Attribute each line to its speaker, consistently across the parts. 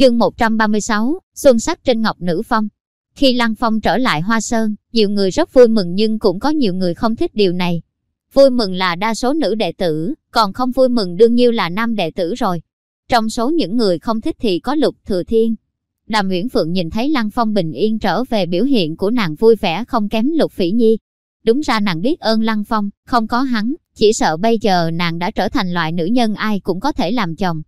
Speaker 1: Chương 136, Xuân sắc trên ngọc nữ phong. Khi Lăng Phong trở lại Hoa Sơn, nhiều người rất vui mừng nhưng cũng có nhiều người không thích điều này. Vui mừng là đa số nữ đệ tử, còn không vui mừng đương nhiên là nam đệ tử rồi. Trong số những người không thích thì có Lục Thừa Thiên. Đàm Nguyễn Phượng nhìn thấy Lăng Phong bình yên trở về biểu hiện của nàng vui vẻ không kém Lục Phỉ Nhi. Đúng ra nàng biết ơn Lăng Phong, không có hắn, chỉ sợ bây giờ nàng đã trở thành loại nữ nhân ai cũng có thể làm chồng.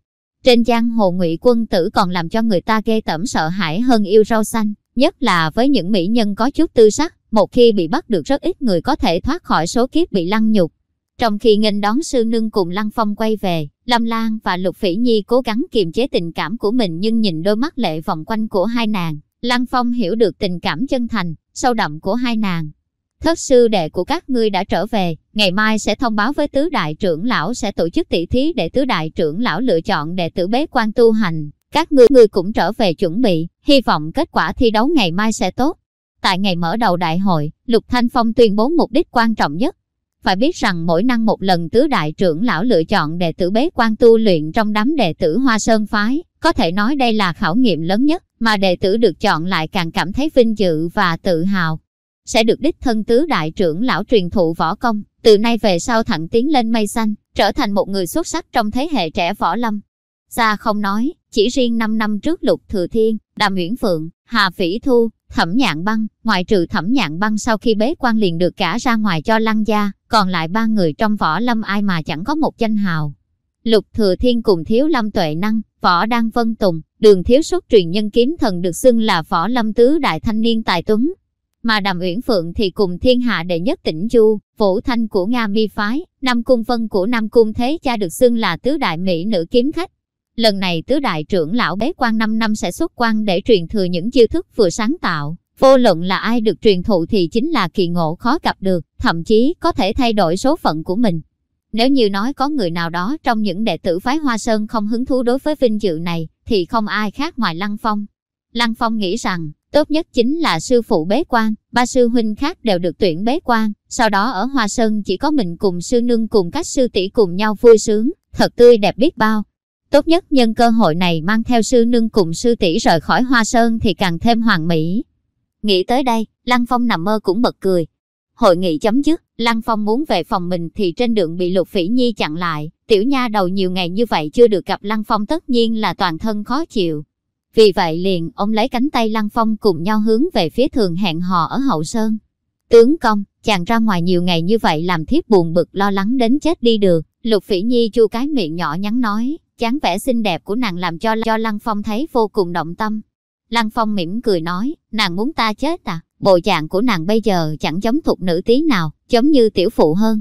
Speaker 1: Trên giang hồ ngụy quân tử còn làm cho người ta ghê tởm sợ hãi hơn yêu rau xanh, nhất là với những mỹ nhân có chút tư sắc, một khi bị bắt được rất ít người có thể thoát khỏi số kiếp bị lăng nhục. Trong khi nghênh đón sư nương cùng Lăng Phong quay về, Lâm Lan và Lục Phỉ Nhi cố gắng kiềm chế tình cảm của mình nhưng nhìn đôi mắt lệ vòng quanh của hai nàng, Lăng Phong hiểu được tình cảm chân thành, sâu đậm của hai nàng. Thất sư đệ của các ngươi đã trở về, ngày mai sẽ thông báo với tứ đại trưởng lão sẽ tổ chức tỷ thí để tứ đại trưởng lão lựa chọn đệ tử bế quan tu hành. Các ngươi ngươi cũng trở về chuẩn bị, hy vọng kết quả thi đấu ngày mai sẽ tốt. Tại ngày mở đầu đại hội, Lục Thanh Phong tuyên bố mục đích quan trọng nhất. Phải biết rằng mỗi năm một lần tứ đại trưởng lão lựa chọn đệ tử bế quan tu luyện trong đám đệ tử Hoa Sơn Phái, có thể nói đây là khảo nghiệm lớn nhất, mà đệ tử được chọn lại càng cảm thấy vinh dự và tự hào sẽ được đích thân tứ đại trưởng lão truyền thụ võ công, từ nay về sau thẳng tiến lên mây xanh, trở thành một người xuất sắc trong thế hệ trẻ võ lâm. Xa không nói, chỉ riêng 5 năm trước Lục Thừa Thiên, Đàm Uyển Phượng, Hà Phỉ Thu, Thẩm Nhạn Băng, ngoại trừ Thẩm Nhạn Băng sau khi bế quan liền được cả ra ngoài cho Lăng gia, còn lại ba người trong võ lâm ai mà chẳng có một danh hào. Lục Thừa Thiên cùng Thiếu Lâm Tuệ Năng, Võ Đăng Vân Tùng, Đường Thiếu Xuất truyền nhân kiếm thần được xưng là võ lâm tứ đại thanh niên tài tuấn, mà Đàm Uyển Phượng thì cùng thiên hạ đệ nhất tỉnh Chu, Vũ Thanh của Nga Mi Phái, Nam Cung Vân của Nam Cung Thế Cha được xưng là tứ đại mỹ nữ kiếm khách. Lần này tứ đại trưởng lão bế quan 5 năm sẽ xuất quan để truyền thừa những chiêu thức vừa sáng tạo. Vô luận là ai được truyền thụ thì chính là kỳ ngộ khó gặp được, thậm chí có thể thay đổi số phận của mình. Nếu như nói có người nào đó trong những đệ tử phái Hoa Sơn không hứng thú đối với vinh dự này, thì không ai khác ngoài Lăng Phong. Lăng Phong nghĩ rằng, Tốt nhất chính là sư phụ bế quan, ba sư huynh khác đều được tuyển bế quan, sau đó ở Hoa Sơn chỉ có mình cùng sư nương cùng các sư tỷ cùng nhau vui sướng, thật tươi đẹp biết bao. Tốt nhất nhân cơ hội này mang theo sư nương cùng sư tỷ rời khỏi Hoa Sơn thì càng thêm hoàn mỹ. Nghĩ tới đây, Lăng Phong nằm mơ cũng bật cười. Hội nghị chấm dứt, Lăng Phong muốn về phòng mình thì trên đường bị Lục Phỉ Nhi chặn lại. Tiểu nha đầu nhiều ngày như vậy chưa được gặp Lăng Phong tất nhiên là toàn thân khó chịu. Vì vậy liền, ông lấy cánh tay Lăng Phong cùng nhau hướng về phía thường hẹn hò ở Hậu Sơn. Tướng công, chàng ra ngoài nhiều ngày như vậy làm thiếp buồn bực lo lắng đến chết đi được. Lục Phỉ Nhi chu cái miệng nhỏ nhắn nói, chán vẻ xinh đẹp của nàng làm cho cho Lăng Phong thấy vô cùng động tâm. Lăng Phong mỉm cười nói, nàng muốn ta chết à? Bộ dạng của nàng bây giờ chẳng giống thục nữ tí nào, giống như tiểu phụ hơn.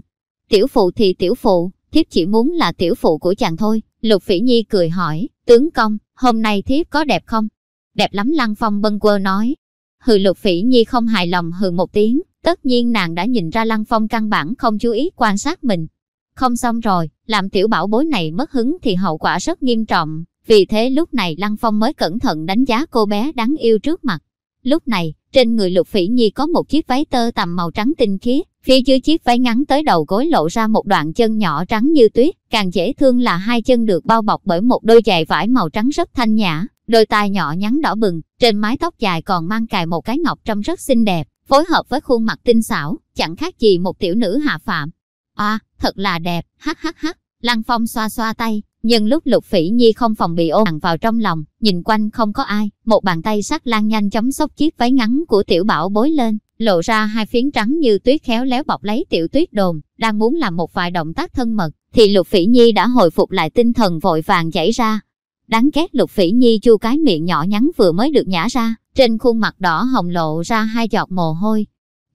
Speaker 1: Tiểu phụ thì tiểu phụ, thiếp chỉ muốn là tiểu phụ của chàng thôi. Lục Phỉ Nhi cười hỏi, tướng công, hôm nay thiếp có đẹp không? Đẹp lắm Lăng Phong bân quơ nói. Hừ Lục Phỉ Nhi không hài lòng hừ một tiếng, tất nhiên nàng đã nhìn ra Lăng Phong căn bản không chú ý quan sát mình. Không xong rồi, làm tiểu bảo bối này mất hứng thì hậu quả rất nghiêm trọng. Vì thế lúc này Lăng Phong mới cẩn thận đánh giá cô bé đáng yêu trước mặt. Lúc này, trên người Lục Phỉ Nhi có một chiếc váy tơ tằm màu trắng tinh khiết, phía dưới chiếc váy ngắn tới đầu gối lộ ra một đoạn chân nhỏ trắng như tuyết, càng dễ thương là hai chân được bao bọc bởi một đôi giày vải màu trắng rất thanh nhã, đôi tai nhỏ nhắn đỏ bừng, trên mái tóc dài còn mang cài một cái ngọc trâm rất xinh đẹp, phối hợp với khuôn mặt tinh xảo, chẳng khác gì một tiểu nữ hạ phạm. À, thật là đẹp, hắc hắc hắc, Lăng Phong xoa xoa tay, nhưng lúc Lục Phỉ Nhi không phòng bị ôm vào trong lòng, nhìn quanh không có ai, một bàn tay sắc lan nhanh chóng xốc chiếc váy ngắn của tiểu bảo bối lên, lộ ra hai phiến trắng như tuyết khéo léo bọc lấy tiểu tuyết đồn, đang muốn làm một vài động tác thân mật, thì Lục Phỉ Nhi đã hồi phục lại tinh thần vội vàng chảy ra. Đáng ghét Lục Phỉ Nhi chu cái miệng nhỏ nhắn vừa mới được nhả ra, trên khuôn mặt đỏ hồng lộ ra hai giọt mồ hôi.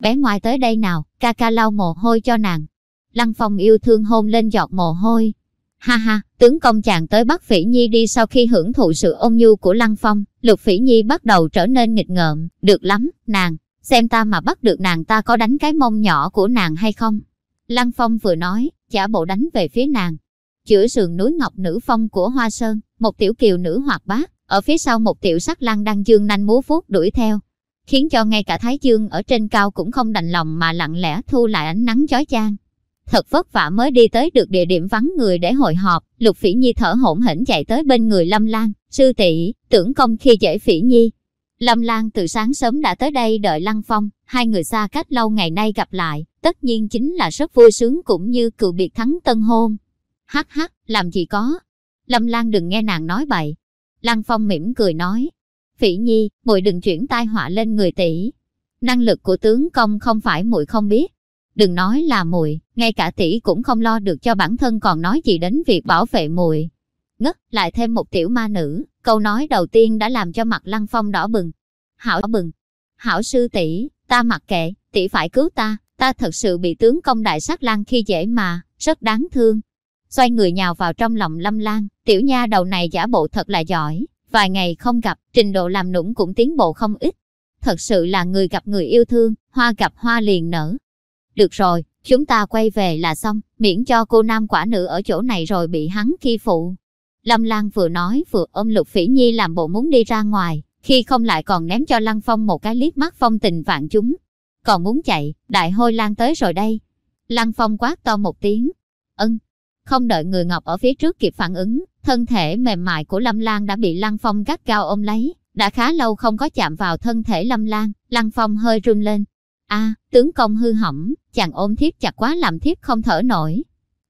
Speaker 1: Bé ngoài tới đây nào, ca ca lau mồ hôi cho nàng. Lăng Phong yêu thương hôn lên giọt mồ hôi, Ha ha, tướng công chàng tới bắt Phỉ Nhi đi sau khi hưởng thụ sự ôn nhu của Lăng Phong, Lục Phỉ Nhi bắt đầu trở nên nghịch ngợm, được lắm, nàng, xem ta mà bắt được nàng ta có đánh cái mông nhỏ của nàng hay không. Lăng Phong vừa nói, giả bộ đánh về phía nàng. Chữa sườn núi ngọc nữ phong của Hoa Sơn, một tiểu kiều nữ hoạt bát, ở phía sau một tiểu sắc lang đang dương nanh múa vuốt đuổi theo. Khiến cho ngay cả Thái Dương ở trên cao cũng không đành lòng mà lặng lẽ thu lại ánh nắng chói chang. Thật vất vả mới đi tới được địa điểm vắng người để hội họp, Lục Phỉ Nhi thở hổn hển chạy tới bên người Lâm Lan, sư tỷ tưởng công khi dễ Phỉ Nhi. Lâm Lan từ sáng sớm đã tới đây đợi Lăng Phong, hai người xa cách lâu ngày nay gặp lại, tất nhiên chính là rất vui sướng cũng như cựu biệt thắng tân hôn. Hắc hắc, làm gì có. Lâm Lan đừng nghe nàng nói bậy. Lăng Phong mỉm cười nói, Phỉ Nhi, muội đừng chuyển tai họa lên người tỷ. Năng lực của tướng công không phải muội không biết, Đừng nói là muội, ngay cả tỷ cũng không lo được cho bản thân còn nói gì đến việc bảo vệ muội. Ngất, lại thêm một tiểu ma nữ, câu nói đầu tiên đã làm cho mặt Lăng Phong đỏ bừng. Hảo bừng, hảo sư tỷ, ta mặc kệ, tỷ phải cứu ta, ta thật sự bị tướng công đại sát lang khi dễ mà, rất đáng thương. Xoay người nhào vào trong lòng Lâm Lan, tiểu nha đầu này giả bộ thật là giỏi, vài ngày không gặp, trình độ làm nũng cũng tiến bộ không ít. Thật sự là người gặp người yêu thương, hoa gặp hoa liền nở. Được rồi, chúng ta quay về là xong, miễn cho cô nam quả nữ ở chỗ này rồi bị hắn khi phụ. Lâm Lan vừa nói vừa ôm Lục Phỉ Nhi làm bộ muốn đi ra ngoài, khi không lại còn ném cho Lăng Phong một cái liếc mắt phong tình vạn chúng. Còn muốn chạy, đại hôi lan tới rồi đây. Lăng Phong quát to một tiếng. Ân. Không đợi người Ngọc ở phía trước kịp phản ứng, thân thể mềm mại của Lâm Lan đã bị Lăng Phong gắt cao ôm lấy. Đã khá lâu không có chạm vào thân thể Lâm Lan, Lăng Phong hơi run lên, a tướng công hư hỏng, chàng ôm thiếp chặt quá làm thiếp không thở nổi.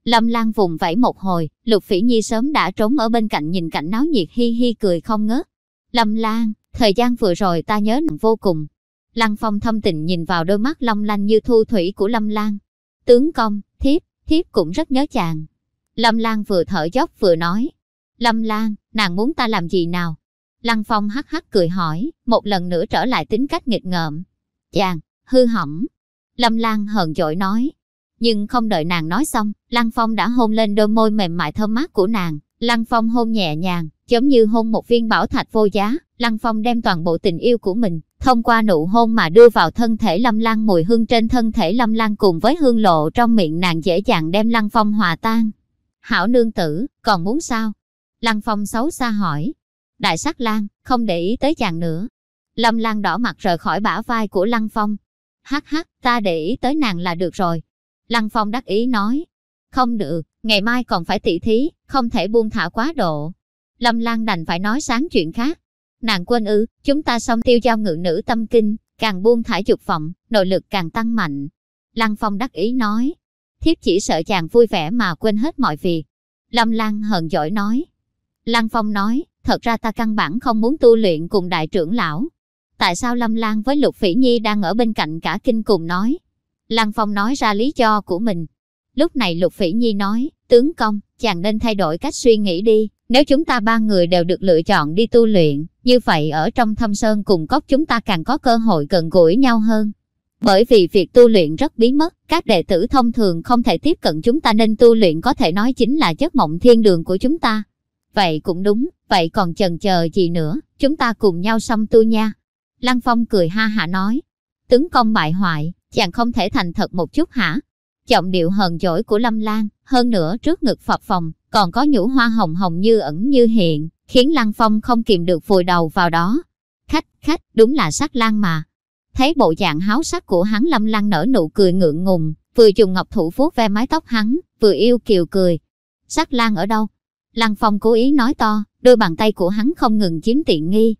Speaker 1: Lâm Lan vùng vẫy một hồi, Lục Phỉ Nhi sớm đã trốn ở bên cạnh nhìn cảnh náo nhiệt hi hi cười không ngớt. Lâm Lan, thời gian vừa rồi ta nhớ nàng vô cùng. Lăng Phong thâm tình nhìn vào đôi mắt long lanh như thu thủy của Lâm Lan. Tướng công, thiếp, thiếp cũng rất nhớ chàng. Lâm Lan vừa thở dốc vừa nói. Lâm Lan, nàng muốn ta làm gì nào? Lăng Phong hắc hắc cười hỏi, một lần nữa trở lại tính cách nghịch ngợm. Chàng, hư hỏng. Lâm Lan hờn dỗi nói. Nhưng không đợi nàng nói xong, Lăng Phong đã hôn lên đôi môi mềm mại thơm mát của nàng. Lăng Phong hôn nhẹ nhàng, giống như hôn một viên bảo thạch vô giá. Lăng Phong đem toàn bộ tình yêu của mình, thông qua nụ hôn mà đưa vào thân thể Lâm Lan mùi hương trên thân thể Lâm Lan cùng với hương lộ trong miệng nàng dễ dàng đem Lăng Phong hòa tan. Hảo nương tử, còn muốn sao? Lăng Phong xấu xa hỏi. Đại sắc Lan, không để ý tới chàng nữa. Lâm Lan đỏ mặt rời khỏi bả vai của Lăng Phong, hắc hắc, ta để ý tới nàng là được rồi. Lăng Phong đắc ý nói, không được, ngày mai còn phải tỉ thí, không thể buông thả quá độ. Lâm Lan đành phải nói sáng chuyện khác. Nàng quên ư, chúng ta xong tiêu giao ngự nữ tâm kinh, càng buông thả dục vọng, nội lực càng tăng mạnh. Lăng Phong đắc ý nói, thiếp chỉ sợ chàng vui vẻ mà quên hết mọi việc. Lâm Lan hờn giỏi nói. Lăng Phong nói, thật ra ta căn bản không muốn tu luyện cùng đại trưởng lão, Tại sao Lâm Lan với Lục Phỉ Nhi đang ở bên cạnh cả kinh cùng nói? Lăng Phong nói ra lý do của mình. Lúc này Lục Phỉ Nhi nói, tướng công, chàng nên thay đổi cách suy nghĩ đi. Nếu chúng ta ba người đều được lựa chọn đi tu luyện, như vậy ở trong thâm sơn cùng cốc chúng ta càng có cơ hội gần gũi nhau hơn. Bởi vì việc tu luyện rất bí mất, các đệ tử thông thường không thể tiếp cận chúng ta nên tu luyện có thể nói chính là giấc mộng thiên đường của chúng ta. Vậy cũng đúng, vậy còn chần chờ gì nữa, chúng ta cùng nhau xong tu nha. Lăng Phong cười ha hả nói, tướng công bại hoại, chàng không thể thành thật một chút hả? Giọng điệu hờn dỗi của Lâm Lan, hơn nữa trước ngực phập phòng, còn có nhũ hoa hồng hồng như ẩn như hiện, khiến Lăng Phong không kìm được vùi đầu vào đó. Khách, khách, đúng là sắc lan mà. Thấy bộ dạng háo sắc của hắn Lâm Lan nở nụ cười ngượng ngùng, vừa dùng ngọc thủ vuốt ve mái tóc hắn, vừa yêu kiều cười. Sắc lan ở đâu? Lăng Phong cố ý nói to, đôi bàn tay của hắn không ngừng chiếm tiện nghi,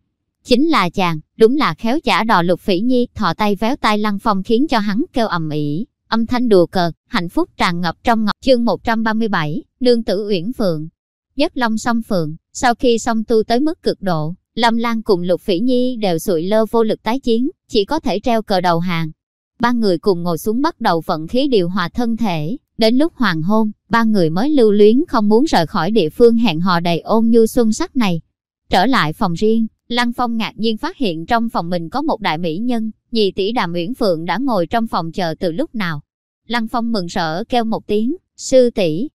Speaker 1: Chính là chàng, đúng là khéo giả đò lục phỉ nhi, thọ tay véo tay lăng phong khiến cho hắn kêu ầm ĩ, âm thanh đùa cợt, hạnh phúc tràn ngập trong ngọc chương 137, nương tử uyển phượng. Nhất long song phượng, sau khi song tu tới mức cực độ, Lâm Lan cùng Lục Phỉ Nhi đều sụi lơ vô lực tái chiến, chỉ có thể treo cờ đầu hàng. Ba người cùng ngồi xuống bắt đầu vận khí điều hòa thân thể, đến lúc hoàng hôn, ba người mới lưu luyến không muốn rời khỏi địa phương hẹn hò đầy ôn nhu xuân sắc này. Trở lại phòng riêng, Lăng Phong ngạc nhiên phát hiện trong phòng mình có một đại mỹ nhân, nhị tỷ đàm Uyển Phượng đã ngồi trong phòng chờ từ lúc nào. Lăng Phong mừng rỡ kêu một tiếng, sư tỷ.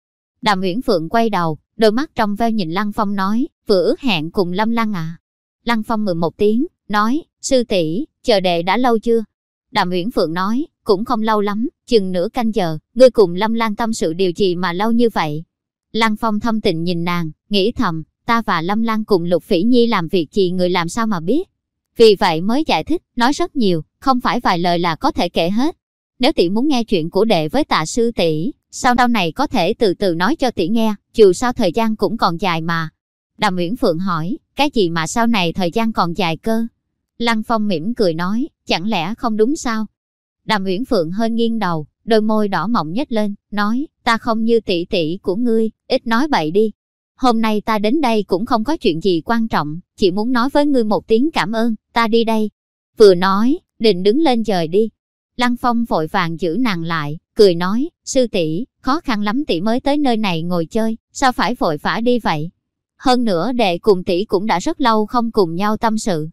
Speaker 1: Đàm Uyển Phượng quay đầu, đôi mắt trong veo nhìn Lăng Phong nói, vừa ước hẹn cùng Lâm Lăng à. Lăng Phong mừng một tiếng, nói, sư tỷ chờ đệ đã lâu chưa? Đàm Uyển Phượng nói, cũng không lâu lắm, chừng nửa canh giờ, ngươi cùng Lâm Lan tâm sự điều gì mà lâu như vậy? Lăng Phong thâm tình nhìn nàng, nghĩ thầm, ta và Lâm Lan cùng Lục Phỉ Nhi làm việc gì người làm sao mà biết? Vì vậy mới giải thích, nói rất nhiều, không phải vài lời là có thể kể hết. Nếu tỷ muốn nghe chuyện của đệ với tạ sư tỷ, sau đau này có thể từ từ nói cho tỷ nghe, dù sao thời gian cũng còn dài mà. Đàm Uyển Phượng hỏi, cái gì mà sau này thời gian còn dài cơ? Lăng Phong mỉm cười nói, chẳng lẽ không đúng sao? Đàm Uyển Phượng hơi nghiêng đầu, đôi môi đỏ mọng nhếch lên, nói, ta không như tỷ tỷ của ngươi, ít nói bậy đi. Hôm nay ta đến đây cũng không có chuyện gì quan trọng, chỉ muốn nói với ngươi một tiếng cảm ơn, ta đi đây. Vừa nói, định đứng lên rời đi. Lăng Phong vội vàng giữ nàng lại, cười nói, sư tỷ, khó khăn lắm tỷ mới tới nơi này ngồi chơi, sao phải vội vã đi vậy? Hơn nữa đệ cùng tỷ cũng đã rất lâu không cùng nhau tâm sự.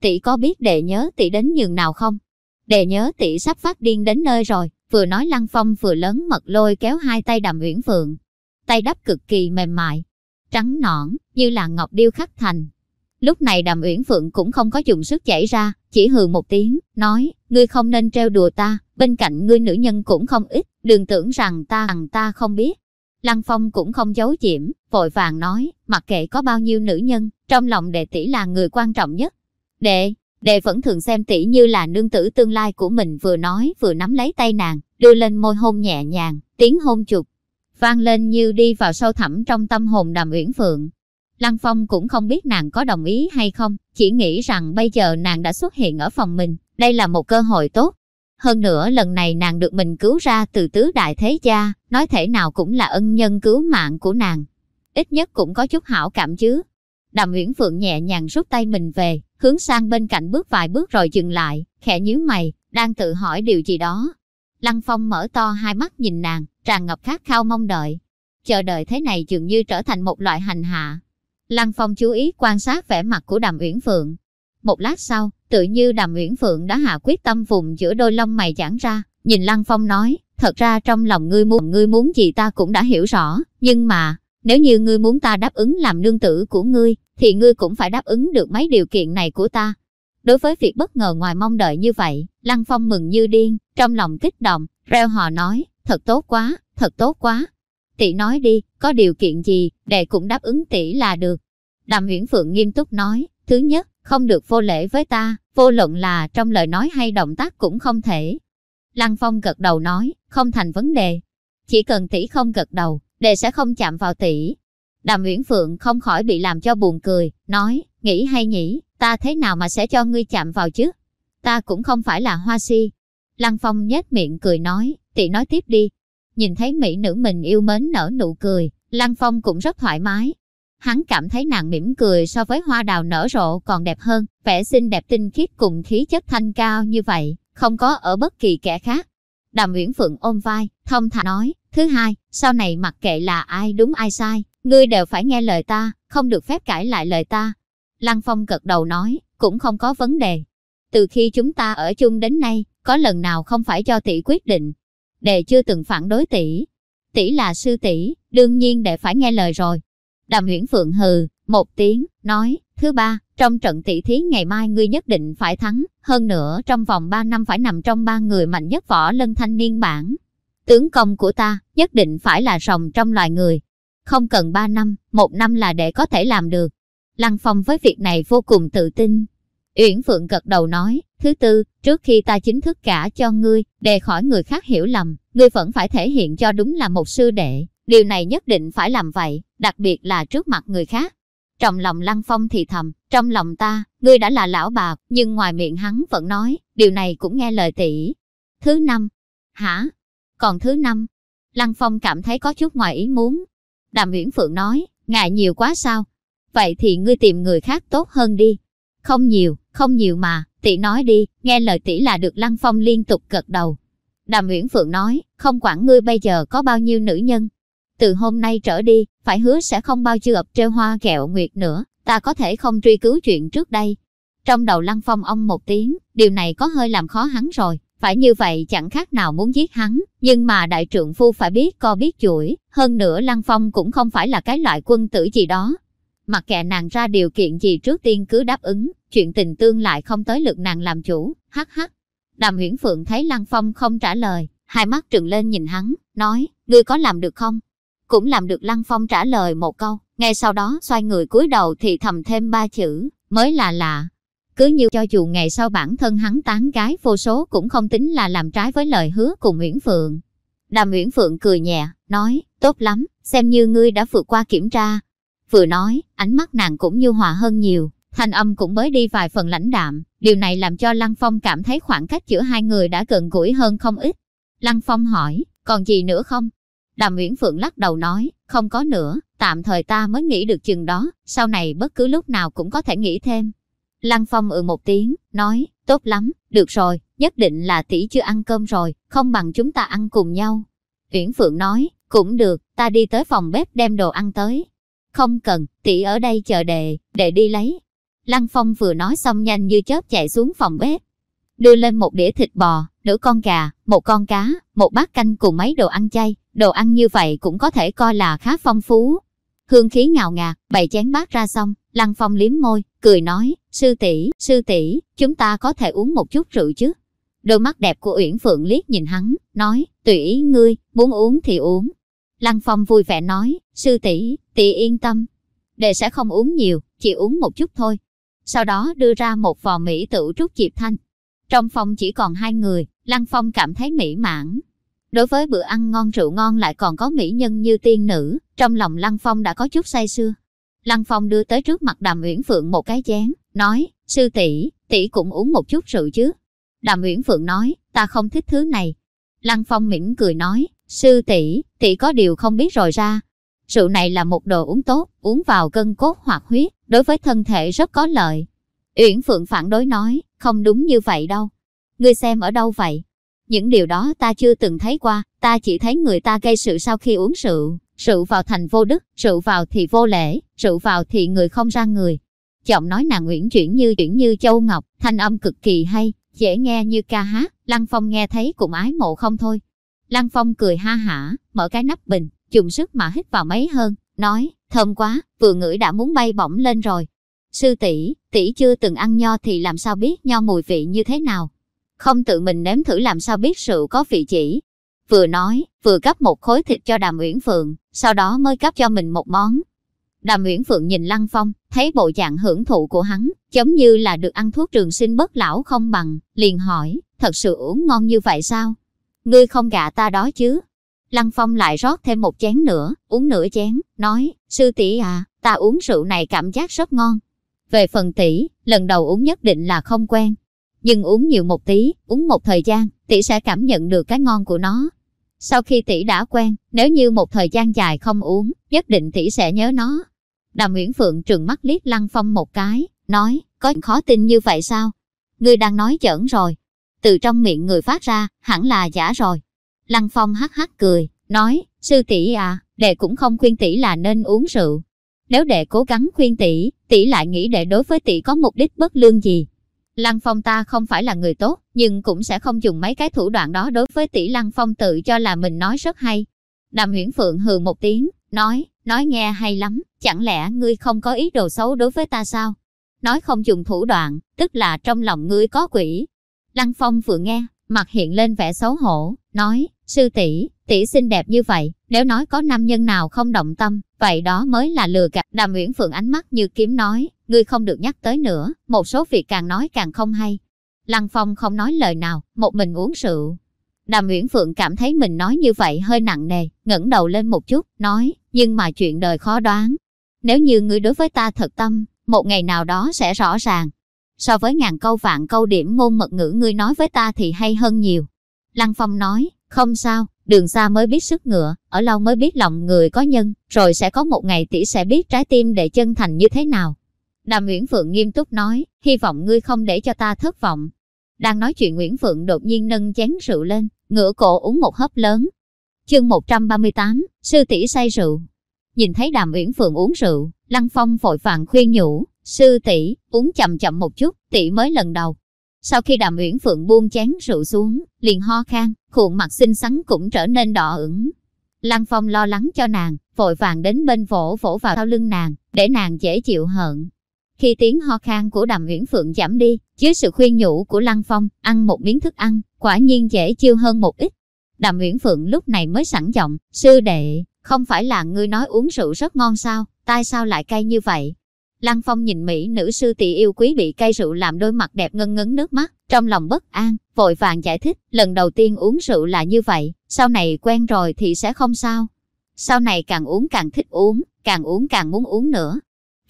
Speaker 1: Tỷ có biết đệ nhớ tỷ đến nhường nào không? Đệ nhớ tỷ sắp phát điên đến nơi rồi, vừa nói Lăng Phong vừa lớn mật lôi kéo hai tay đàm uyển phượng. Tay đắp cực kỳ mềm mại, trắng nõn, như là ngọc điêu khắc thành. Lúc này đàm uyển phượng cũng không có dùng sức chảy ra, chỉ hừ một tiếng, nói, ngươi không nên trêu đùa ta, bên cạnh ngươi nữ nhân cũng không ít, đừng tưởng rằng ta rằng ta không biết. Lăng Phong cũng không giấu diễm, vội vàng nói, mặc kệ có bao nhiêu nữ nhân, trong lòng đệ tỷ là người quan trọng nhất. Đệ, đệ vẫn thường xem tỷ như là nương tử tương lai của mình vừa nói vừa nắm lấy tay nàng, đưa lên môi hôn nhẹ nhàng, tiếng hôn chụp, vang lên như đi vào sâu thẳm trong tâm hồn đàm uyển phượng. Lăng Phong cũng không biết nàng có đồng ý hay không, chỉ nghĩ rằng bây giờ nàng đã xuất hiện ở phòng mình, đây là một cơ hội tốt. Hơn nữa lần này nàng được mình cứu ra từ tứ đại thế gia, nói thể nào cũng là ân nhân cứu mạng của nàng. Ít nhất cũng có chút hảo cảm chứ. Đàm Uyển Phượng nhẹ nhàng rút tay mình về, hướng sang bên cạnh bước vài bước rồi dừng lại, khẽ nhíu mày, đang tự hỏi điều gì đó. Lăng Phong mở to hai mắt nhìn nàng, tràn ngập khát khao mong đợi. Chờ đợi thế này dường như trở thành một loại hành hạ. Lăng Phong chú ý quan sát vẻ mặt của Đàm Uyển Phượng. Một lát sau, tự như Đàm Uyển Phượng đã hạ quyết tâm vùng giữa đôi lông mày giãn ra, nhìn Lăng Phong nói, thật ra trong lòng ngươi muốn ngươi muốn gì ta cũng đã hiểu rõ, nhưng mà, nếu như ngươi muốn ta đáp ứng làm nương tử của ngươi, thì ngươi cũng phải đáp ứng được mấy điều kiện này của ta. Đối với việc bất ngờ ngoài mong đợi như vậy, Lăng Phong mừng như điên, trong lòng kích động, reo hò nói, thật tốt quá, thật tốt quá. Tỷ nói đi, có điều kiện gì, đệ cũng đáp ứng tỷ là được. Đàm Huyễn Phượng nghiêm túc nói, thứ nhất, không được vô lễ với ta, vô luận là trong lời nói hay động tác cũng không thể. Lăng Phong gật đầu nói, không thành vấn đề. Chỉ cần tỷ không gật đầu, đệ sẽ không chạm vào tỷ. Đàm Uyển Phượng không khỏi bị làm cho buồn cười, nói, nghĩ hay nhỉ, ta thế nào mà sẽ cho ngươi chạm vào chứ? Ta cũng không phải là hoa si. Lăng Phong nhếch miệng cười nói, tỷ nói tiếp đi. Nhìn thấy mỹ nữ mình yêu mến nở nụ cười, Lăng Phong cũng rất thoải mái. Hắn cảm thấy nàng mỉm cười so với hoa đào nở rộ còn đẹp hơn, vẻ xinh đẹp tinh khiết cùng khí chất thanh cao như vậy, không có ở bất kỳ kẻ khác. Đàm Uyển Phượng ôm vai, thông thả nói, thứ hai, sau này mặc kệ là ai đúng ai sai, ngươi đều phải nghe lời ta, không được phép cãi lại lời ta. Lăng Phong gật đầu nói, cũng không có vấn đề. Từ khi chúng ta ở chung đến nay, có lần nào không phải cho tỷ quyết định. Đệ chưa từng phản đối tỷ. Tỷ là sư tỷ, đương nhiên đệ phải nghe lời rồi. Đàm Huyễn Phượng hừ, một tiếng, nói, thứ ba, trong trận tỷ thí ngày mai ngươi nhất định phải thắng, hơn nữa trong vòng 3 năm phải nằm trong ba người mạnh nhất võ lân thanh niên bản. Tướng công của ta, nhất định phải là rồng trong loài người. Không cần 3 năm, một năm là để có thể làm được. Lăng Phong với việc này vô cùng tự tin. Uyển Phượng gật đầu nói, thứ tư, trước khi ta chính thức cả cho ngươi, để khỏi người khác hiểu lầm, ngươi vẫn phải thể hiện cho đúng là một sư đệ. Điều này nhất định phải làm vậy, đặc biệt là trước mặt người khác. Trong lòng Lăng Phong thì thầm, trong lòng ta, ngươi đã là lão bà nhưng ngoài miệng hắn vẫn nói, điều này cũng nghe lời tỷ. Thứ năm, hả? Còn thứ năm, Lăng Phong cảm thấy có chút ngoài ý muốn. Đàm Uyển Phượng nói, ngại nhiều quá sao? Vậy thì ngươi tìm người khác tốt hơn đi. Không nhiều, không nhiều mà, tỷ nói đi, nghe lời tỷ là được Lăng Phong liên tục gật đầu. Đàm Uyển Phượng nói, không quản ngươi bây giờ có bao nhiêu nữ nhân. Từ hôm nay trở đi, phải hứa sẽ không bao chưa ập treo hoa kẹo nguyệt nữa, ta có thể không truy cứu chuyện trước đây. Trong đầu Lăng Phong ông một tiếng, điều này có hơi làm khó hắn rồi, phải như vậy chẳng khác nào muốn giết hắn, nhưng mà đại trượng phu phải biết co biết chuỗi, hơn nữa Lăng Phong cũng không phải là cái loại quân tử gì đó. Mặc kệ nàng ra điều kiện gì trước tiên cứ đáp ứng, chuyện tình tương lại không tới lượt nàng làm chủ, hắc hắc. Đàm huyễn phượng thấy Lăng Phong không trả lời, hai mắt trừng lên nhìn hắn, nói, ngươi có làm được không? Cũng làm được Lăng Phong trả lời một câu, ngay sau đó xoay người cúi đầu thì thầm thêm ba chữ, mới là lạ. Cứ như cho dù ngày sau bản thân hắn tán gái vô số cũng không tính là làm trái với lời hứa cùng Nguyễn Phượng. Đàm Nguyễn Phượng cười nhẹ, nói, tốt lắm, xem như ngươi đã vượt qua kiểm tra. Vừa nói, ánh mắt nàng cũng như hòa hơn nhiều, thanh âm cũng mới đi vài phần lãnh đạm. Điều này làm cho Lăng Phong cảm thấy khoảng cách giữa hai người đã gần gũi hơn không ít. Lăng Phong hỏi, còn gì nữa không? Đàm Nguyễn Phượng lắc đầu nói, không có nữa, tạm thời ta mới nghĩ được chừng đó, sau này bất cứ lúc nào cũng có thể nghĩ thêm. Lăng Phong ừ một tiếng, nói, tốt lắm, được rồi, nhất định là tỷ chưa ăn cơm rồi, không bằng chúng ta ăn cùng nhau. Uyển Phượng nói, cũng được, ta đi tới phòng bếp đem đồ ăn tới. Không cần, tỷ ở đây chờ đệ, đệ đi lấy. Lăng Phong vừa nói xong nhanh như chớp chạy xuống phòng bếp. Đưa lên một đĩa thịt bò, nửa con gà, một con cá, một bát canh cùng mấy đồ ăn chay. Đồ ăn như vậy cũng có thể coi là khá phong phú. Hương khí ngào ngạt, bày chén bát ra xong, Lăng Phong liếm môi, cười nói, sư tỷ, sư tỷ, chúng ta có thể uống một chút rượu chứ? Đôi mắt đẹp của Uyển Phượng liếc nhìn hắn, nói, tùy ý ngươi, muốn uống thì uống. Lăng Phong vui vẻ nói, sư tỷ, tỷ yên tâm, đệ sẽ không uống nhiều, chỉ uống một chút thôi. Sau đó đưa ra một vò mỹ tử trúc diệp thanh. Trong phòng chỉ còn hai người, Lăng Phong cảm thấy mỹ mãn. Đối với bữa ăn ngon rượu ngon lại còn có mỹ nhân như tiên nữ, trong lòng Lăng Phong đã có chút say sưa. Lăng Phong đưa tới trước mặt Đàm Uyển Phượng một cái chén, nói, sư tỷ, tỷ cũng uống một chút rượu chứ. Đàm Uyển Phượng nói, ta không thích thứ này. Lăng Phong mỉm cười nói, sư tỷ, tỷ có điều không biết rồi ra. Rượu này là một đồ uống tốt, uống vào cân cốt hoặc huyết, đối với thân thể rất có lợi. Uyển Phượng phản đối nói, không đúng như vậy đâu. Ngươi xem ở đâu vậy? Những điều đó ta chưa từng thấy qua, ta chỉ thấy người ta gây sự sau khi uống rượu. Rượu vào thành vô đức, rượu vào thì vô lễ, rượu vào thì người không ra người. Giọng nói nàng Uyển chuyển như chuyển như châu ngọc, thanh âm cực kỳ hay, dễ nghe như ca hát, Lăng Phong nghe thấy cũng ái mộ không thôi. Lăng Phong cười ha hả, mở cái nắp bình, dùng sức mà hít vào mấy hơn, nói, thơm quá, vừa ngửi đã muốn bay bổng lên rồi. Sư tỷ, tỷ chưa từng ăn nho thì làm sao biết nho mùi vị như thế nào? Không tự mình nếm thử làm sao biết rượu có vị chỉ, Vừa nói, vừa gắp một khối thịt cho Đàm Uyển Phượng, sau đó mới gắp cho mình một món. Đàm Uyển Phượng nhìn Lăng Phong, thấy bộ dạng hưởng thụ của hắn, giống như là được ăn thuốc trường sinh bất lão không bằng, liền hỏi, thật sự uống ngon như vậy sao? Ngươi không gạ ta đó chứ? Lăng Phong lại rót thêm một chén nữa, uống nửa chén, nói, sư tỷ à, ta uống rượu này cảm giác rất ngon. Về phần tỷ, lần đầu uống nhất định là không quen. Nhưng uống nhiều một tí, uống một thời gian, tỷ sẽ cảm nhận được cái ngon của nó. Sau khi tỷ đã quen, nếu như một thời gian dài không uống, nhất định tỷ sẽ nhớ nó. Đàm Nguyễn Phượng trừng mắt liếc Lăng Phong một cái, nói, có khó tin như vậy sao? Ngươi đang nói giỡn rồi. Từ trong miệng người phát ra, hẳn là giả rồi. Lăng Phong hắc hắc cười, nói, sư tỷ à, đệ cũng không khuyên tỷ là nên uống rượu. Nếu đệ cố gắng khuyên tỷ, tỷ lại nghĩ đệ đối với tỷ có mục đích bất lương gì, Lăng Phong ta không phải là người tốt, nhưng cũng sẽ không dùng mấy cái thủ đoạn đó đối với tỷ Lăng Phong tự cho là mình nói rất hay. Đàm Huyễn Phượng hừ một tiếng, nói, nói nghe hay lắm, chẳng lẽ ngươi không có ý đồ xấu đối với ta sao? Nói không dùng thủ đoạn, tức là trong lòng ngươi có quỷ. Lăng Phong vừa nghe, mặt hiện lên vẻ xấu hổ, nói, sư tỷ, tỷ xinh đẹp như vậy, nếu nói có nam nhân nào không động tâm, vậy đó mới là lừa gạt. Đàm Nguyễn Phượng ánh mắt như kiếm nói, ngươi không được nhắc tới nữa, một số việc càng nói càng không hay. Lăng Phong không nói lời nào, một mình uống rượu. Đàm Nguyễn Phượng cảm thấy mình nói như vậy hơi nặng nề, ngẩng đầu lên một chút, nói, nhưng mà chuyện đời khó đoán. Nếu như ngươi đối với ta thật tâm, một ngày nào đó sẽ rõ ràng. So với ngàn câu vạn câu điểm ngôn mật ngữ ngươi nói với ta thì hay hơn nhiều. Lăng Phong nói, không sao, đường xa mới biết sức ngựa, ở lâu mới biết lòng người có nhân, rồi sẽ có một ngày tỷ sẽ biết trái tim để chân thành như thế nào. Đàm Nguyễn Phượng nghiêm túc nói, hy vọng ngươi không để cho ta thất vọng. Đang nói chuyện Nguyễn Phượng đột nhiên nâng chén rượu lên, ngửa cổ uống một hớp lớn. Chương 138, sư tỷ say rượu. Nhìn thấy Đàm Uyển Phượng uống rượu, Lăng Phong vội vàng khuyên nhủ, sư tỷ uống chậm chậm một chút, tỷ mới lần đầu. Sau khi Đàm Uyển Phượng buông chén rượu xuống, liền ho khan, khuôn mặt xinh xắn cũng trở nên đỏ ửng. Lăng Phong lo lắng cho nàng, vội vàng đến bên vỗ vỗ vào sau lưng nàng, để nàng dễ chịu hận. Khi tiếng ho khan của Đàm Uyển Phượng giảm đi, dưới sự khuyên nhủ của Lăng Phong, ăn một miếng thức ăn, quả nhiên dễ chiêu hơn một ít. Đàm Uyển Phượng lúc này mới sẵn giọng, sư đệ, không phải là ngươi nói uống rượu rất ngon sao, tại sao lại cay như vậy? Lăng Phong nhìn Mỹ nữ sư tỷ yêu quý bị cay rượu làm đôi mặt đẹp ngân ngấn nước mắt, trong lòng bất an, vội vàng giải thích, lần đầu tiên uống rượu là như vậy, sau này quen rồi thì sẽ không sao. Sau này càng uống càng thích uống, càng uống càng muốn uống nữa.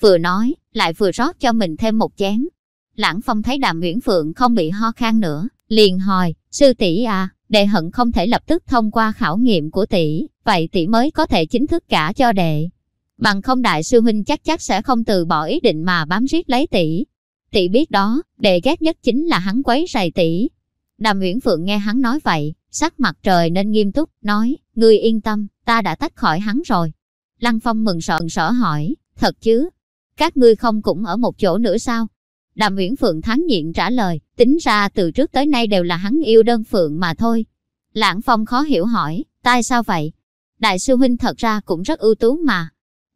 Speaker 1: Vừa nói, lại vừa rót cho mình thêm một chén. Lãng Phong thấy Đàm Nguyễn Phượng không bị ho khan nữa, liền hỏi, sư tỷ à, đệ hận không thể lập tức thông qua khảo nghiệm của tỷ, vậy tỷ mới có thể chính thức cả cho đệ. Bằng không đại sư huynh chắc chắc sẽ không từ bỏ ý định mà bám riết lấy tỷ. Tỷ biết đó, đệ ghét nhất chính là hắn quấy rầy tỷ. Đàm uyển Phượng nghe hắn nói vậy, sắc mặt trời nên nghiêm túc, nói, ngươi yên tâm, ta đã tách khỏi hắn rồi. Lăng Phong mừng sợ sợ hỏi, thật chứ? Các ngươi không cũng ở một chỗ nữa sao? Đàm uyển Phượng thắng nhịn trả lời, tính ra từ trước tới nay đều là hắn yêu đơn Phượng mà thôi. Lãng Phong khó hiểu hỏi, tại sao vậy? Đại sư huynh thật ra cũng rất ưu tú mà.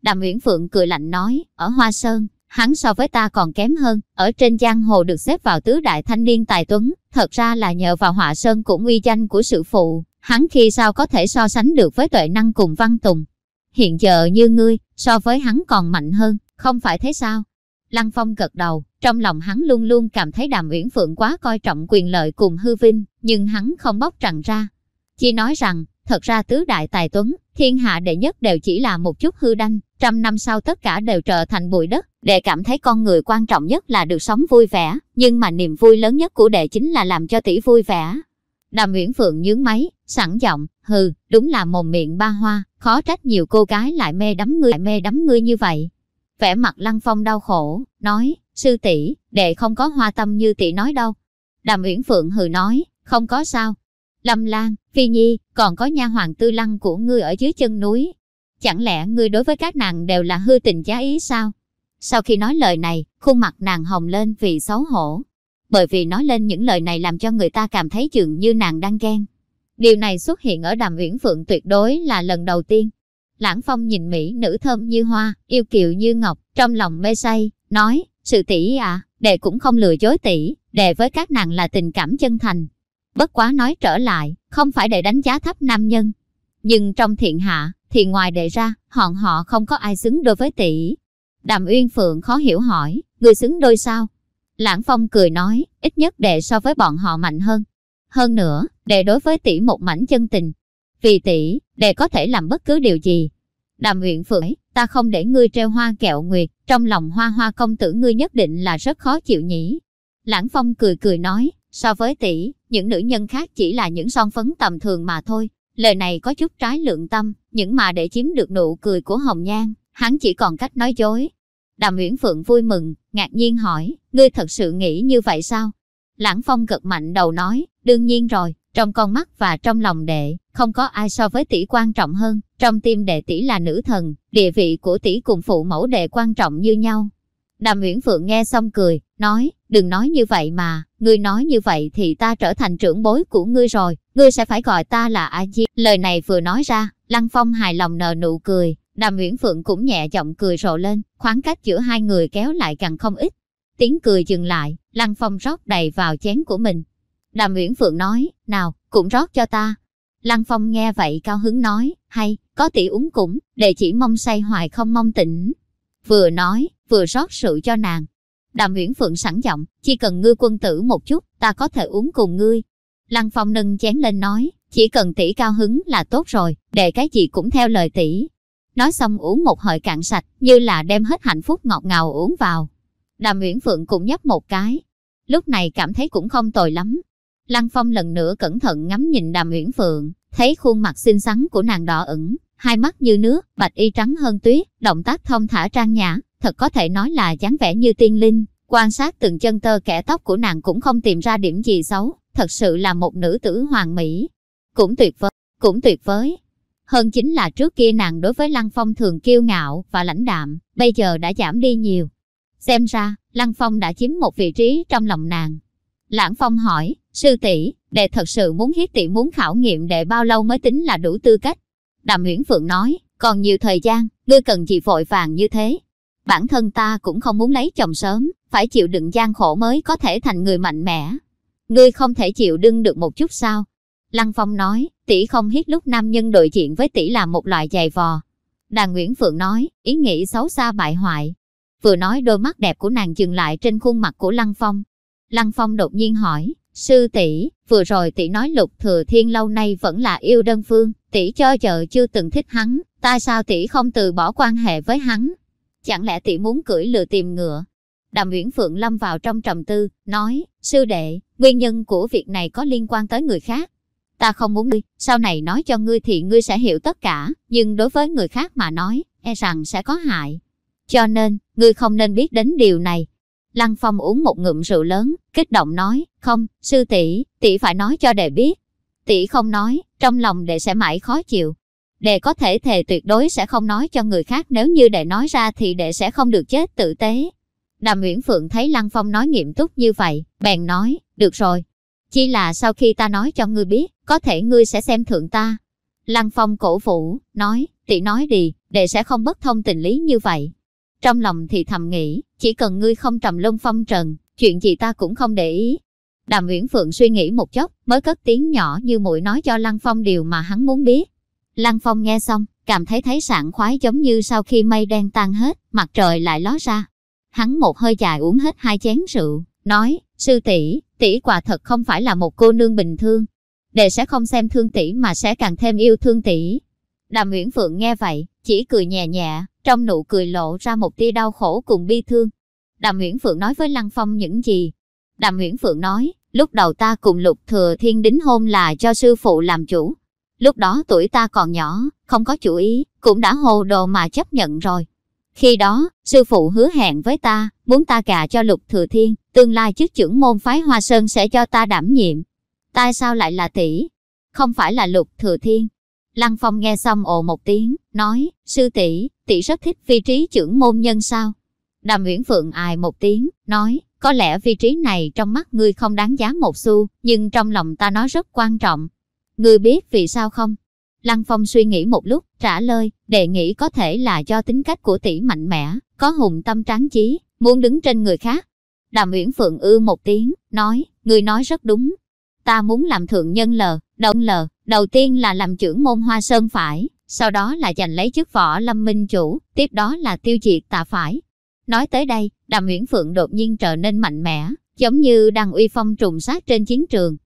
Speaker 1: Đàm uyển Phượng cười lạnh nói, ở Hoa Sơn, hắn so với ta còn kém hơn, ở trên giang hồ được xếp vào tứ đại thanh niên tài tuấn, thật ra là nhờ vào Hoa Sơn cũng uy danh của sự phụ, hắn khi sao có thể so sánh được với tuệ năng cùng Văn Tùng. Hiện giờ như ngươi, so với hắn còn mạnh hơn, không phải thế sao? Lăng Phong gật đầu, trong lòng hắn luôn luôn cảm thấy Đàm Uyển Phượng quá coi trọng quyền lợi cùng hư vinh, nhưng hắn không bóc trần ra. Chỉ nói rằng, thật ra tứ đại tài tuấn, thiên hạ đệ nhất đều chỉ là một chút hư đanh, trăm năm sau tất cả đều trở thành bụi đất. Đệ cảm thấy con người quan trọng nhất là được sống vui vẻ, nhưng mà niềm vui lớn nhất của đệ chính là làm cho tỷ vui vẻ. Đàm Uyển Phượng nhướng máy, sẵn giọng, hừ, đúng là mồm miệng ba hoa, khó trách nhiều cô gái lại mê đắm ngươi, lại mê đắm ngươi như vậy. Vẻ mặt Lăng Phong đau khổ, nói, sư tỷ, đệ không có hoa tâm như tỷ nói đâu. Đàm Uyển Phượng hừ nói, không có sao. Lâm Lan, Phi Nhi, còn có nha hoàng tư lăng của ngươi ở dưới chân núi. Chẳng lẽ ngươi đối với các nàng đều là hư tình giá ý sao? Sau khi nói lời này, khuôn mặt nàng hồng lên vì xấu hổ. Bởi vì nói lên những lời này làm cho người ta cảm thấy dường như nàng đang ghen. Điều này xuất hiện ở Đàm Uyển Phượng tuyệt đối là lần đầu tiên. Lãng Phong nhìn mỹ nữ thơm như hoa, yêu kiều như ngọc, trong lòng mê say, nói, sự tỷ à, đệ cũng không lừa dối tỷ, đệ với các nàng là tình cảm chân thành. Bất quá nói trở lại, không phải để đánh giá thấp nam nhân. Nhưng trong thiện hạ, thì ngoài đệ ra, hòn họ không có ai xứng đôi với tỷ. Đàm Uyên Phượng khó hiểu hỏi, người xứng đôi sao? Lãng Phong cười nói, ít nhất đệ so với bọn họ mạnh hơn. Hơn nữa, đệ đối với tỷ một mảnh chân tình. Vì tỷ, đệ có thể làm bất cứ điều gì. Đàm Uyên Phượng, ta không để ngươi treo hoa kẹo nguyệt, trong lòng hoa hoa công tử ngươi nhất định là rất khó chịu nhỉ. Lãng Phong cười cười nói, so với tỷ, những nữ nhân khác chỉ là những son phấn tầm thường mà thôi. Lời này có chút trái lượng tâm, những mà để chiếm được nụ cười của Hồng Nhan, hắn chỉ còn cách nói dối. Đàm Uyển Phượng vui mừng, ngạc nhiên hỏi, ngươi thật sự nghĩ như vậy sao? Lãng Phong gật mạnh đầu nói, đương nhiên rồi, trong con mắt và trong lòng đệ, không có ai so với tỷ quan trọng hơn, trong tim đệ tỷ là nữ thần, địa vị của tỷ cùng phụ mẫu đệ quan trọng như nhau. Đàm Uyển Phượng nghe xong cười, nói, đừng nói như vậy mà, ngươi nói như vậy thì ta trở thành trưởng bối của ngươi rồi, ngươi sẽ phải gọi ta là A Di. Lời này vừa nói ra, Lăng Phong hài lòng nở nụ cười, Đàm Uyển Phượng cũng nhẹ giọng cười rộ lên, khoảng cách giữa hai người kéo lại càng không ít. Tiếng cười dừng lại, Lăng Phong rót đầy vào chén của mình. Đàm Uyển Phượng nói, nào, cũng rót cho ta. Lăng Phong nghe vậy cao hứng nói, hay, có tỷ uống cũng, để chỉ mong say hoài không mong tỉnh. Vừa nói, vừa rót rượu cho nàng. Đàm Uyển Phượng sẵn giọng, chỉ cần ngươi quân tử một chút, ta có thể uống cùng ngươi. Lăng Phong nâng chén lên nói, chỉ cần tỷ cao hứng là tốt rồi, để cái gì cũng theo lời tỷ. Nói xong uống một hơi cạn sạch, như là đem hết hạnh phúc ngọt ngào uống vào. Đàm Uyển Phượng cũng nhấp một cái. Lúc này cảm thấy cũng không tồi lắm. Lăng Phong lần nữa cẩn thận ngắm nhìn Đàm Uyển Phượng, thấy khuôn mặt xinh xắn của nàng đỏ ửng, hai mắt như nước, bạch y trắng hơn tuyết, động tác thông thả trang nhã, thật có thể nói là dáng vẻ như tiên linh. Quan sát từng chân tơ kẻ tóc của nàng cũng không tìm ra điểm gì xấu, thật sự là một nữ tử hoàng mỹ. Cũng tuyệt vời, cũng tuyệt vời. Hơn chính là trước kia nàng đối với Lăng Phong thường kiêu ngạo và lãnh đạm, bây giờ đã giảm đi nhiều. Xem ra, Lăng Phong đã chiếm một vị trí trong lòng nàng. Lãng Phong hỏi, sư tỷ, đệ thật sự muốn hiếp tỷ muốn khảo nghiệm đệ bao lâu mới tính là đủ tư cách? Đàm Uyển Phượng nói, còn nhiều thời gian, ngươi cần gì vội vàng như thế? Bản thân ta cũng không muốn lấy chồng sớm, phải chịu đựng gian khổ mới có thể thành người mạnh mẽ. Ngươi không thể chịu đựng được một chút sao? Lăng Phong nói, tỷ không hiết lúc nam nhân đội diện với tỷ là một loại giày vò. Đàn Nguyễn Phượng nói, ý nghĩ xấu xa bại hoại. Vừa nói đôi mắt đẹp của nàng dừng lại trên khuôn mặt của Lăng Phong. Lăng Phong đột nhiên hỏi, sư tỷ, vừa rồi tỷ nói lục thừa thiên lâu nay vẫn là yêu đơn phương, tỷ cho chợ chưa từng thích hắn, tại sao tỷ không từ bỏ quan hệ với hắn? Chẳng lẽ tỷ muốn cưỡi lừa tìm ngựa? Đàm Uyển Phượng lâm vào trong trầm tư, nói, sư đệ, nguyên nhân của việc này có liên quan tới người khác. Ta không muốn ngươi, sau này nói cho ngươi thì ngươi sẽ hiểu tất cả, nhưng đối với người khác mà nói, e rằng sẽ có hại. Cho nên, ngươi không nên biết đến điều này. Lăng Phong uống một ngụm rượu lớn, kích động nói, không, sư tỷ, tỷ phải nói cho đệ biết. Tỷ không nói, trong lòng đệ sẽ mãi khó chịu. Đệ có thể thề tuyệt đối sẽ không nói cho người khác nếu như đệ nói ra thì đệ sẽ không được chết tử tế. Đàm Uyển Phượng thấy Lăng Phong nói nghiêm túc như vậy, bèn nói, được rồi. Chỉ là sau khi ta nói cho ngươi biết, có thể ngươi sẽ xem thượng ta. Lăng Phong cổ vũ, nói, tỷ nói đi, đệ sẽ không bất thông tình lý như vậy. Trong lòng thì thầm nghĩ, chỉ cần ngươi không trầm lông phong trần, chuyện gì ta cũng không để ý. Đàm Uyển Phượng suy nghĩ một chốc, mới cất tiếng nhỏ như muội nói cho Lăng Phong điều mà hắn muốn biết. Lăng Phong nghe xong, cảm thấy thấy sảng khoái giống như sau khi mây đen tan hết, mặt trời lại ló ra. Hắn một hơi dài uống hết hai chén rượu, nói, sư tỷ, tỷ quả thật không phải là một cô nương bình thường. Đệ sẽ không xem thương tỷ mà sẽ càng thêm yêu thương tỷ. Đàm Uyển Phượng nghe vậy, chỉ cười nhẹ nhẹ, trong nụ cười lộ ra một tia đau khổ cùng bi thương. Đàm Uyển Phượng nói với Lăng Phong những gì? Đàm Uyển Phượng nói, lúc đầu ta cùng Lục Thừa Thiên đính hôn là cho sư phụ làm chủ. Lúc đó tuổi ta còn nhỏ, không có chủ ý, cũng đã hồ đồ mà chấp nhận rồi. Khi đó, sư phụ hứa hẹn với ta, muốn ta gà cho Lục Thừa Thiên, tương lai chức trưởng môn phái Hoa Sơn sẽ cho ta đảm nhiệm. Tại sao lại là tỷ? Không phải là Lục Thừa Thiên. Lăng Phong nghe xong ồ một tiếng, nói, sư tỷ, tỷ rất thích vị trí trưởng môn nhân sao? Đàm Uyển Phượng ai một tiếng, nói, có lẽ vị trí này trong mắt ngươi không đáng giá một xu, nhưng trong lòng ta nó rất quan trọng. Ngươi biết vì sao không? Lăng Phong suy nghĩ một lúc, trả lời, đề nghị có thể là do tính cách của tỷ mạnh mẽ, có hùng tâm tráng chí, muốn đứng trên người khác. Đàm Uyển Phượng ư một tiếng, nói, người nói rất đúng. Ta muốn làm thượng nhân lờ, động lờ, đầu tiên là làm trưởng môn hoa sơn phải, sau đó là giành lấy chức võ lâm minh chủ, tiếp đó là tiêu diệt tà phải. Nói tới đây, Đàm Uyển Phượng đột nhiên trở nên mạnh mẽ, giống như đang uy phong trùng sát trên chiến trường.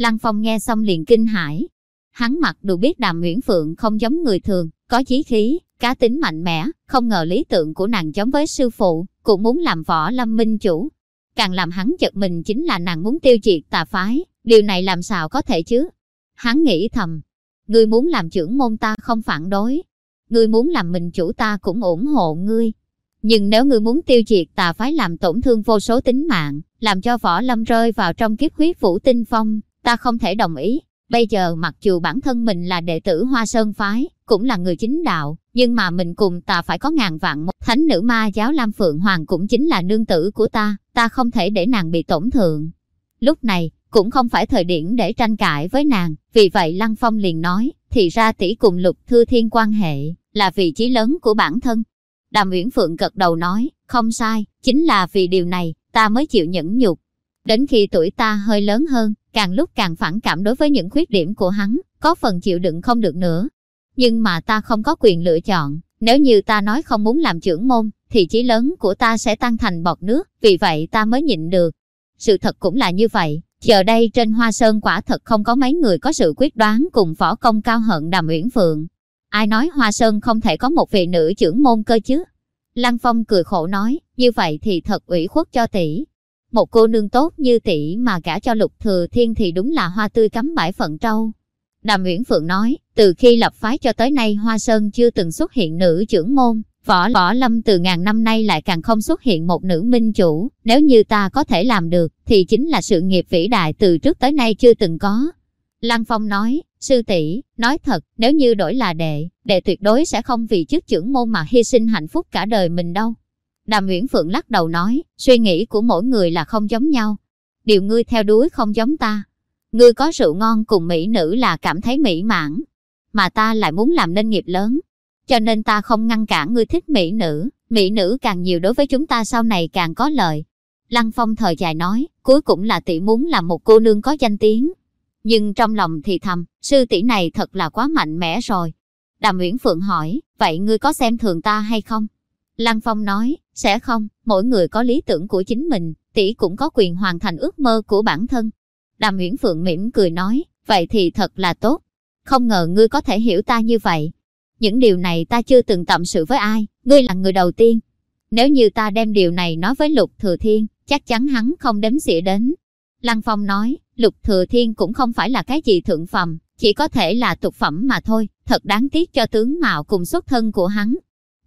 Speaker 1: Lăng Phong nghe xong liền kinh hãi, Hắn mặc dù biết đàm Nguyễn Phượng không giống người thường, có chí khí, cá tính mạnh mẽ, không ngờ lý tưởng của nàng giống với sư phụ, cũng muốn làm võ lâm minh chủ. Càng làm hắn chật mình chính là nàng muốn tiêu diệt tà phái, điều này làm sao có thể chứ? Hắn nghĩ thầm, ngươi muốn làm trưởng môn ta không phản đối, ngươi muốn làm mình chủ ta cũng ủng hộ ngươi. Nhưng nếu ngươi muốn tiêu diệt tà phái làm tổn thương vô số tính mạng, làm cho võ lâm rơi vào trong kiếp huyết vũ tinh phong, ta không thể đồng ý. Bây giờ mặc dù bản thân mình là đệ tử Hoa Sơn Phái, cũng là người chính đạo, nhưng mà mình cùng ta phải có ngàn vạn một thánh nữ ma giáo Lam Phượng Hoàng cũng chính là nương tử của ta, ta không thể để nàng bị tổn thương. Lúc này, cũng không phải thời điểm để tranh cãi với nàng, vì vậy Lăng Phong liền nói, thì ra tỷ cùng Lục Thư Thiên quan hệ, là vị trí lớn của bản thân. Đàm Uyển Phượng gật đầu nói, không sai, chính là vì điều này, ta mới chịu nhẫn nhục. Đến khi tuổi ta hơi lớn hơn, càng lúc càng phản cảm đối với những khuyết điểm của hắn, có phần chịu đựng không được nữa. Nhưng mà ta không có quyền lựa chọn, nếu như ta nói không muốn làm trưởng môn, thì chí lớn của ta sẽ tan thành bọt nước, vì vậy ta mới nhịn được. Sự thật cũng là như vậy, giờ đây trên Hoa Sơn quả thật không có mấy người có sự quyết đoán cùng võ công cao hận Đàm Uyển Phượng. Ai nói Hoa Sơn không thể có một vị nữ trưởng môn cơ chứ? Lăng Phong cười khổ nói, như vậy thì thật ủy khuất cho tỷ, một cô nương tốt như tỷ mà gả cho lục thừa thiên thì đúng là hoa tươi cắm bãi phận trâu. Đàm Uyển Phượng nói, từ khi lập phái cho tới nay Hoa Sơn chưa từng xuất hiện nữ trưởng môn, võ võ lâm từ ngàn năm nay lại càng không xuất hiện một nữ minh chủ, nếu như ta có thể làm được, thì chính là sự nghiệp vĩ đại từ trước tới nay chưa từng có. Lăng Phong nói, sư tỷ nói thật, nếu như đổi là đệ, đệ tuyệt đối sẽ không vì chức trưởng môn mà hy sinh hạnh phúc cả đời mình đâu. Đàm Uyển Phượng lắc đầu nói, suy nghĩ của mỗi người là không giống nhau. điều ngươi theo đuổi không giống ta. Ngươi có rượu ngon cùng mỹ nữ là cảm thấy mỹ mãn, mà ta lại muốn làm nên nghiệp lớn. Cho nên ta không ngăn cản ngươi thích mỹ nữ, mỹ nữ càng nhiều đối với chúng ta sau này càng có lợi. Lăng Phong thời dài nói, cuối cùng là tỷ muốn làm một cô nương có danh tiếng. Nhưng trong lòng thì thầm, sư tỷ này thật là quá mạnh mẽ rồi. Đàm Nguyễn Phượng hỏi, vậy ngươi có xem thường ta hay không? Lăng Phong nói, sẽ không, mỗi người có lý tưởng của chính mình, tỷ cũng có quyền hoàn thành ước mơ của bản thân. Đàm Uyển Phượng mỉm cười nói, vậy thì thật là tốt. Không ngờ ngươi có thể hiểu ta như vậy. Những điều này ta chưa từng tâm sự với ai, ngươi là người đầu tiên. Nếu như ta đem điều này nói với Lục Thừa Thiên, chắc chắn hắn không đếm xỉa đến. Lăng Phong nói, Lục Thừa Thiên cũng không phải là cái gì thượng phẩm, chỉ có thể là tục phẩm mà thôi, thật đáng tiếc cho tướng mạo cùng xuất thân của hắn.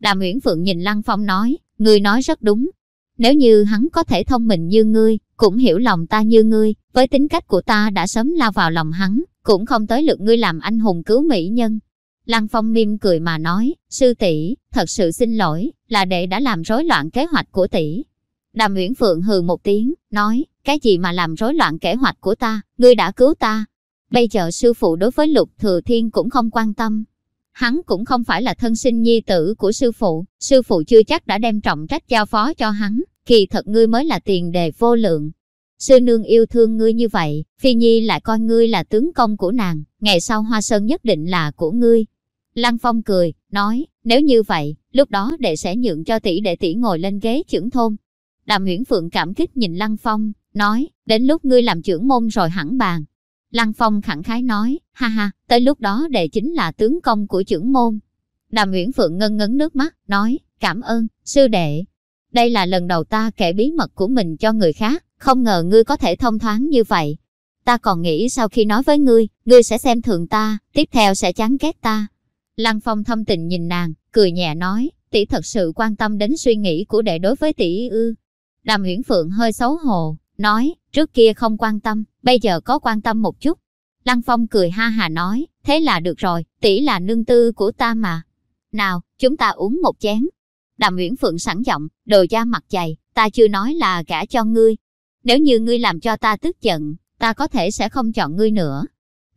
Speaker 1: Đàm Nguyễn Phượng nhìn Lăng Phong nói, ngươi nói rất đúng. Nếu như hắn có thể thông minh như ngươi, cũng hiểu lòng ta như ngươi, với tính cách của ta đã sớm lao vào lòng hắn, cũng không tới lượt ngươi làm anh hùng cứu mỹ nhân. Lăng Phong mỉm cười mà nói, sư tỷ, thật sự xin lỗi, là đệ đã làm rối loạn kế hoạch của tỷ. Đàm Nguyễn Phượng hừ một tiếng, nói, cái gì mà làm rối loạn kế hoạch của ta, ngươi đã cứu ta. Bây giờ sư phụ đối với Lục Thừa Thiên cũng không quan tâm. Hắn cũng không phải là thân sinh nhi tử của sư phụ, sư phụ chưa chắc đã đem trọng trách giao phó cho hắn, kỳ thật ngươi mới là tiền đề vô lượng. Sư nương yêu thương ngươi như vậy, Phi Nhi lại coi ngươi là tướng công của nàng, ngày sau Hoa Sơn nhất định là của ngươi. Lăng Phong cười, nói, nếu như vậy, lúc đó đệ sẽ nhượng cho tỷ đệ tỷ ngồi lên ghế trưởng thôn. Đàm Nguyễn Phượng cảm kích nhìn Lăng Phong, nói, đến lúc ngươi làm trưởng môn rồi hẳn bàn. Lăng Phong khẳng khái nói, ha ha, tới lúc đó đệ chính là tướng công của trưởng môn. Đàm Nguyễn Phượng ngân ngấn nước mắt, nói, cảm ơn, sư đệ. Đây là lần đầu ta kể bí mật của mình cho người khác, không ngờ ngươi có thể thông thoáng như vậy. Ta còn nghĩ sau khi nói với ngươi, ngươi sẽ xem thường ta, tiếp theo sẽ chán ghét ta. Lăng Phong thâm tình nhìn nàng, cười nhẹ nói, tỷ thật sự quan tâm đến suy nghĩ của đệ đối với tỷ ư. Đàm Nguyễn Phượng hơi xấu hổ, nói, trước kia không quan tâm, bây giờ có quan tâm một chút. Lăng Phong cười ha hà nói, thế là được rồi, tỷ là nương tư của ta mà. Nào, chúng ta uống một chén. Đàm Nguyễn Phượng sẵn giọng, đồ da mặt dày, ta chưa nói là gả cho ngươi. Nếu như ngươi làm cho ta tức giận, ta có thể sẽ không chọn ngươi nữa.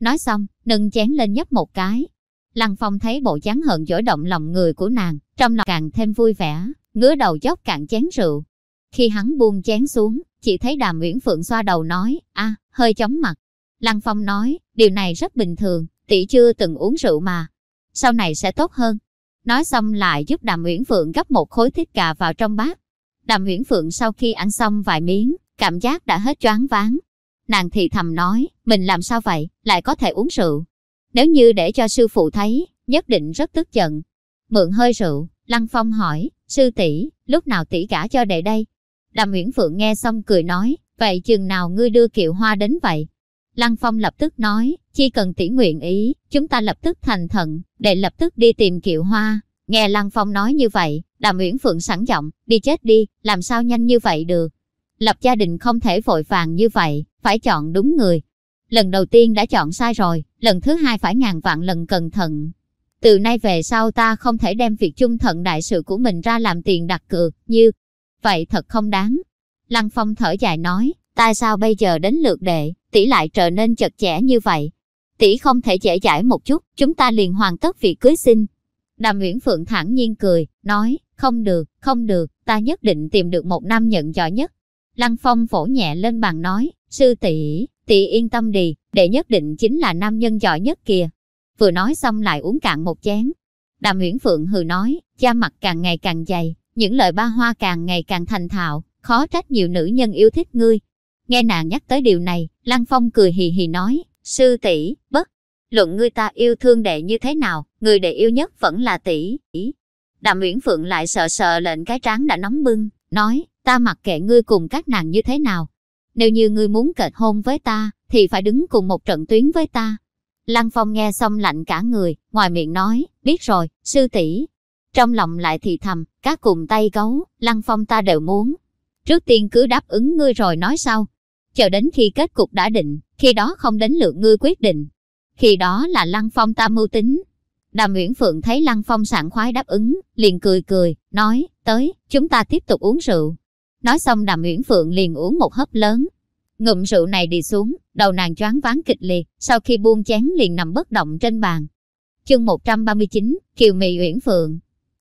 Speaker 1: Nói xong, nâng chén lên nhấp một cái. Lăng Phong thấy bộ dáng hận dỗi động lòng người của nàng, trong lòng càng thêm vui vẻ, ngứa đầu dốc cạn chén rượu. Khi hắn buông chén xuống, chỉ thấy đàm uyển Phượng xoa đầu nói, a hơi chóng mặt. Lăng Phong nói, điều này rất bình thường, tỷ chưa từng uống rượu mà. Sau này sẽ tốt hơn. Nói xong lại giúp đàm uyển Phượng gấp một khối thịt cà vào trong bát. Đàm uyển Phượng sau khi ăn xong vài miếng, cảm giác đã hết choáng váng. Nàng thì thầm nói, mình làm sao vậy, lại có thể uống rượu. Nếu như để cho sư phụ thấy, nhất định rất tức giận. Mượn hơi rượu, Lăng Phong hỏi, sư tỷ, lúc nào tỷ gả cho đệ đây? Đàm uyển Phượng nghe xong cười nói, vậy chừng nào ngươi đưa kiệu hoa đến vậy? Lăng Phong lập tức nói, chỉ cần tỷ nguyện ý, chúng ta lập tức thành thận, để lập tức đi tìm kiệu hoa. Nghe Lăng Phong nói như vậy, Đàm uyển Phượng sẵn giọng, đi chết đi, làm sao nhanh như vậy được? Lập gia đình không thể vội vàng như vậy, phải chọn đúng người. Lần đầu tiên đã chọn sai rồi, lần thứ hai phải ngàn vạn lần cẩn thận. Từ nay về sau ta không thể đem việc chung thận đại sự của mình ra làm tiền đặt cược, như vậy thật không đáng. Lăng Phong thở dài nói, tại sao bây giờ đến lượt đệ, tỷ lại trở nên chật chẽ như vậy? Tỷ không thể dễ dãi một chút, chúng ta liền hoàn tất việc cưới xin. Đàm Nguyễn Phượng thản nhiên cười, nói, không được, không được, ta nhất định tìm được một nam nhận giỏi nhất. Lăng Phong phổ nhẹ lên bàn nói, sư tỷ, tỷ yên tâm đi, đệ nhất định chính là nam nhân giỏi nhất kìa. Vừa nói xong lại uống cạn một chén. Đàm Nguyễn Phượng hừ nói, da mặt càng ngày càng dày, những lời ba hoa càng ngày càng thành thạo, khó trách nhiều nữ nhân yêu thích ngươi. Nghe nàng nhắc tới điều này, Lăng Phong cười hì hì nói, sư tỷ, bất, luận ngươi ta yêu thương đệ như thế nào, người đệ yêu nhất vẫn là tỷ. Đàm Uyển Phượng lại sợ sợ lệnh cái trán đã nóng bưng, nói, ta mặc kệ ngươi cùng các nàng như thế nào. Nếu như ngươi muốn kết hôn với ta, thì phải đứng cùng một trận tuyến với ta. Lăng Phong nghe xong lạnh cả người, ngoài miệng nói, biết rồi, sư tỷ. Trong lòng lại thì thầm, các cùng tay gấu, Lăng Phong ta đều muốn. Trước tiên cứ đáp ứng ngươi rồi nói sau. Chờ đến khi kết cục đã định, khi đó không đến lượt ngươi quyết định. Khi đó là Lăng Phong ta mưu tính. Đàm Nguyễn Phượng thấy Lăng Phong sảng khoái đáp ứng, liền cười cười, nói, tới, chúng ta tiếp tục uống rượu. Nói xong Đàm Nguyễn Phượng liền uống một hớp lớn. Ngụm rượu này đi xuống, đầu nàng choáng váng kịch liệt, sau khi buông chén liền nằm bất động trên bàn. Chương 139, Kiều Mị Uyển Phượng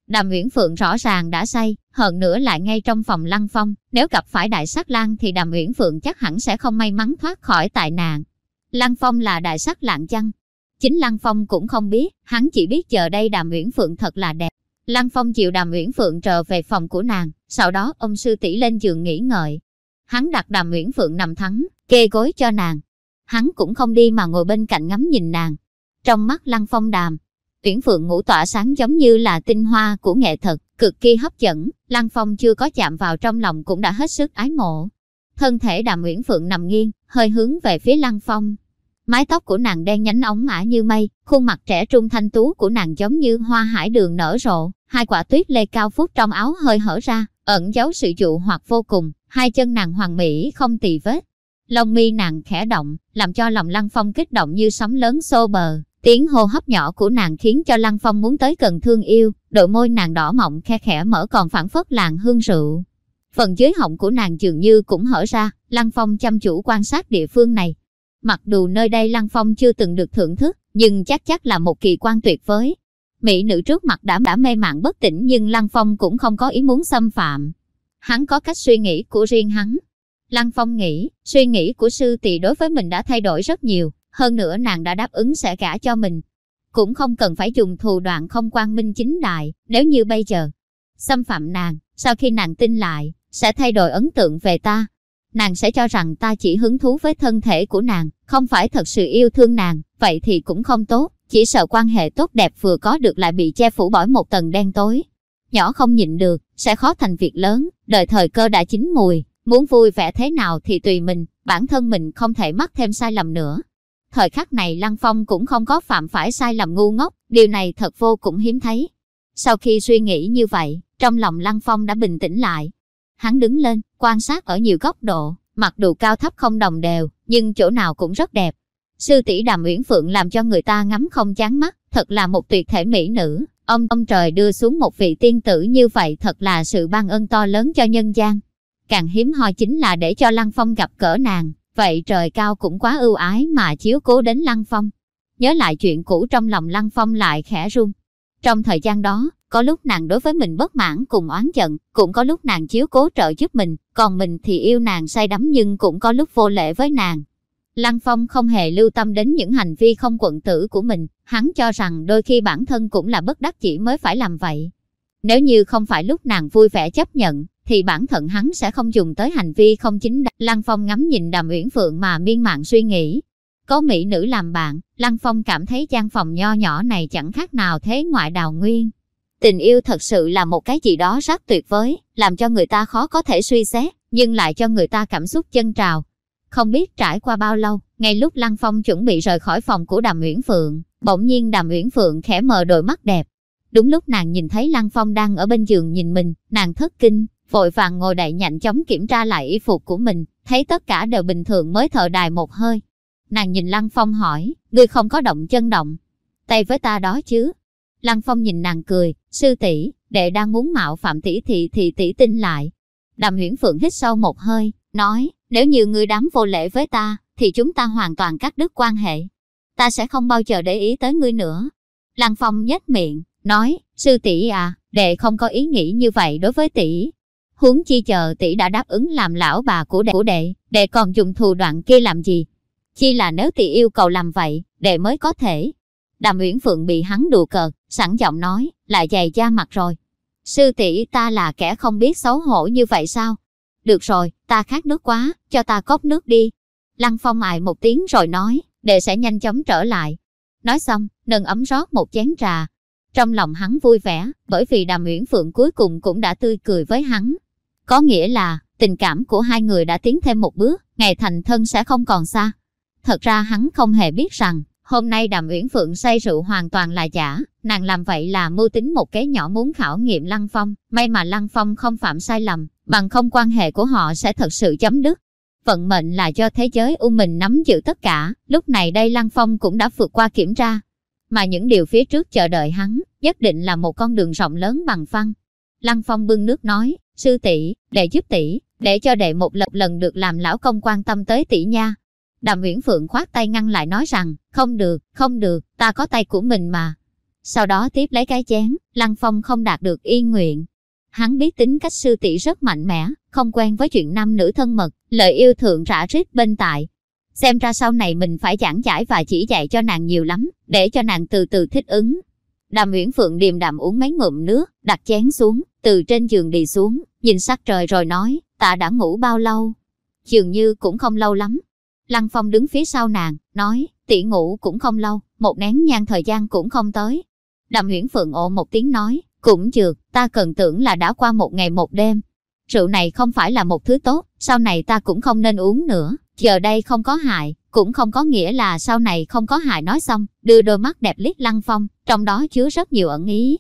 Speaker 1: Đàm Uyển Phượng rõ ràng đã say, hơn nữa lại ngay trong phòng Lăng Phong, nếu gặp phải đại sát lang thì Đàm Uyển Phượng chắc hẳn sẽ không may mắn thoát khỏi tai nạn. Lăng Phong là đại sát lạng chăng? Chính Lăng Phong cũng không biết, hắn chỉ biết giờ đây Đàm Uyển Phượng thật là đẹp. Lăng Phong chịu Đàm Uyển Phượng trở về phòng của nàng, sau đó ông sư tỷ lên giường nghỉ ngợi. Hắn đặt Đàm Uyển Phượng nằm thắng, kê gối cho nàng. Hắn cũng không đi mà ngồi bên cạnh ngắm nhìn nàng. Trong mắt Lăng Phong Đàm, Uyển Phượng ngủ tỏa sáng giống như là tinh hoa của nghệ thuật, cực kỳ hấp dẫn, Lăng Phong chưa có chạm vào trong lòng cũng đã hết sức ái mộ. Thân thể Đàm Uyển Phượng nằm nghiêng, hơi hướng về phía Lăng Phong. Mái tóc của nàng đen nhánh óng ả như mây, khuôn mặt trẻ trung thanh tú của nàng giống như hoa hải đường nở rộ, hai quả tuyết lê cao phút trong áo hơi hở ra, ẩn giấu sự dụ hoặc vô cùng, hai chân nàng hoàng mỹ không tì vết. Lông mi nàng khẽ động, làm cho lòng Lăng Phong kích động như sóng lớn xô bờ, Tiếng hô hấp nhỏ của nàng khiến cho Lăng Phong muốn tới gần thương yêu, đôi môi nàng đỏ mọng khe khẽ mở còn phản phất làn hương rượu. Phần dưới họng của nàng dường như cũng hở ra, Lăng Phong chăm chủ quan sát địa phương này. Mặc dù nơi đây Lăng Phong chưa từng được thưởng thức, nhưng chắc chắc là một kỳ quan tuyệt vời. Mỹ nữ trước mặt đã đã mê mạn bất tỉnh nhưng Lăng Phong cũng không có ý muốn xâm phạm. Hắn có cách suy nghĩ của riêng hắn. Lăng Phong nghĩ, suy nghĩ của sư tỷ đối với mình đã thay đổi rất nhiều, hơn nữa nàng đã đáp ứng sẽ gả cho mình. Cũng không cần phải dùng thù đoạn không quan minh chính đại, nếu như bây giờ. Xâm phạm nàng, sau khi nàng tin lại, sẽ thay đổi ấn tượng về ta. Nàng sẽ cho rằng ta chỉ hứng thú với thân thể của nàng, không phải thật sự yêu thương nàng, vậy thì cũng không tốt, chỉ sợ quan hệ tốt đẹp vừa có được lại bị che phủ bởi một tầng đen tối. Nhỏ không nhịn được, sẽ khó thành việc lớn, đợi thời cơ đã chín mùi, muốn vui vẻ thế nào thì tùy mình, bản thân mình không thể mắc thêm sai lầm nữa. Thời khắc này Lăng Phong cũng không có phạm phải sai lầm ngu ngốc, điều này thật vô cùng hiếm thấy. Sau khi suy nghĩ như vậy, trong lòng Lăng Phong đã bình tĩnh lại. Hắn đứng lên, quan sát ở nhiều góc độ, mặc dù cao thấp không đồng đều, nhưng chỗ nào cũng rất đẹp. Sư tỷ Đàm Uyển Phượng làm cho người ta ngắm không chán mắt, thật là một tuyệt thể mỹ nữ. Ông ông trời đưa xuống một vị tiên tử như vậy thật là sự ban ơn to lớn cho nhân gian. Càng hiếm hoi chính là để cho Lăng Phong gặp cỡ nàng, Vậy trời cao cũng quá ưu ái mà chiếu cố đến Lăng Phong. Nhớ lại chuyện cũ trong lòng Lăng Phong lại khẽ run. Trong thời gian đó, có lúc nàng đối với mình bất mãn cùng oán giận, cũng có lúc nàng chiếu cố trợ giúp mình, còn mình thì yêu nàng say đắm nhưng cũng có lúc vô lễ với nàng. Lăng Phong không hề lưu tâm đến những hành vi không quận tử của mình, hắn cho rằng đôi khi bản thân cũng là bất đắc chỉ mới phải làm vậy. Nếu như không phải lúc nàng vui vẻ chấp nhận, thì bản thân hắn sẽ không dùng tới hành vi không chính đáng. Lăng Phong ngắm nhìn Đàm Uyển Phượng mà miên man suy nghĩ. Có mỹ nữ làm bạn, Lăng Phong cảm thấy gian phòng nho nhỏ này chẳng khác nào thế ngoại đào nguyên. Tình yêu thật sự là một cái gì đó rất tuyệt vời, làm cho người ta khó có thể suy xét, nhưng lại cho người ta cảm xúc chân trào. Không biết trải qua bao lâu, ngay lúc Lăng Phong chuẩn bị rời khỏi phòng của Đàm Uyển Phượng, bỗng nhiên Đàm Uyển Phượng khẽ mờ đôi mắt đẹp. Đúng lúc nàng nhìn thấy Lăng Phong đang ở bên giường nhìn mình, nàng thất kinh, vội vàng ngồi đậy nhanh chóng kiểm tra lại y phục của mình, thấy tất cả đều bình thường mới thở đài một hơi. Nàng nhìn Lăng Phong hỏi, ngươi không có động chân động, tay với ta đó chứ. Lăng Phong nhìn nàng cười, sư tỷ, đệ đang muốn mạo phạm tỷ thì thì tỷ tin lại. Đàm Huyễn Phượng hít sâu một hơi, nói, nếu như ngươi đám vô lễ với ta, thì chúng ta hoàn toàn cắt đứt quan hệ. Ta sẽ không bao giờ để ý tới ngươi nữa. Lăng Phong nhếch miệng, nói, sư tỷ à, đệ không có ý nghĩ như vậy đối với tỷ, Huống chi chờ tỷ đã đáp ứng làm lão bà của đệ của đệ, đệ còn dùng thủ đoạn kia làm gì? Chi là nếu tỷ yêu cầu làm vậy, đệ mới có thể. Đàm Uyển Phượng bị hắn đùa cợt, sẵn giọng nói, lại dày da mặt rồi. Sư tỷ ta là kẻ không biết xấu hổ như vậy sao? Được rồi, ta khát nước quá, cho ta cốc nước đi. Lăng Phong ại một tiếng rồi nói, đệ sẽ nhanh chóng trở lại. Nói xong, nâng ấm rót một chén trà. Trong lòng hắn vui vẻ, bởi vì Đàm Uyển Phượng cuối cùng cũng đã tươi cười với hắn. Có nghĩa là, tình cảm của hai người đã tiến thêm một bước, ngày thành thân sẽ không còn xa. Thật ra hắn không hề biết rằng, hôm nay Đàm Uyển Phượng say rượu hoàn toàn là giả, nàng làm vậy là mưu tính một kế nhỏ muốn khảo nghiệm Lăng Phong, may mà Lăng Phong không phạm sai lầm, bằng không quan hệ của họ sẽ thật sự chấm dứt. Vận mệnh là do thế giới u mình nắm giữ tất cả, lúc này đây Lăng Phong cũng đã vượt qua kiểm tra. Mà những điều phía trước chờ đợi hắn, nhất định là một con đường rộng lớn bằng phăng. Lăng Phong bưng nước nói, sư tỷ, đệ giúp tỷ, để cho đệ một lần lần được làm lão công quan tâm tới tỷ nha. Đàm Uyển Phượng khoát tay ngăn lại nói rằng, không được, không được, ta có tay của mình mà. Sau đó tiếp lấy cái chén, Lăng Phong không đạt được yên nguyện. Hắn biết tính cách sư tỷ rất mạnh mẽ, không quen với chuyện nam nữ thân mật, lời yêu thượng rã rít bên tại. Xem ra sau này mình phải giảng giải và chỉ dạy cho nàng nhiều lắm, để cho nàng từ từ thích ứng. Đàm Uyển Phượng điềm đạm uống mấy ngụm nước, đặt chén xuống, từ trên giường đi xuống, nhìn sắc trời rồi nói, Tạ đã ngủ bao lâu? Dường như cũng không lâu lắm. Lăng Phong đứng phía sau nàng, nói, tỷ ngủ cũng không lâu, một nén nhang thời gian cũng không tới. Đàm Uyển Phượng ồ một tiếng nói, cũng dược, ta cần tưởng là đã qua một ngày một đêm. Rượu này không phải là một thứ tốt, sau này ta cũng không nên uống nữa, giờ đây không có hại, cũng không có nghĩa là sau này không có hại nói xong, đưa đôi mắt đẹp liếc Lăng Phong, trong đó chứa rất nhiều ẩn ý.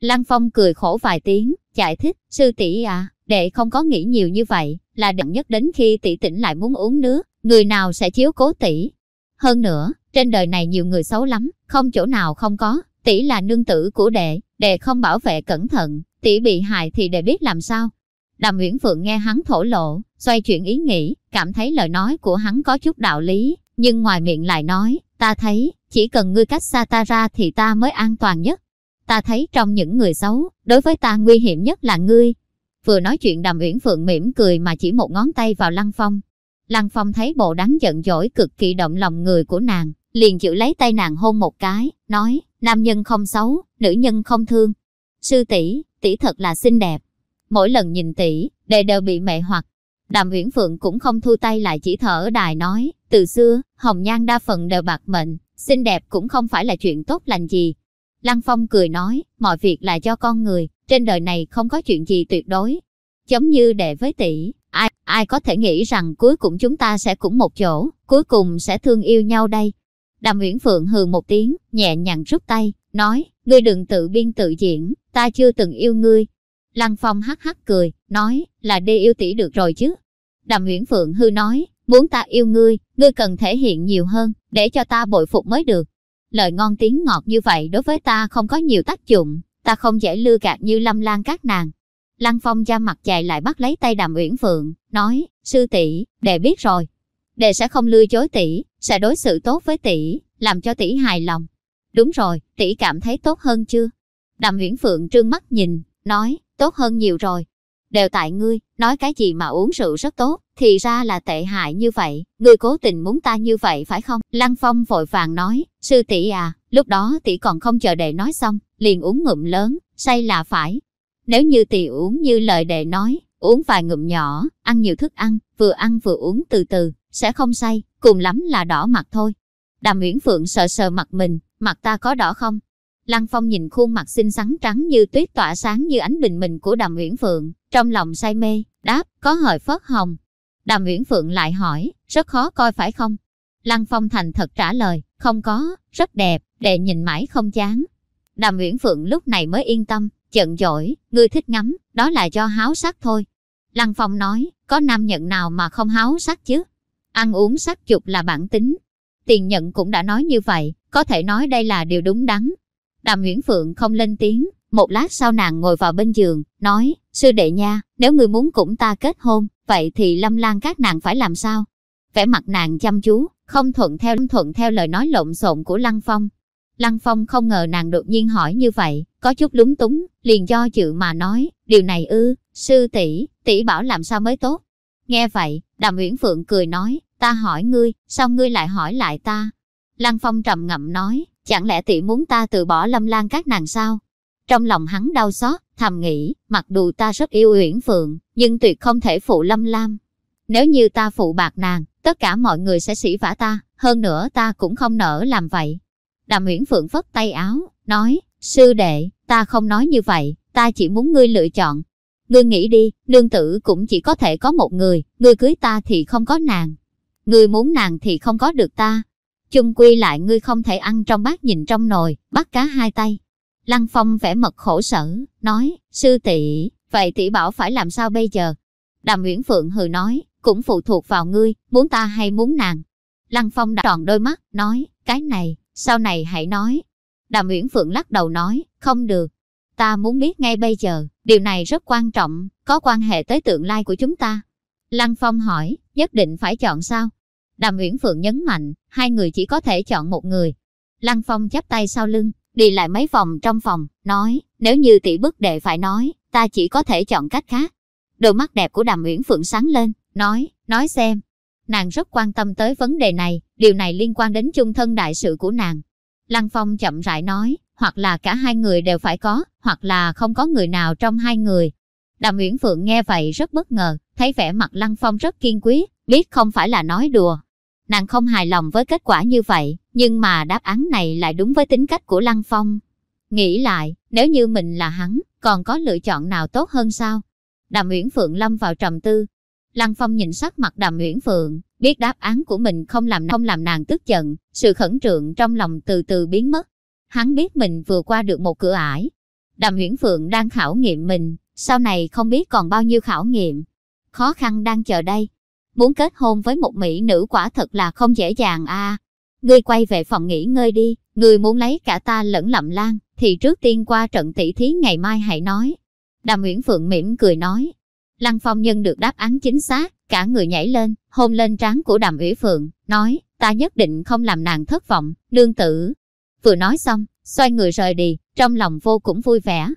Speaker 1: Lăng Phong cười khổ vài tiếng, giải thích, sư tỷ à, đệ không có nghĩ nhiều như vậy, là đặng nhất đến khi tỷ tỉnh lại muốn uống nước, người nào sẽ chiếu cố tỷ. Hơn nữa, trên đời này nhiều người xấu lắm, không chỗ nào không có, tỷ là nương tử của đệ, đệ không bảo vệ cẩn thận, tỷ bị hại thì đệ biết làm sao. Đàm Nguyễn Phượng nghe hắn thổ lộ, xoay chuyển ý nghĩ, cảm thấy lời nói của hắn có chút đạo lý, nhưng ngoài miệng lại nói, ta thấy, chỉ cần ngươi cách xa ta ra thì ta mới an toàn nhất. Ta thấy trong những người xấu, đối với ta nguy hiểm nhất là ngươi. Vừa nói chuyện Đàm Uyển Phượng mỉm cười mà chỉ một ngón tay vào Lăng Phong. Lăng Phong thấy bộ đáng giận dỗi cực kỳ động lòng người của nàng, liền giữ lấy tay nàng hôn một cái, nói, nam nhân không xấu, nữ nhân không thương. Sư tỷ, tỷ thật là xinh đẹp. Mỗi lần nhìn tỷ, đệ đều bị mẹ hoặc. Đàm Uyển Phượng cũng không thu tay lại chỉ thở đài nói, từ xưa, hồng nhan đa phần đều bạc mệnh, xinh đẹp cũng không phải là chuyện tốt lành gì. Lăng Phong cười nói, mọi việc là do con người, trên đời này không có chuyện gì tuyệt đối. Giống như đệ với tỷ, ai, ai có thể nghĩ rằng cuối cùng chúng ta sẽ cũng một chỗ, cuối cùng sẽ thương yêu nhau đây. Đàm Uyển Phượng hừ một tiếng, nhẹ nhàng rút tay, nói, ngươi đừng tự biên tự diễn, ta chưa từng yêu ngươi. Lăng Phong hắc hắc cười, nói, là đê yêu tỷ được rồi chứ. Đàm Uyển Phượng hư nói, muốn ta yêu ngươi, ngươi cần thể hiện nhiều hơn, để cho ta bội phục mới được. Lời ngon tiếng ngọt như vậy đối với ta không có nhiều tác dụng, ta không dễ lưa gạt như lâm lan các nàng. Lăng Phong ra mặt chạy lại bắt lấy tay Đàm Uyển Phượng, nói, sư tỷ, đệ biết rồi. Đệ sẽ không lừa dối tỷ, sẽ đối xử tốt với tỷ, làm cho tỷ hài lòng. Đúng rồi, tỷ cảm thấy tốt hơn chưa? Đàm Uyển Phượng trương mắt nhìn, nói, tốt hơn nhiều rồi. Đều tại ngươi, nói cái gì mà uống rượu rất tốt, thì ra là tệ hại như vậy, ngươi cố tình muốn ta như vậy phải không? Lăng Phong vội vàng nói, sư tỷ à, lúc đó tỷ còn không chờ đệ nói xong, liền uống ngụm lớn, say là phải. Nếu như tỷ uống như lời đệ nói, uống vài ngụm nhỏ, ăn nhiều thức ăn, vừa ăn vừa uống từ từ, sẽ không say, cùng lắm là đỏ mặt thôi. Đàm Uyển Phượng sợ sờ mặt mình, mặt ta có đỏ không? Lăng Phong nhìn khuôn mặt xinh xắn trắng như tuyết tỏa sáng như ánh bình minh của Đàm Uyển Phượng, trong lòng say mê, đáp, có hời phớt hồng. Đàm Uyển Phượng lại hỏi, rất khó coi phải không? Lăng Phong thành thật trả lời, không có, rất đẹp, đệ nhìn mãi không chán. Đàm Uyển Phượng lúc này mới yên tâm, giận dỗi, ngươi thích ngắm, đó là do háo sắc thôi. Lăng Phong nói, có nam nhận nào mà không háo sắc chứ? Ăn uống sắc dục là bản tính. Tiền nhận cũng đã nói như vậy, có thể nói đây là điều đúng đắn. Đàm Nguyễn Phượng không lên tiếng, một lát sau nàng ngồi vào bên giường, nói, sư đệ nha, nếu người muốn cũng ta kết hôn, vậy thì lâm lan các nàng phải làm sao? Vẻ mặt nàng chăm chú, không thuận theo thuận theo lời nói lộn xộn của Lăng Phong. Lăng Phong không ngờ nàng đột nhiên hỏi như vậy, có chút lúng túng, liền do dự mà nói, điều này ư, sư tỷ, tỷ bảo làm sao mới tốt. Nghe vậy, Đàm Uyển Phượng cười nói, ta hỏi ngươi, sao ngươi lại hỏi lại ta? Lăng Phong trầm ngậm nói, chẳng lẽ tỷ muốn ta từ bỏ lâm lan các nàng sao? Trong lòng hắn đau xót, thầm nghĩ, mặc dù ta rất yêu Uyển Phượng, nhưng tuyệt không thể phụ lâm lam. Nếu như ta phụ bạc nàng, tất cả mọi người sẽ sĩ vả ta, hơn nữa ta cũng không nỡ làm vậy. Đàm Uyển Phượng phất tay áo, nói, sư đệ, ta không nói như vậy, ta chỉ muốn ngươi lựa chọn. Ngươi nghĩ đi, nương tử cũng chỉ có thể có một người, ngươi cưới ta thì không có nàng. Ngươi muốn nàng thì không có được ta. Chung quy lại ngươi không thể ăn trong bát nhìn trong nồi, bắt cá hai tay. Lăng Phong vẽ mật khổ sở, nói, sư tỷ, vậy tỷ bảo phải làm sao bây giờ? Đàm Nguyễn Phượng hừ nói, cũng phụ thuộc vào ngươi, muốn ta hay muốn nàng. Lăng Phong đã tròn đôi mắt, nói, cái này, sau này hãy nói. Đàm Nguyễn Phượng lắc đầu nói, không được. Ta muốn biết ngay bây giờ, điều này rất quan trọng, có quan hệ tới tương lai của chúng ta. Lăng Phong hỏi, nhất định phải chọn sao? Đàm Uyển Phượng nhấn mạnh, hai người chỉ có thể chọn một người. Lăng Phong chắp tay sau lưng, đi lại mấy vòng trong phòng, nói, nếu như tỷ bức đệ phải nói, ta chỉ có thể chọn cách khác. Đôi mắt đẹp của Đàm Uyển Phượng sáng lên, nói, nói xem. Nàng rất quan tâm tới vấn đề này, điều này liên quan đến chung thân đại sự của nàng. Lăng Phong chậm rãi nói, hoặc là cả hai người đều phải có, hoặc là không có người nào trong hai người. Đàm Uyển Phượng nghe vậy rất bất ngờ, thấy vẻ mặt Lăng Phong rất kiên quyết, biết không phải là nói đùa. Nàng không hài lòng với kết quả như vậy, nhưng mà đáp án này lại đúng với tính cách của Lăng Phong. Nghĩ lại, nếu như mình là hắn, còn có lựa chọn nào tốt hơn sao? Đàm Uyển Phượng lâm vào trầm tư. Lăng Phong nhìn sắc mặt Đàm Uyển Phượng, biết đáp án của mình không làm không làm nàng tức giận, sự khẩn trượng trong lòng từ từ biến mất. Hắn biết mình vừa qua được một cửa ải. Đàm Uyển Phượng đang khảo nghiệm mình, sau này không biết còn bao nhiêu khảo nghiệm. Khó khăn đang chờ đây. Muốn kết hôn với một mỹ nữ quả thật là không dễ dàng a. Ngươi quay về phòng nghỉ ngơi đi, ngươi muốn lấy cả ta lẫn lậm lan, thì trước tiên qua trận tỷ thí ngày mai hãy nói. Đàm Uyển Phượng mỉm cười nói. Lăng Phong nhân được đáp án chính xác, cả người nhảy lên, hôn lên trán của Đàm Uyển Phượng, nói, ta nhất định không làm nàng thất vọng, nương tử. Vừa nói xong, xoay người rời đi, trong lòng vô cùng vui vẻ.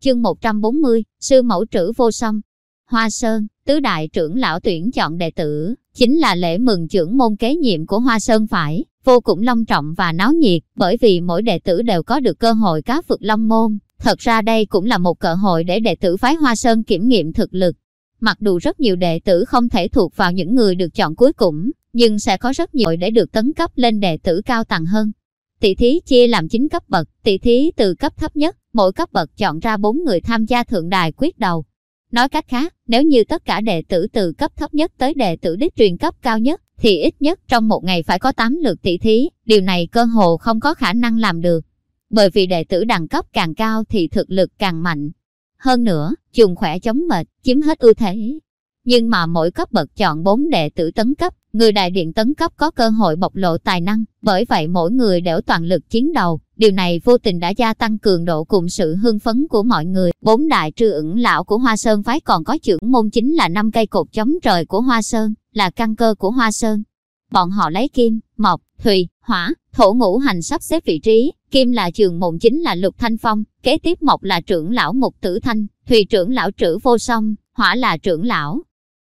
Speaker 1: Chương 140, Sư Mẫu Trữ Vô Song Hoa Sơn, tứ đại trưởng lão tuyển chọn đệ tử, chính là lễ mừng trưởng môn kế nhiệm của Hoa Sơn phải, vô cùng long trọng và náo nhiệt, bởi vì mỗi đệ tử đều có được cơ hội cá vượt long môn. Thật ra đây cũng là một cơ hội để đệ tử phái Hoa Sơn kiểm nghiệm thực lực. Mặc dù rất nhiều đệ tử không thể thuộc vào những người được chọn cuối cùng, nhưng sẽ có rất nhiều để được tấn cấp lên đệ tử cao tầng hơn. Tỷ thí chia làm 9 cấp bậc, tỷ thí từ cấp thấp nhất, mỗi cấp bậc chọn ra 4 người tham gia thượng đài quyết đầu. Nói cách khác, nếu như tất cả đệ tử từ cấp thấp nhất tới đệ tử đích truyền cấp cao nhất, thì ít nhất trong một ngày phải có 8 lượt tỷ thí, điều này cơ hồ không có khả năng làm được. Bởi vì đệ tử đẳng cấp càng cao thì thực lực càng mạnh. Hơn nữa, dùng khỏe chống mệt, chiếm hết ưu thế. Nhưng mà mỗi cấp bậc chọn 4 đệ tử tấn cấp, người đại điện tấn cấp có cơ hội bộc lộ tài năng, bởi vậy mỗi người đều toàn lực chiến đầu. Điều này vô tình đã gia tăng cường độ cùng sự hưng phấn của mọi người. Bốn đại trư ẩn lão của Hoa Sơn phái còn có trưởng môn chính là năm cây cột chống trời của Hoa Sơn, là căn cơ của Hoa Sơn. Bọn họ lấy kim, mộc, thủy hỏa, thổ ngũ hành sắp xếp vị trí, kim là trường môn chính là lục thanh phong, kế tiếp mộc là trưởng lão mục tử thanh, thủy trưởng lão trữ vô song, hỏa là trưởng lão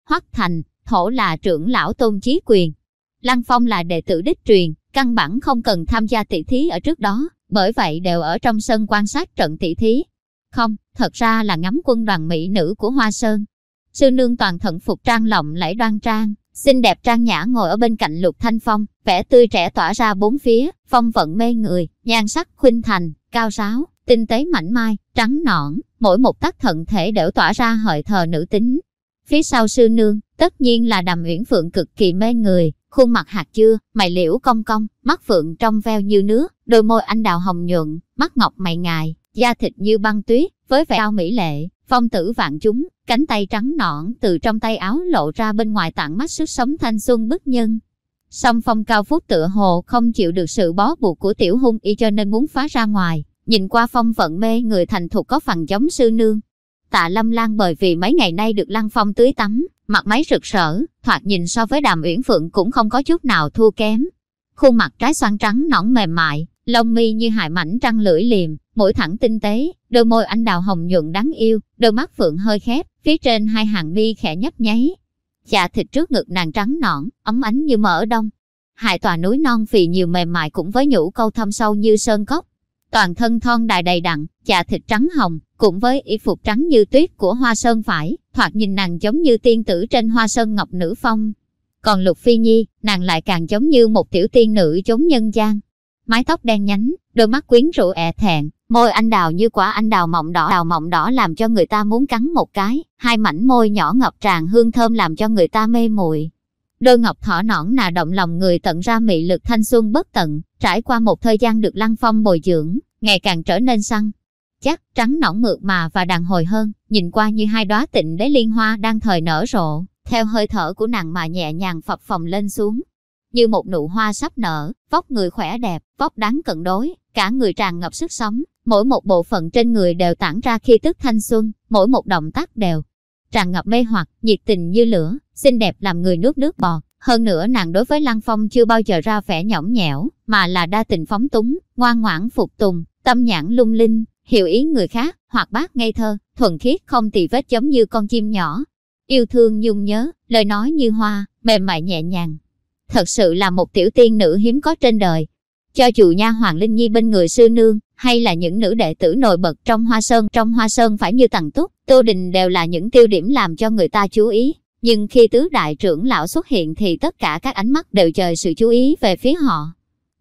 Speaker 1: hoắc thành, thổ là trưởng lão tôn chí quyền. Lăng Phong là đệ tử đích truyền, căn bản không cần tham gia tỷ thí ở trước đó, bởi vậy đều ở trong sân quan sát trận tỷ thí. Không, thật ra là ngắm quân đoàn mỹ nữ của Hoa Sơn. Sư nương toàn thận phục trang lộng lẫy đoan trang, xinh đẹp trang nhã ngồi ở bên cạnh Lục Thanh Phong, vẻ tươi trẻ tỏa ra bốn phía, phong vận mê người, nhan sắc khuynh thành, cao ráo, tinh tế mảnh mai, trắng nõn, mỗi một tác thận thể đều tỏa ra hợi thờ nữ tính, Phía sau sư nương, tất nhiên là đàm uyển phượng cực kỳ mê người, khuôn mặt hạt chưa, mày liễu cong cong, mắt phượng trong veo như nước, đôi môi anh đào hồng nhuận, mắt ngọc mày ngài, da thịt như băng tuyết, với vẻ ao mỹ lệ, phong tử vạn chúng, cánh tay trắng nõn từ trong tay áo lộ ra bên ngoài tặng mắt sức sống thanh xuân bức nhân. Song phong cao phúc tựa hồ không chịu được sự bó buộc của tiểu hung y cho nên muốn phá ra ngoài, nhìn qua phong vận mê người thành thục có phần giống sư nương, Tạ Lâm Lan bởi vì mấy ngày nay được Lăng Phong tưới tắm, mặt máy rực rỡ, thoạt nhìn so với Đàm Uyển Phượng cũng không có chút nào thua kém. Khuôn mặt trái xoan trắng nõn mềm mại, lông mi như hài mảnh trăng lưỡi liềm, mũi thẳng tinh tế, đôi môi anh đào hồng nhuận đáng yêu, đôi mắt phượng hơi khép, phía trên hai hàng mi khẽ nhấp nháy. Dạ thịt trước ngực nàng trắng nõn, ấm ánh như mỡ đông. Hai tòa núi non phì nhiều mềm mại cũng với nhũ câu thâm sâu như sơn cốc. Toàn thân thon đài đầy đặn, dạ thịt trắng hồng, cũng với y phục trắng như tuyết của hoa sơn phải, thoạt nhìn nàng giống như tiên tử trên hoa sơn ngọc nữ phong. Còn Lục Phi Nhi, nàng lại càng giống như một tiểu tiên nữ chống nhân gian. Mái tóc đen nhánh, đôi mắt quyến rũ ẹ thẹn, môi anh đào như quả anh đào mọng đỏ đào mọng đỏ làm cho người ta muốn cắn một cái, hai mảnh môi nhỏ ngập tràn hương thơm làm cho người ta mê muội. Đôi ngọc thỏ nõn nà động lòng người tận ra mị lực thanh xuân bất tận, trải qua một thời gian được lăng phong bồi dưỡng, ngày càng trở nên săn, chắc, trắng nõn mượt mà và đàn hồi hơn, nhìn qua như hai đóa tịnh đế liên hoa đang thời nở rộ, theo hơi thở của nàng mà nhẹ nhàng phập phồng lên xuống. Như một nụ hoa sắp nở, vóc người khỏe đẹp, vóc đáng cận đối, cả người tràn ngập sức sống, mỗi một bộ phận trên người đều tản ra khi tức thanh xuân, mỗi một động tác đều tràn ngập mê hoặc, nhiệt tình như lửa, xinh đẹp làm người nước nước bọt. Hơn nữa nàng đối với Lăng Phong chưa bao giờ ra vẻ nhõng nhẽo, mà là đa tình phóng túng, ngoan ngoãn phục tùng, tâm nhãn lung linh, hiểu ý người khác, hoặc bác ngây thơ, thuần khiết không tì vết giống như con chim nhỏ. Yêu thương nhung nhớ, lời nói như hoa, mềm mại nhẹ nhàng. Thật sự là một tiểu tiên nữ hiếm có trên đời. Cho dù nha Hoàng Linh Nhi bên người sư nương, hay là những nữ đệ tử nổi bật trong hoa sơn trong hoa sơn phải như tầng túc, tô đình đều là những tiêu điểm làm cho người ta chú ý. Nhưng khi tứ đại trưởng lão xuất hiện thì tất cả các ánh mắt đều chờ sự chú ý về phía họ.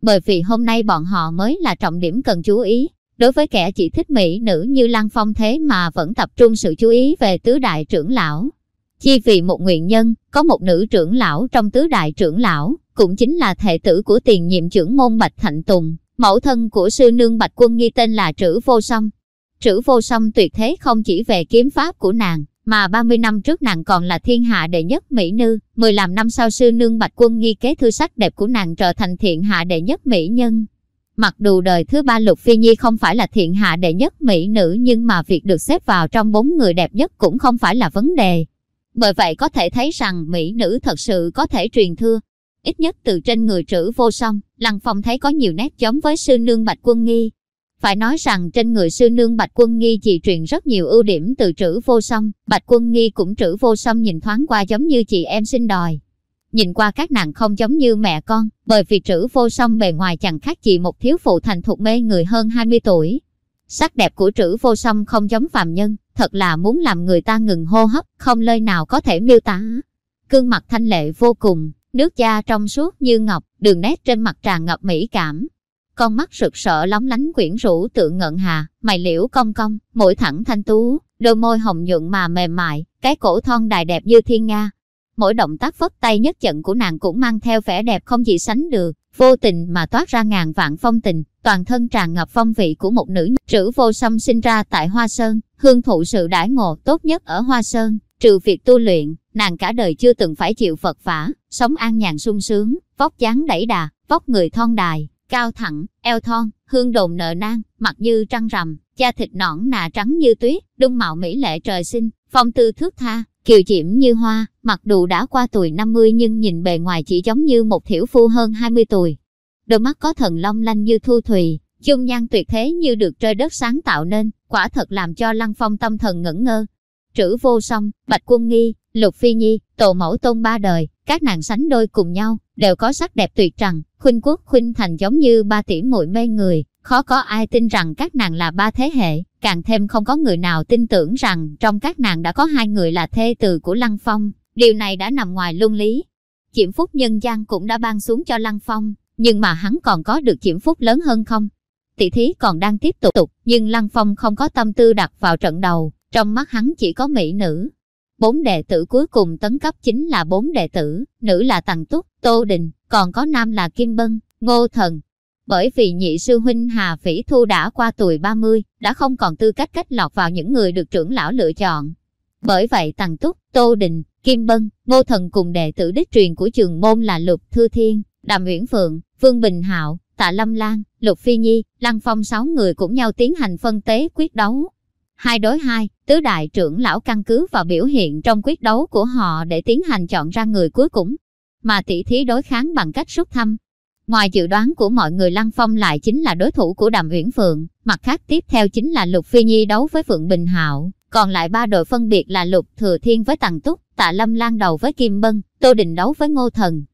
Speaker 1: Bởi vì hôm nay bọn họ mới là trọng điểm cần chú ý. Đối với kẻ chỉ thích mỹ nữ như Lăng Phong thế mà vẫn tập trung sự chú ý về tứ đại trưởng lão. Chi vì một nguyện nhân, có một nữ trưởng lão trong tứ đại trưởng lão, cũng chính là thể tử của tiền nhiệm trưởng môn Bạch Thạnh Tùng, mẫu thân của sư nương Bạch Quân Nghi tên là Trữ Vô Song. Trữ Vô Song tuyệt thế không chỉ về kiếm pháp của nàng, mà 30 năm trước nàng còn là thiên hạ đệ nhất mỹ nữ, 15 năm sau sư nương Bạch Quân nghi kế thư sắc đẹp của nàng trở thành thiện hạ đệ nhất mỹ nhân. Mặc dù đời thứ ba Lục Phi Nhi không phải là thiện hạ đệ nhất mỹ nữ nhưng mà việc được xếp vào trong bốn người đẹp nhất cũng không phải là vấn đề. Bởi vậy có thể thấy rằng mỹ nữ thật sự có thể truyền thưa. Ít nhất từ trên người trữ vô song, Lăng Phong thấy có nhiều nét giống với sư nương Bạch Quân Nghi, phải nói rằng trên người sư nương Bạch Quân Nghi chị truyền rất nhiều ưu điểm từ trữ vô song, Bạch Quân Nghi cũng trữ vô song nhìn thoáng qua giống như chị em sinh đòi. Nhìn qua các nàng không giống như mẹ con, bởi vì trữ vô song bề ngoài chẳng khác chị một thiếu phụ thành thục mê người hơn 20 tuổi. Sắc đẹp của trữ vô song không giống phàm nhân, thật là muốn làm người ta ngừng hô hấp, không lời nào có thể miêu tả. Cương mặt thanh lệ vô cùng, nước da trong suốt như ngọc, đường nét trên mặt tràn ngập mỹ cảm, con mắt rực sợ lóng lánh quyển rũ tượng ngận hà, mày liễu cong cong, mũi thẳng thanh tú, đôi môi hồng nhuận mà mềm mại, cái cổ thon đài đẹp như thiên nga. Mỗi động tác phất tay nhất trận của nàng cũng mang theo vẻ đẹp không gì sánh được, vô tình mà toát ra ngàn vạn phong tình, toàn thân tràn ngập phong vị của một nữ trữ vô song sinh ra tại Hoa Sơn, hương thụ sự đãi ngộ tốt nhất ở Hoa Sơn, trừ việc tu luyện, nàng cả đời chưa từng phải chịu vật vả, sống an nhàn sung sướng, vóc dáng đẩy đà, vóc người thon đài, cao thẳng, eo thon, hương đồn nợ nang, mặt như trăng rằm, da thịt nõn nà trắng như tuyết, đung mạo mỹ lệ trời sinh, phong tư thước tha, kiều diễm như hoa, mặc dù đã qua tuổi 50 nhưng nhìn bề ngoài chỉ giống như một thiểu phu hơn 20 tuổi. Đôi mắt có thần long lanh như thu thùy, dung nhan tuyệt thế như được trời đất sáng tạo nên, quả thật làm cho Lăng Phong tâm thần ngẩn ngơ. Trữ vô song, Bạch Quân Nghi, Lục Phi Nhi, tổ mẫu tôn ba đời, các nàng sánh đôi cùng nhau, đều có sắc đẹp tuyệt trần, khuynh quốc khuynh thành giống như ba tỷ muội mê người, khó có ai tin rằng các nàng là ba thế hệ, càng thêm không có người nào tin tưởng rằng trong các nàng đã có hai người là thê từ của Lăng Phong, điều này đã nằm ngoài luân lý. Chiểm phúc nhân gian cũng đã ban xuống cho Lăng Phong, nhưng mà hắn còn có được diễm phúc lớn hơn không? Tỷ thí còn đang tiếp tục, nhưng Lăng Phong không có tâm tư đặt vào trận đầu, trong mắt hắn chỉ có mỹ nữ, Bốn đệ tử cuối cùng tấn cấp chính là bốn đệ tử, nữ là Tằng Túc, Tô Đình, còn có nam là Kim Bân, Ngô Thần. Bởi vì nhị sư huynh Hà Phỉ Thu đã qua tuổi 30, đã không còn tư cách cách lọt vào những người được trưởng lão lựa chọn. Bởi vậy Tằng Túc, Tô Đình, Kim Bân, Ngô Thần cùng đệ tử đích truyền của trường môn là Lục Thư Thiên, Đàm Uyển Phượng, Vương Bình Hạo, Tạ Lâm Lan, Lục Phi Nhi, Lăng Phong sáu người cũng nhau tiến hành phân tế quyết đấu. Hai đối hai, tứ đại trưởng lão căn cứ vào biểu hiện trong quyết đấu của họ để tiến hành chọn ra người cuối cùng, mà tỷ thí đối kháng bằng cách rút thăm. Ngoài dự đoán của mọi người Lăng Phong lại chính là đối thủ của Đàm Uyển Phượng, mặt khác tiếp theo chính là Lục Phi Nhi đấu với Phượng Bình Hạo, còn lại ba đội phân biệt là Lục Thừa Thiên với Tằng Túc, Tạ Lâm Lan đầu với Kim Bân, Tô Đình đấu với Ngô Thần.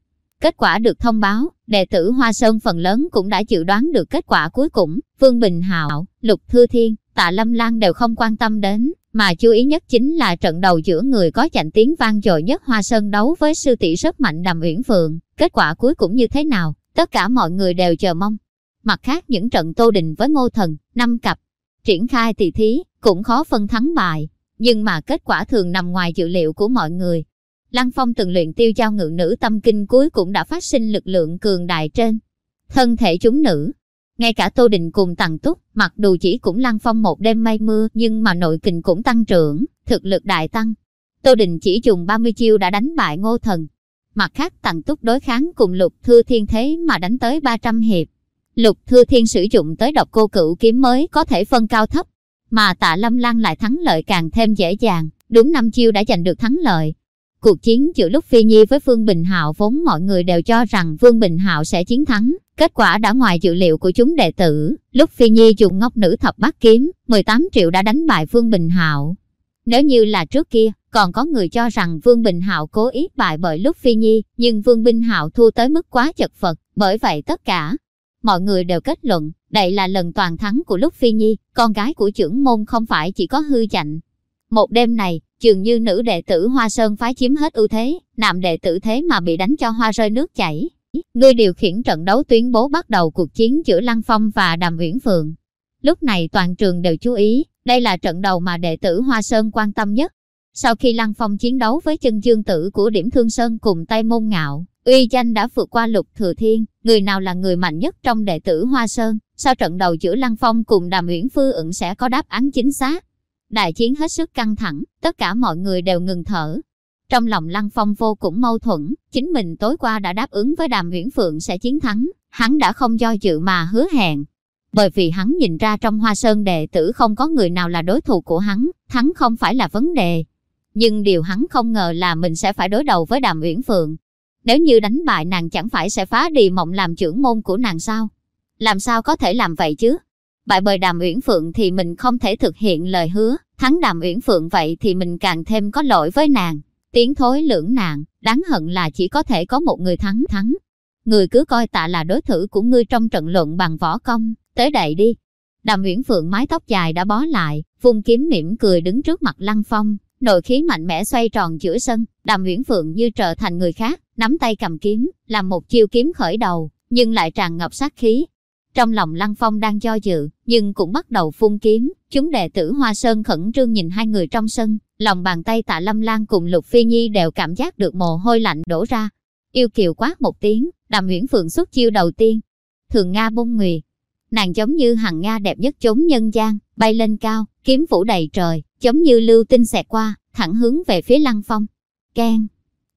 Speaker 1: Kết quả được thông báo, đệ tử Hoa Sơn phần lớn cũng đã dự đoán được kết quả cuối cùng, Vương Bình Hạo, Lục Thư Thiên, Tạ Lâm Lan đều không quan tâm đến, mà chú ý nhất chính là trận đầu giữa người có chạnh tiếng vang dội nhất Hoa Sơn đấu với sư tỷ rất mạnh Đàm Uyển Phượng, kết quả cuối cũng như thế nào, tất cả mọi người đều chờ mong. Mặt khác những trận Tô Đình với Ngô Thần, năm cặp, triển khai tỷ thí, cũng khó phân thắng bại, nhưng mà kết quả thường nằm ngoài dự liệu của mọi người. Lăng Phong từng luyện tiêu giao ngự nữ tâm kinh cuối cũng đã phát sinh lực lượng cường đại trên thân thể chúng nữ, ngay cả Tô Đình cùng Tằng Túc, mặc dù chỉ cũng lăng phong một đêm mây mưa nhưng mà nội kình cũng tăng trưởng, thực lực đại tăng. Tô Đình chỉ dùng 30 chiêu đã đánh bại ngô thần. Mặt khác Tằng Túc đối kháng cùng Lục Thư Thiên thế mà đánh tới 300 hiệp. Lục Thư Thiên sử dụng tới độc cô cửu kiếm mới có thể phân cao thấp. Mà tạ Lâm Lan lại thắng lợi càng thêm dễ dàng, đúng năm chiêu đã giành được thắng lợi. Cuộc chiến giữa lúc Phi Nhi với Vương Bình Hạo vốn mọi người đều cho rằng Vương Bình Hạo sẽ chiến thắng, kết quả đã ngoài dự liệu của chúng đệ tử. Lúc Phi Nhi dùng ngọc nữ thập bát kiếm, 18 triệu đã đánh bại Vương Bình Hạo. Nếu như là trước kia, còn có người cho rằng Vương Bình Hạo cố ý bại bởi lúc Phi Nhi, nhưng Vương Bình Hạo thua tới mức quá chật vật, bởi vậy tất cả mọi người đều kết luận, đây là lần toàn thắng của lúc Phi Nhi, con gái của trưởng môn không phải chỉ có hư chạnh. Một đêm này, dường như nữ đệ tử Hoa Sơn phái chiếm hết ưu thế, nam đệ tử thế mà bị đánh cho hoa rơi nước chảy. Ngươi điều khiển trận đấu tuyên bố bắt đầu cuộc chiến giữa Lăng Phong và Đàm Uyển Phượng. Lúc này toàn trường đều chú ý, đây là trận đầu mà đệ tử Hoa Sơn quan tâm nhất. Sau khi Lăng Phong chiến đấu với chân dương tử của điểm Thương Sơn cùng tay môn ngạo, uy danh đã vượt qua lục thừa thiên, người nào là người mạnh nhất trong đệ tử Hoa Sơn, sau trận đầu giữa Lăng Phong cùng Đàm Uyển Phư ẩn sẽ có đáp án chính xác. Đại chiến hết sức căng thẳng, tất cả mọi người đều ngừng thở. Trong lòng Lăng Phong vô cùng mâu thuẫn, chính mình tối qua đã đáp ứng với Đàm Uyển Phượng sẽ chiến thắng, hắn đã không do dự mà hứa hẹn. Bởi vì hắn nhìn ra trong Hoa Sơn đệ tử không có người nào là đối thủ của hắn, thắng không phải là vấn đề. Nhưng điều hắn không ngờ là mình sẽ phải đối đầu với Đàm Uyển Phượng. Nếu như đánh bại nàng chẳng phải sẽ phá đi mộng làm trưởng môn của nàng sao? Làm sao có thể làm vậy chứ? Bại bởi Đàm Uyển Phượng thì mình không thể thực hiện lời hứa, thắng Đàm Uyển Phượng vậy thì mình càng thêm có lỗi với nàng. Tiếng thối lưỡng nạn, đáng hận là chỉ có thể có một người thắng thắng. Người cứ coi tạ là đối thủ của ngươi trong trận luận bằng võ công, tới đậy đi. Đàm Uyển Phượng mái tóc dài đã bó lại, vung kiếm mỉm cười đứng trước mặt Lăng Phong, nội khí mạnh mẽ xoay tròn giữa sân, Đàm Uyển Phượng như trở thành người khác, nắm tay cầm kiếm, làm một chiêu kiếm khởi đầu, nhưng lại tràn ngập sát khí, trong lòng Lăng Phong đang do dự, nhưng cũng bắt đầu phun kiếm. Chúng đệ tử Hoa Sơn khẩn trương nhìn hai người trong sân, lòng bàn tay tạ Lâm Lan cùng Lục Phi Nhi đều cảm giác được mồ hôi lạnh đổ ra. Yêu kiều quát một tiếng, đàm nguyễn phượng xuất chiêu đầu tiên. Thường Nga bông nguyệt. Nàng giống như hằng Nga đẹp nhất chốn nhân gian, bay lên cao, kiếm phủ đầy trời, giống như lưu tinh xẹt qua, thẳng hướng về phía Lăng Phong. keng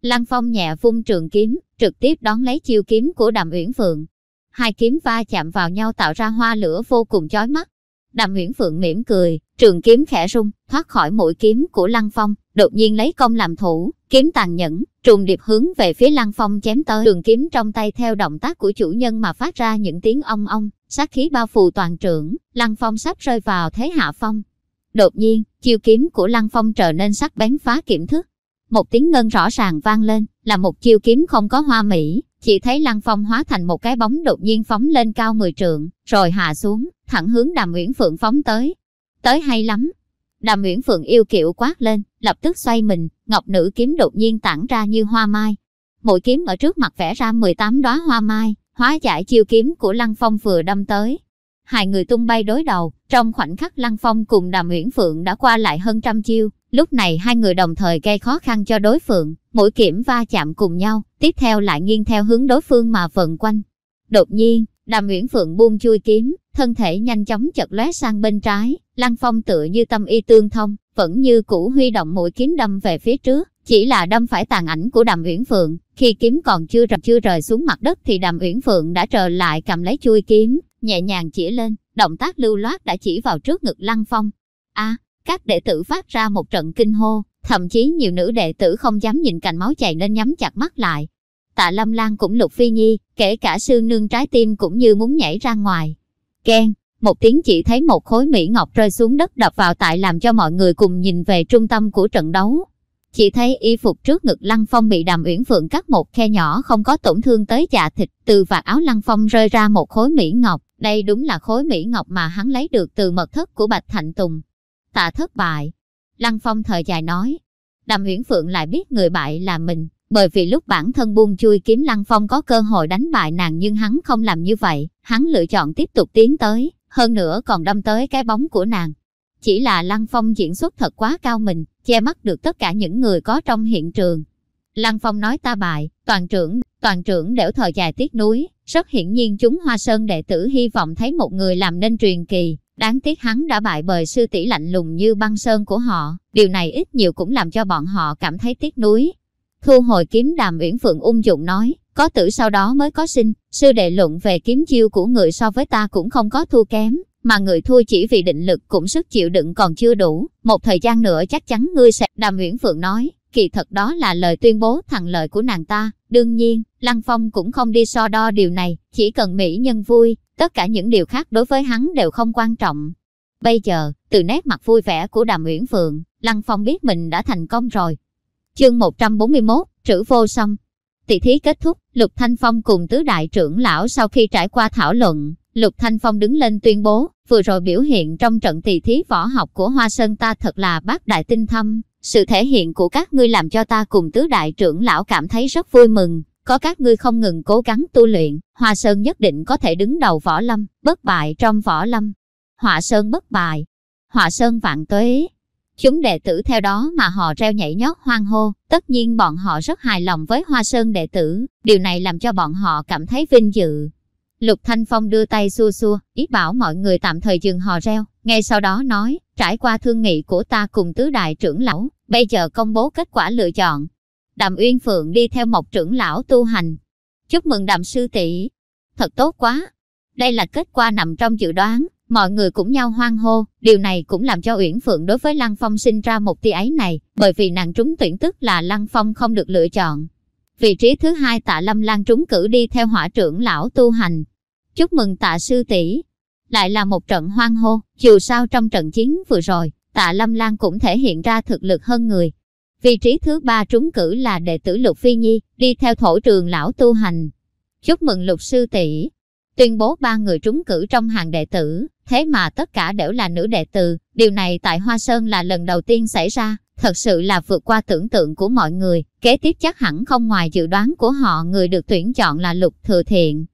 Speaker 1: Lăng Phong nhẹ vung trường kiếm, trực tiếp đón lấy chiêu kiếm của Đàm Uyển Phượng, hai kiếm va chạm vào nhau tạo ra hoa lửa vô cùng chói mắt. Đàm Nguyễn Phượng mỉm cười, trường kiếm khẽ rung, thoát khỏi mũi kiếm của Lăng Phong, đột nhiên lấy công làm thủ, kiếm tàn nhẫn, trùng điệp hướng về phía Lăng Phong chém tới. Trường kiếm trong tay theo động tác của chủ nhân mà phát ra những tiếng ong ong, sát khí bao phủ toàn trường, Lăng Phong sắp rơi vào thế hạ phong. Đột nhiên, chiêu kiếm của Lăng Phong trở nên sắc bén phá kiểm thức. Một tiếng ngân rõ ràng vang lên, là một chiêu kiếm không có hoa mỹ, chỉ thấy Lăng Phong hóa thành một cái bóng đột nhiên phóng lên cao 10 trượng, rồi hạ xuống, thẳng hướng Đàm Uyển Phượng phóng tới. Tới hay lắm. Đàm Uyển Phượng yêu kiệu quát lên, lập tức xoay mình, ngọc nữ kiếm đột nhiên tản ra như hoa mai. Mũi kiếm ở trước mặt vẽ ra 18 đóa hoa mai, hóa giải chiêu kiếm của Lăng Phong vừa đâm tới. Hai người tung bay đối đầu, trong khoảnh khắc Lăng Phong cùng Đàm Uyển Phượng đã qua lại hơn trăm chiêu, Lúc này hai người đồng thời gây khó khăn cho đối phương, mỗi kiểm va chạm cùng nhau, tiếp theo lại nghiêng theo hướng đối phương mà vận quanh. Đột nhiên, Đàm Uyển Phượng buông chui kiếm, thân thể nhanh chóng chật lóe sang bên trái, Lăng Phong tựa như tâm y tương thông, vẫn như cũ huy động mũi kiếm đâm về phía trước, chỉ là đâm phải tàn ảnh của Đàm Uyển Phượng, khi kiếm còn chưa rập chưa rời xuống mặt đất thì Đàm Uyển Phượng đã trở lại cầm lấy chui kiếm, nhẹ nhàng chỉ lên, động tác lưu loát đã chỉ vào trước ngực Lăng Phong. A, các đệ tử phát ra một trận kinh hô, thậm chí nhiều nữ đệ tử không dám nhìn cạnh máu chảy nên nhắm chặt mắt lại. Tạ Lâm Lan cũng lục phi nhi, kể cả sư nương trái tim cũng như muốn nhảy ra ngoài. Ken, một tiếng chỉ thấy một khối mỹ ngọc rơi xuống đất đập vào tại làm cho mọi người cùng nhìn về trung tâm của trận đấu. Chỉ thấy y phục trước ngực Lăng Phong bị đàm uyển phượng cắt một khe nhỏ không có tổn thương tới dạ thịt, từ vạt áo Lăng Phong rơi ra một khối mỹ ngọc, đây đúng là khối mỹ ngọc mà hắn lấy được từ mật thất của Bạch Thạnh Tùng tạ thất bại. Lăng Phong thời dài nói, Đàm huyễn Phượng lại biết người bại là mình, bởi vì lúc bản thân buông chui kiếm Lăng Phong có cơ hội đánh bại nàng nhưng hắn không làm như vậy, hắn lựa chọn tiếp tục tiến tới, hơn nữa còn đâm tới cái bóng của nàng. Chỉ là Lăng Phong diễn xuất thật quá cao mình, che mắt được tất cả những người có trong hiện trường. Lăng Phong nói ta bại, toàn trưởng, toàn trưởng đểu thời dài tiếc núi, rất hiển nhiên chúng Hoa Sơn đệ tử hy vọng thấy một người làm nên truyền kỳ, Đáng tiếc hắn đã bại bởi sư tỷ lạnh lùng như băng sơn của họ, điều này ít nhiều cũng làm cho bọn họ cảm thấy tiếc nuối. Thu hồi kiếm đàm uyển phượng ung dụng nói, có tử sau đó mới có sinh, sư đệ luận về kiếm chiêu của người so với ta cũng không có thua kém, mà người thua chỉ vì định lực cũng sức chịu đựng còn chưa đủ, một thời gian nữa chắc chắn ngươi sẽ, đàm uyển phượng nói, kỳ thật đó là lời tuyên bố thằng lợi của nàng ta. Đương nhiên, Lăng Phong cũng không đi so đo điều này, chỉ cần mỹ nhân vui, tất cả những điều khác đối với hắn đều không quan trọng. Bây giờ, từ nét mặt vui vẻ của Đàm Uyển Phượng, Lăng Phong biết mình đã thành công rồi. Chương 141, trữ vô song. Tỷ thí kết thúc, Lục Thanh Phong cùng tứ đại trưởng lão sau khi trải qua thảo luận, Lục Thanh Phong đứng lên tuyên bố, vừa rồi biểu hiện trong trận tỷ thí võ học của Hoa Sơn ta thật là bác đại tinh thâm, sự thể hiện của các ngươi làm cho ta cùng tứ đại trưởng lão cảm thấy rất vui mừng, có các ngươi không ngừng cố gắng tu luyện, Hoa Sơn nhất định có thể đứng đầu võ lâm, bất bại trong võ lâm. hòa Sơn bất bại, hòa Sơn vạn tuế. Chúng đệ tử theo đó mà họ reo nhảy nhót hoang hô, tất nhiên bọn họ rất hài lòng với Hoa Sơn đệ tử, điều này làm cho bọn họ cảm thấy vinh dự. Lục Thanh Phong đưa tay xua xua, ý bảo mọi người tạm thời dừng hò reo, ngay sau đó nói, trải qua thương nghị của ta cùng tứ đại trưởng lão, bây giờ công bố kết quả lựa chọn. Đàm Uyên Phượng đi theo một trưởng lão tu hành. Chúc mừng đàm sư tỷ Thật tốt quá. Đây là kết quả nằm trong dự đoán, mọi người cũng nhau hoang hô, điều này cũng làm cho Uyển Phượng đối với Lăng Phong sinh ra một tia ấy này, bởi vì nàng trúng tuyển tức là Lăng Phong không được lựa chọn. Vị trí thứ hai tạ Lâm Lan trúng cử đi theo hỏa trưởng lão tu hành. Chúc mừng tạ sư tỷ Lại là một trận hoang hô, dù sao trong trận chiến vừa rồi, tạ Lâm Lan cũng thể hiện ra thực lực hơn người. Vị trí thứ ba trúng cử là đệ tử Lục Phi Nhi, đi theo thổ trường lão tu hành. Chúc mừng Lục sư tỷ tuyên bố ba người trúng cử trong hàng đệ tử, thế mà tất cả đều là nữ đệ tử. Điều này tại Hoa Sơn là lần đầu tiên xảy ra, thật sự là vượt qua tưởng tượng của mọi người. Kế tiếp chắc hẳn không ngoài dự đoán của họ người được tuyển chọn là Lục Thừa Thiện.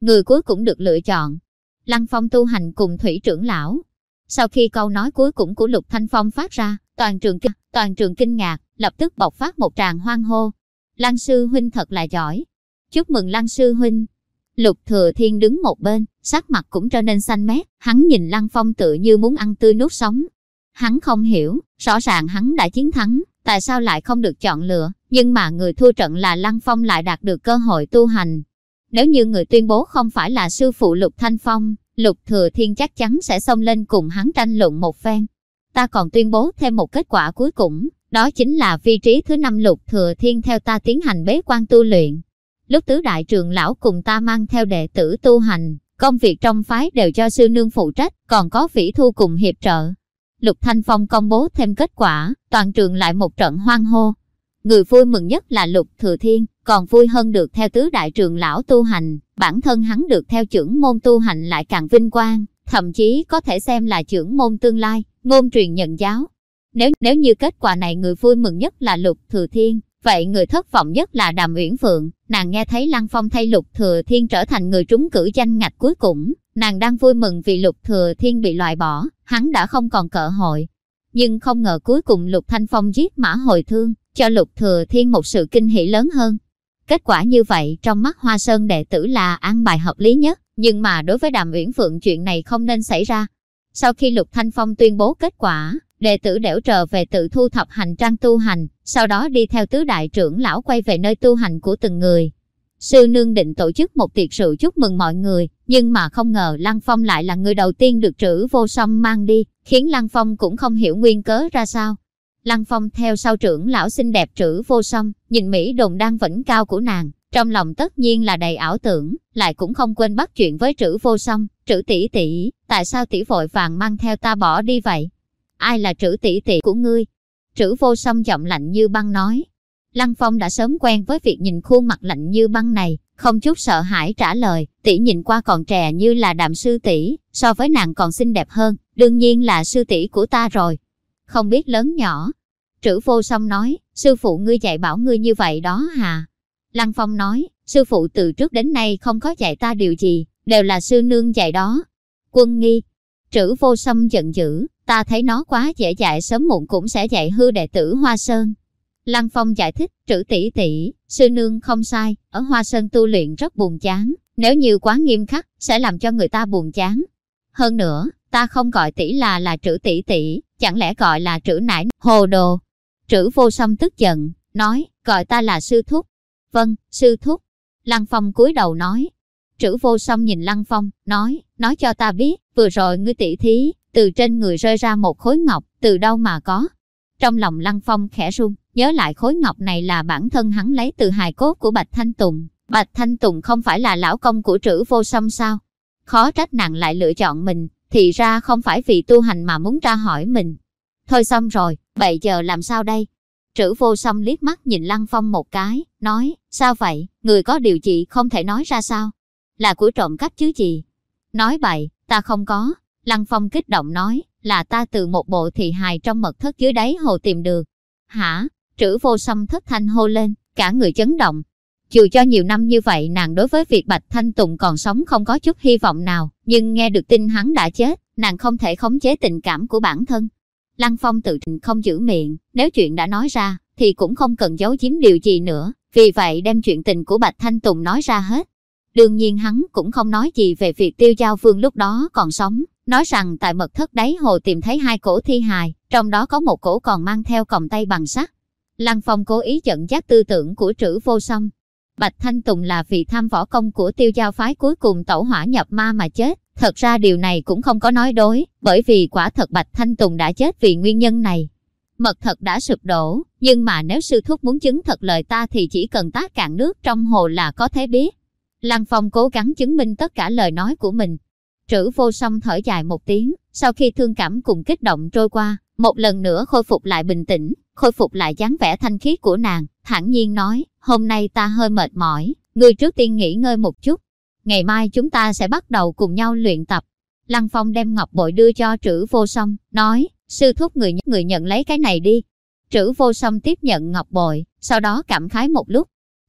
Speaker 1: Người cuối cũng được lựa chọn. Lăng Phong tu hành cùng Thủy trưởng lão. Sau khi câu nói cuối cùng của Lục Thanh Phong phát ra, toàn trường kinh, toàn trường kinh ngạc, lập tức bộc phát một tràng hoang hô. Lăng sư huynh thật là giỏi. Chúc mừng Lăng sư huynh. Lục Thừa Thiên đứng một bên, sắc mặt cũng trở nên xanh mét, hắn nhìn Lăng Phong tự như muốn ăn tươi nuốt sống. Hắn không hiểu, rõ ràng hắn đã chiến thắng, tại sao lại không được chọn lựa, nhưng mà người thua trận là Lăng Phong lại đạt được cơ hội tu hành. Nếu như người tuyên bố không phải là sư phụ Lục Thanh Phong, Lục Thừa Thiên chắc chắn sẽ xông lên cùng hắn tranh luận một phen. Ta còn tuyên bố thêm một kết quả cuối cùng, đó chính là vị trí thứ năm Lục Thừa Thiên theo ta tiến hành bế quan tu luyện. Lúc tứ đại trường lão cùng ta mang theo đệ tử tu hành, công việc trong phái đều cho sư nương phụ trách, còn có vĩ thu cùng hiệp trợ. Lục Thanh Phong công bố thêm kết quả, toàn trường lại một trận hoang hô. Người vui mừng nhất là Lục Thừa Thiên, còn vui hơn được theo tứ đại trường lão tu hành, bản thân hắn được theo trưởng môn tu hành lại càng vinh quang, thậm chí có thể xem là trưởng môn tương lai, ngôn truyền nhận giáo. Nếu nếu như kết quả này người vui mừng nhất là Lục Thừa Thiên, vậy người thất vọng nhất là Đàm Uyển Phượng, nàng nghe thấy Lăng Phong thay Lục Thừa Thiên trở thành người trúng cử danh ngạch cuối cùng, nàng đang vui mừng vì Lục Thừa Thiên bị loại bỏ, hắn đã không còn cơ hội. Nhưng không ngờ cuối cùng Lục Thanh Phong giết Mã Hồi Thương, cho Lục Thừa Thiên một sự kinh hỉ lớn hơn. Kết quả như vậy trong mắt Hoa Sơn đệ tử là an bài hợp lý nhất, nhưng mà đối với Đàm Uyển Phượng chuyện này không nên xảy ra. Sau khi Lục Thanh Phong tuyên bố kết quả, đệ tử đẻo trở về tự thu thập hành trang tu hành, sau đó đi theo tứ đại trưởng lão quay về nơi tu hành của từng người. Sư nương định tổ chức một tiệc rượu chúc mừng mọi người, nhưng mà không ngờ Lăng Phong lại là người đầu tiên được trữ vô song mang đi, khiến Lăng Phong cũng không hiểu nguyên cớ ra sao. Lăng Phong theo sau trưởng lão xinh đẹp trữ vô song, nhìn Mỹ đồng đang vẫn cao của nàng, trong lòng tất nhiên là đầy ảo tưởng, lại cũng không quên bắt chuyện với trữ vô song, trữ tỷ tỷ, tại sao tỷ vội vàng mang theo ta bỏ đi vậy? Ai là trữ tỷ tỷ của ngươi? Trữ vô song giọng lạnh như băng nói. Lăng Phong đã sớm quen với việc nhìn khuôn mặt lạnh như băng này, không chút sợ hãi trả lời, tỷ nhìn qua còn trẻ như là đàm sư tỷ, so với nàng còn xinh đẹp hơn, đương nhiên là sư tỷ của ta rồi. Không biết lớn nhỏ. Trữ vô song nói, sư phụ ngươi dạy bảo ngươi như vậy đó hà. Lăng Phong nói, sư phụ từ trước đến nay không có dạy ta điều gì, đều là sư nương dạy đó. Quân nghi. Trữ vô song giận dữ, ta thấy nó quá dễ dạy sớm muộn cũng sẽ dạy hư đệ tử Hoa Sơn. Lăng Phong giải thích, trữ tỷ tỷ, sư nương không sai, ở Hoa Sơn tu luyện rất buồn chán, nếu như quá nghiêm khắc, sẽ làm cho người ta buồn chán. Hơn nữa, ta không gọi tỷ là là trữ tỷ tỷ, chẳng lẽ gọi là trữ nải, hồ đồ. Trữ vô song tức giận, nói, gọi ta là sư thúc. Vâng, sư thúc. Lăng Phong cúi đầu nói. Trữ vô song nhìn Lăng Phong, nói, nói cho ta biết, vừa rồi ngươi tỷ thí, từ trên người rơi ra một khối ngọc, từ đâu mà có. Trong lòng Lăng Phong khẽ run, nhớ lại khối ngọc này là bản thân hắn lấy từ hài cốt của Bạch Thanh Tùng. Bạch Thanh Tùng không phải là lão công của trữ vô song sao? Khó trách nàng lại lựa chọn mình, thì ra không phải vì tu hành mà muốn tra hỏi mình. Thôi xong rồi, bây giờ làm sao đây? Trữ vô song liếc mắt nhìn Lăng Phong một cái, nói, sao vậy, người có điều gì không thể nói ra sao? Là của trộm cắp chứ gì? Nói bậy, ta không có. Lăng Phong kích động nói, là ta từ một bộ thị hài trong mật thất dưới đáy hồ tìm được. Hả? Trữ vô song thất thanh hô lên, cả người chấn động. Dù cho nhiều năm như vậy nàng đối với việc Bạch Thanh Tùng còn sống không có chút hy vọng nào, nhưng nghe được tin hắn đã chết, nàng không thể khống chế tình cảm của bản thân. Lăng Phong tự trình không giữ miệng, nếu chuyện đã nói ra, thì cũng không cần giấu giếm điều gì nữa, vì vậy đem chuyện tình của Bạch Thanh Tùng nói ra hết. Đương nhiên hắn cũng không nói gì về việc tiêu giao vương lúc đó còn sống, nói rằng tại mật thất đáy hồ tìm thấy hai cổ thi hài, trong đó có một cổ còn mang theo còng tay bằng sắt. Lăng Phong cố ý dẫn dắt tư tưởng của trữ vô song. Bạch Thanh Tùng là vì tham võ công của tiêu giao phái cuối cùng tẩu hỏa nhập ma mà chết. Thật ra điều này cũng không có nói đối, bởi vì quả thật Bạch Thanh Tùng đã chết vì nguyên nhân này. Mật thật đã sụp đổ, nhưng mà nếu sư thúc muốn chứng thật lời ta thì chỉ cần tác cạn nước trong hồ là có thể biết. Lăng Phong cố gắng chứng minh tất cả lời nói của mình. Trữ vô song thở dài một tiếng, sau khi thương cảm cùng kích động trôi qua, một lần nữa khôi phục lại bình tĩnh, khôi phục lại dáng vẻ thanh khiết của nàng, thản nhiên nói, hôm nay ta hơi mệt mỏi, ngươi trước tiên nghỉ ngơi một chút. Ngày mai chúng ta sẽ bắt đầu cùng nhau luyện tập. Lăng Phong đem ngọc bội đưa cho trữ vô song, nói, sư thúc người người nhận lấy cái này đi. Trữ vô song tiếp nhận ngọc bội, sau đó cảm khái một lúc,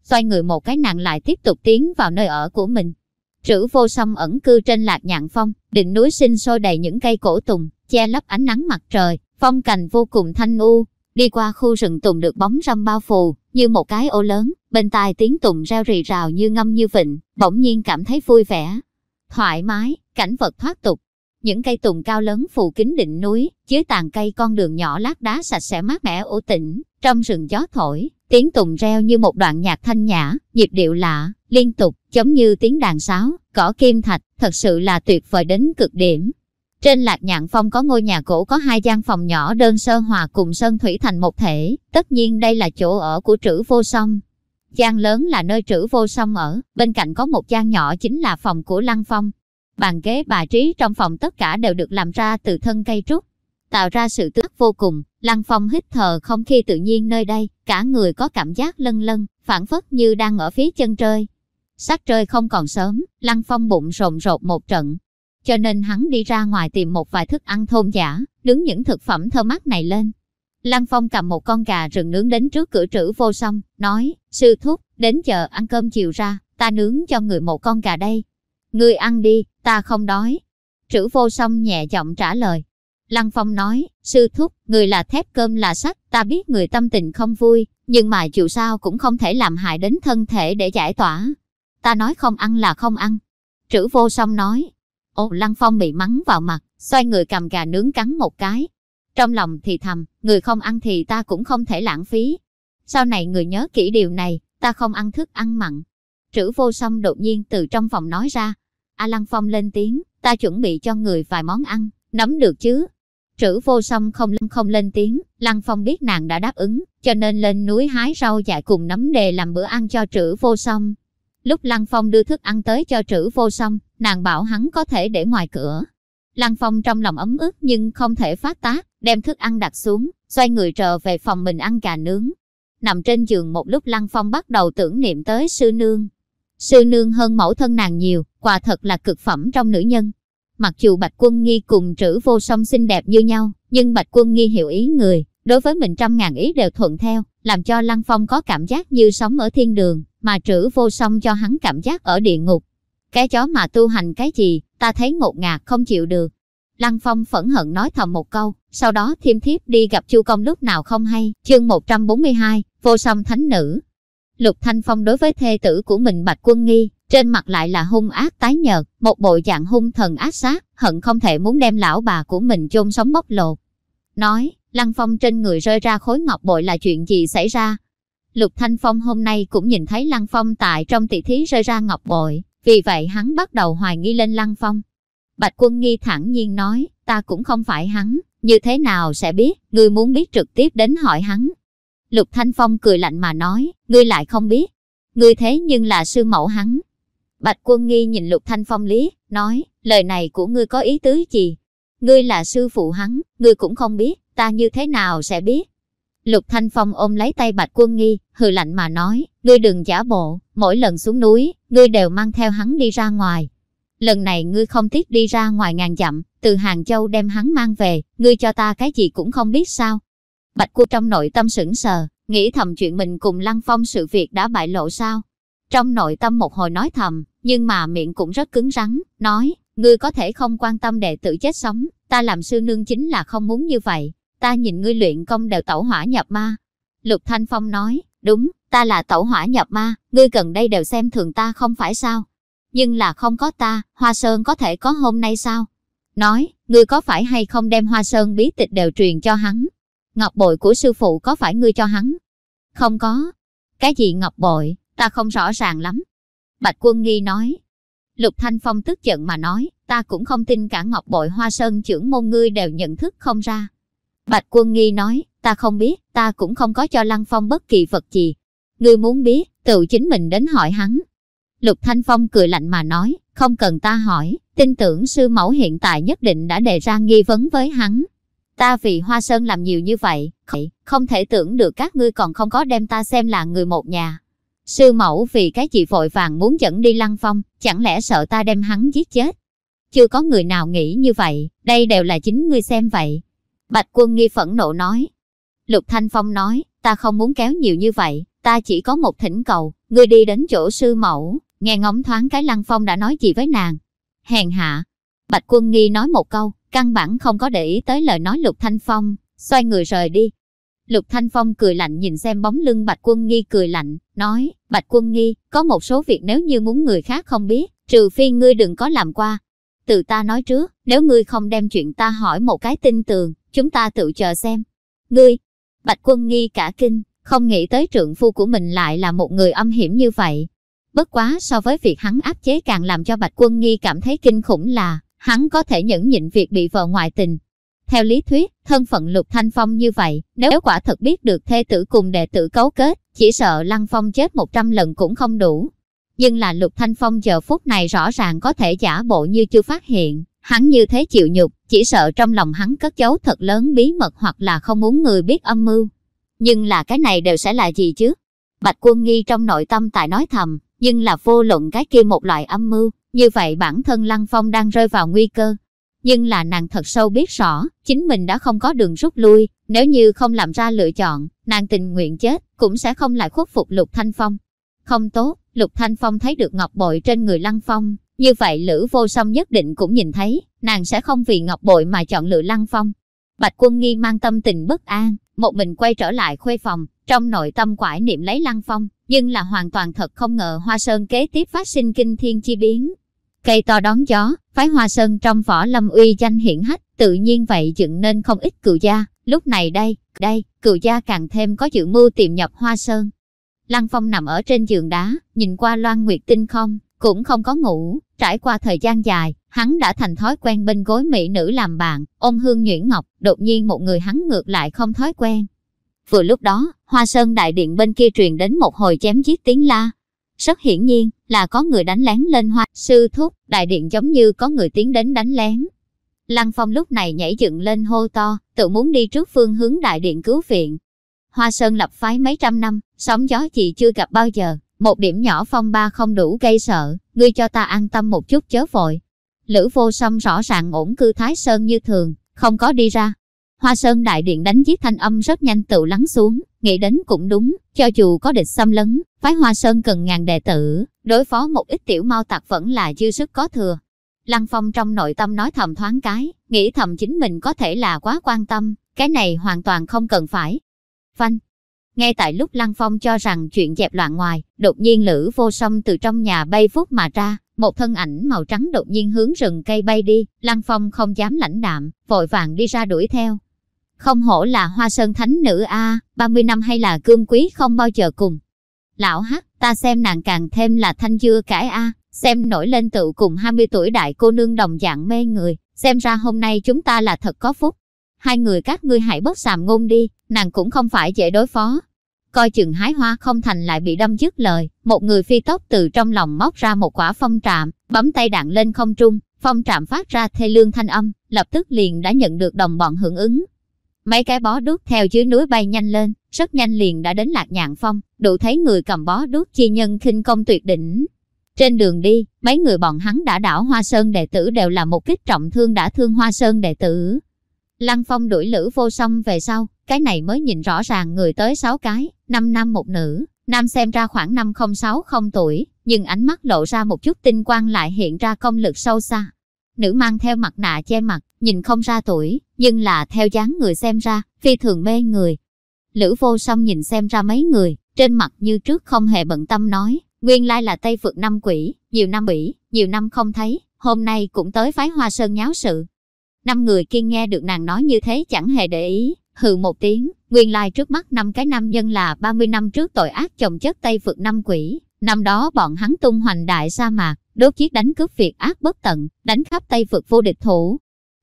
Speaker 1: xoay người một cái nàng lại tiếp tục tiến vào nơi ở của mình. Trữ vô song ẩn cư trên lạc nhạn phong, đỉnh núi sinh sôi đầy những cây cổ tùng, che lấp ánh nắng mặt trời, phong cảnh vô cùng thanh u. Đi qua khu rừng tùng được bóng râm bao phủ, như một cái ô lớn, bên tai tiếng tùng reo rì rào như ngâm như vịnh, bỗng nhiên cảm thấy vui vẻ. Thoải mái, cảnh vật thoát tục. Những cây tùng cao lớn phủ kín đỉnh núi, dưới tàn cây con đường nhỏ lát đá sạch sẽ mát mẻ ổ tĩnh, trong rừng gió thổi, tiếng tùng reo như một đoạn nhạc thanh nhã, nhịp điệu lạ, liên tục, giống như tiếng đàn sáo, cỏ kim thạch, thật sự là tuyệt vời đến cực điểm. Trên Lạc Nhạn Phong có ngôi nhà cổ có hai gian phòng nhỏ đơn sơ hòa cùng sơn thủy thành một thể, tất nhiên đây là chỗ ở của trữ vô song. Gian lớn là nơi trữ vô song ở, bên cạnh có một gian nhỏ chính là phòng của Lăng Phong. Bàn ghế bà trí trong phòng tất cả đều được làm ra từ thân cây trúc, tạo ra sự tức vô cùng. Lăng Phong hít thở không khí tự nhiên nơi đây, cả người có cảm giác lân lân, phản phất như đang ở phía chân trời. Sát trời không còn sớm, Lăng Phong bụng rộn rột một trận, cho nên hắn đi ra ngoài tìm một vài thức ăn thôn giả, nướng những thực phẩm thơm mát này lên. Lăng Phong cầm một con gà rừng nướng đến trước cửa trữ vô song, nói, sư thúc, đến giờ ăn cơm chiều ra, ta nướng cho người một con gà đây. Người ăn đi, ta không đói. Trữ vô song nhẹ giọng trả lời. Lăng Phong nói, sư thúc, người là thép cơm là sắt, ta biết người tâm tình không vui, nhưng mà dù sao cũng không thể làm hại đến thân thể để giải tỏa. Ta nói không ăn là không ăn. Trữ vô song nói, Ô Lăng Phong bị mắng vào mặt, xoay người cầm gà nướng cắn một cái. Trong lòng thì thầm, người không ăn thì ta cũng không thể lãng phí. Sau này người nhớ kỹ điều này, ta không ăn thức ăn mặn. Trữ vô song đột nhiên từ trong phòng nói ra. A Lăng Phong lên tiếng, ta chuẩn bị cho người vài món ăn, nắm được chứ. Trữ vô song không không lên tiếng, Lăng Phong biết nàng đã đáp ứng, cho nên lên núi hái rau dại cùng nấm đề làm bữa ăn cho trữ vô song. Lúc Lăng Phong đưa thức ăn tới cho trữ vô song, nàng bảo hắn có thể để ngoài cửa. Lăng Phong trong lòng ấm ức nhưng không thể phát tác, đem thức ăn đặt xuống, xoay người trở về phòng mình ăn cà nướng. Nằm trên giường một lúc Lăng Phong bắt đầu tưởng niệm tới sư nương. Sư nương hơn mẫu thân nàng nhiều, quả thật là cực phẩm trong nữ nhân. Mặc dù Bạch Quân Nghi cùng trữ vô song xinh đẹp như nhau, nhưng Bạch Quân Nghi hiểu ý người, đối với mình trăm ngàn ý đều thuận theo, làm cho Lăng Phong có cảm giác như sống ở thiên đường, mà trữ vô song cho hắn cảm giác ở địa ngục. Cái chó mà tu hành cái gì, ta thấy ngột ngạt không chịu được. Lăng Phong phẫn hận nói thầm một câu, sau đó thiêm thiếp đi gặp Chu Công lúc nào không hay, chương 142, vô song thánh nữ. Lục Thanh Phong đối với thê tử của mình Bạch Quân Nghi, trên mặt lại là hung ác tái nhợt, một bộ dạng hung thần ác sát, hận không thể muốn đem lão bà của mình chôn sống bóc lột. Nói, Lăng Phong trên người rơi ra khối ngọc bội là chuyện gì xảy ra? Lục Thanh Phong hôm nay cũng nhìn thấy Lăng Phong tại trong tỷ thí rơi ra ngọc bội, vì vậy hắn bắt đầu hoài nghi lên Lăng Phong. Bạch Quân Nghi thẳng nhiên nói, ta cũng không phải hắn, như thế nào sẽ biết, ngươi muốn biết trực tiếp đến hỏi hắn. Lục Thanh Phong cười lạnh mà nói, ngươi lại không biết. Ngươi thế nhưng là sư mẫu hắn. Bạch Quân Nghi nhìn Lục Thanh Phong lý, nói, lời này của ngươi có ý tứ gì? Ngươi là sư phụ hắn, ngươi cũng không biết, ta như thế nào sẽ biết? Lục Thanh Phong ôm lấy tay Bạch Quân Nghi, hừ lạnh mà nói, ngươi đừng giả bộ, mỗi lần xuống núi, ngươi đều mang theo hắn đi ra ngoài. Lần này ngươi không tiếc đi ra ngoài ngàn dặm, từ Hàng Châu đem hắn mang về, ngươi cho ta cái gì cũng không biết sao. Bạch Quân trong nội tâm sững sờ, nghĩ thầm chuyện mình cùng Lăng Phong sự việc đã bại lộ sao. Trong nội tâm một hồi nói thầm, nhưng mà miệng cũng rất cứng rắn, nói, ngươi có thể không quan tâm đệ tử chết sống, ta làm sư nương chính là không muốn như vậy, ta nhìn ngươi luyện công đều tẩu hỏa nhập ma. Lục Thanh Phong nói, đúng, ta là tẩu hỏa nhập ma, ngươi gần đây đều xem thường ta không phải sao. Nhưng là không có ta, Hoa Sơn có thể có hôm nay sao? Nói, ngươi có phải hay không đem Hoa Sơn bí tịch đều truyền cho hắn? Ngọc bội của sư phụ có phải ngươi cho hắn? Không có. Cái gì ngọc bội, ta không rõ ràng lắm. Bạch Quân Nghi nói. Lục Thanh Phong tức giận mà nói, ta cũng không tin cả ngọc bội Hoa Sơn trưởng môn ngươi đều nhận thức không ra. Bạch Quân Nghi nói, ta không biết, ta cũng không có cho Lăng Phong bất kỳ vật gì. Ngươi muốn biết, tự chính mình đến hỏi hắn. Lục Thanh Phong cười lạnh mà nói, không cần ta hỏi, tin tưởng sư mẫu hiện tại nhất định đã đề ra nghi vấn với hắn. Ta vì Hoa Sơn làm nhiều như vậy, không thể tưởng được các ngươi còn không có đem ta xem là người một nhà. Sư mẫu vì cái gì vội vàng muốn dẫn đi Lăng Phong, chẳng lẽ sợ ta đem hắn giết chết? Chưa có người nào nghĩ như vậy, đây đều là chính ngươi xem vậy. Bạch quân nghi phẫn nộ nói. Lục Thanh Phong nói, ta không muốn kéo nhiều như vậy, ta chỉ có một thỉnh cầu, ngươi đi đến chỗ sư mẫu, nghe ngóng thoáng cái Lăng Phong đã nói gì với nàng. Hèn hạ. Bạch quân nghi nói một câu, căn bản không có để ý tới lời nói Lục Thanh Phong, xoay người rời đi. Lục Thanh Phong cười lạnh nhìn xem bóng lưng Bạch Quân Nghi cười lạnh, nói, Bạch Quân Nghi, có một số việc nếu như muốn người khác không biết, trừ phi ngươi đừng có làm qua. Từ ta nói trước, nếu ngươi không đem chuyện ta hỏi một cái tin tường, chúng ta tự chờ xem. Ngươi, Bạch Quân Nghi cả kinh, không nghĩ tới trượng phu của mình lại là một người âm hiểm như vậy. Bất quá so với việc hắn áp chế càng làm cho Bạch Quân Nghi cảm thấy kinh khủng là, hắn có thể nhẫn nhịn việc bị vợ ngoại tình. Theo lý thuyết, thân phận Lục Thanh Phong như vậy, nếu quả thật biết được thê tử cùng đệ tử cấu kết, chỉ sợ Lăng Phong chết 100 lần cũng không đủ. Nhưng là Lục Thanh Phong giờ phút này rõ ràng có thể giả bộ như chưa phát hiện, hắn như thế chịu nhục, chỉ sợ trong lòng hắn cất giấu thật lớn bí mật hoặc là không muốn người biết âm mưu. Nhưng là cái này đều sẽ là gì chứ? Bạch Quân Nghi trong nội tâm tại nói thầm, nhưng là vô luận cái kia một loại âm mưu, như vậy bản thân Lăng Phong đang rơi vào nguy cơ. Nhưng là nàng thật sâu biết rõ, chính mình đã không có đường rút lui, nếu như không làm ra lựa chọn, nàng tình nguyện chết, cũng sẽ không lại khuất phục Lục Thanh Phong. Không tốt, Lục Thanh Phong thấy được ngọc bội trên người Lăng Phong, như vậy Lữ Vô Song nhất định cũng nhìn thấy, nàng sẽ không vì ngọc bội mà chọn lựa Lăng Phong. Bạch Quân Nghi mang tâm tình bất an, một mình quay trở lại khuê phòng, trong nội tâm quải niệm lấy Lăng Phong, nhưng là hoàn toàn thật không ngờ Hoa Sơn kế tiếp phát sinh kinh thiên chi biến. Cây to đón gió, phái Hoa Sơn trong võ lâm uy danh hiển hách, tự nhiên vậy dựng nên không ít cựu gia, lúc này đây, đây, cựu gia càng thêm có dự mưu tiềm nhập Hoa Sơn. Lăng Phong nằm ở trên giường đá, nhìn qua loan nguyệt tinh không, cũng không có ngủ, trải qua thời gian dài, hắn đã thành thói quen bên gối mỹ nữ làm bạn, ôm hương nhuyễn ngọc, đột nhiên một người hắn ngược lại không thói quen. Vừa lúc đó, Hoa Sơn đại điện bên kia truyền đến một hồi chém giết tiếng la. Rất hiển nhiên, là có người đánh lén lên hoa sư thúc, đại điện giống như có người tiến đến đánh lén. Lăng Phong lúc này nhảy dựng lên hô to, tự muốn đi trước phương hướng đại điện cứu viện. Hoa Sơn lập phái mấy trăm năm, sóng gió chị chưa gặp bao giờ, một điểm nhỏ phong ba không đủ gây sợ, ngươi cho ta an tâm một chút chớ vội. Lữ vô song rõ ràng ổn cư Thái Sơn như thường, không có đi ra. Hoa Sơn đại điện đánh giết thanh âm rất nhanh tự lắng xuống, nghĩ đến cũng đúng, cho dù có địch xâm lấn, phái Hoa Sơn cần ngàn đệ tử, đối phó một ít tiểu mau tặc vẫn là dư sức có thừa. Lăng Phong trong nội tâm nói thầm thoáng cái, nghĩ thầm chính mình có thể là quá quan tâm, cái này hoàn toàn không cần phải. Phanh. Ngay tại lúc Lăng Phong cho rằng chuyện dẹp loạn ngoài, đột nhiên Lữ vô song từ trong nhà bay phút mà ra, một thân ảnh màu trắng đột nhiên hướng rừng cây bay đi, Lăng Phong không dám lãnh đạm, vội vàng đi ra đuổi theo. Không hổ là hoa sơn thánh nữ A, 30 năm hay là cương quý không bao giờ cùng. Lão hắc, ta xem nàng càng thêm là thanh dưa cải A, xem nổi lên tự cùng 20 tuổi đại cô nương đồng dạng mê người, xem ra hôm nay chúng ta là thật có phúc. Hai người các ngươi hãy bớt xàm ngôn đi, nàng cũng không phải dễ đối phó. coi chừng hái hoa không thành lại bị đâm dứt lời. Một người phi tốc từ trong lòng móc ra một quả phong trạm, bấm tay đạn lên không trung, phong trạm phát ra thê lương thanh âm, lập tức liền đã nhận được đồng bọn hưởng ứng. Mấy cái bó đuốc theo dưới núi bay nhanh lên, rất nhanh liền đã đến lạc nhạn phong, đủ thấy người cầm bó đuốc chi nhân khinh công tuyệt đỉnh. Trên đường đi, mấy người bọn hắn đã đảo Hoa Sơn đệ tử đều là một kích trọng thương đã thương Hoa Sơn đệ tử. Lăng Phong đuổi Lữ Vô Song về sau, cái này mới nhìn rõ ràng người tới 6 cái, 5 nam một nữ, nam xem ra khoảng năm không sáu không tuổi, nhưng ánh mắt lộ ra một chút tinh quang lại hiện ra công lực sâu xa. Nữ mang theo mặt nạ che mặt, nhìn không ra tuổi, nhưng là theo dáng người xem ra, phi thường mê người. Lữ vô song nhìn xem ra mấy người, trên mặt như trước không hề bận tâm nói, nguyên lai là Tây Phượt năm quỷ, nhiều năm ủy, nhiều năm không thấy, hôm nay cũng tới phái hoa sơn nháo sự. Năm người kia nghe được nàng nói như thế chẳng hề để ý, hừ một tiếng, nguyên lai trước mắt năm cái nam nhân là 30 năm trước tội ác chồng chất Tây Phượt năm quỷ, năm đó bọn hắn tung hoành đại sa mạc, đốt chiếc đánh cướp việc ác bất tận, đánh khắp Tây vực vô địch thủ.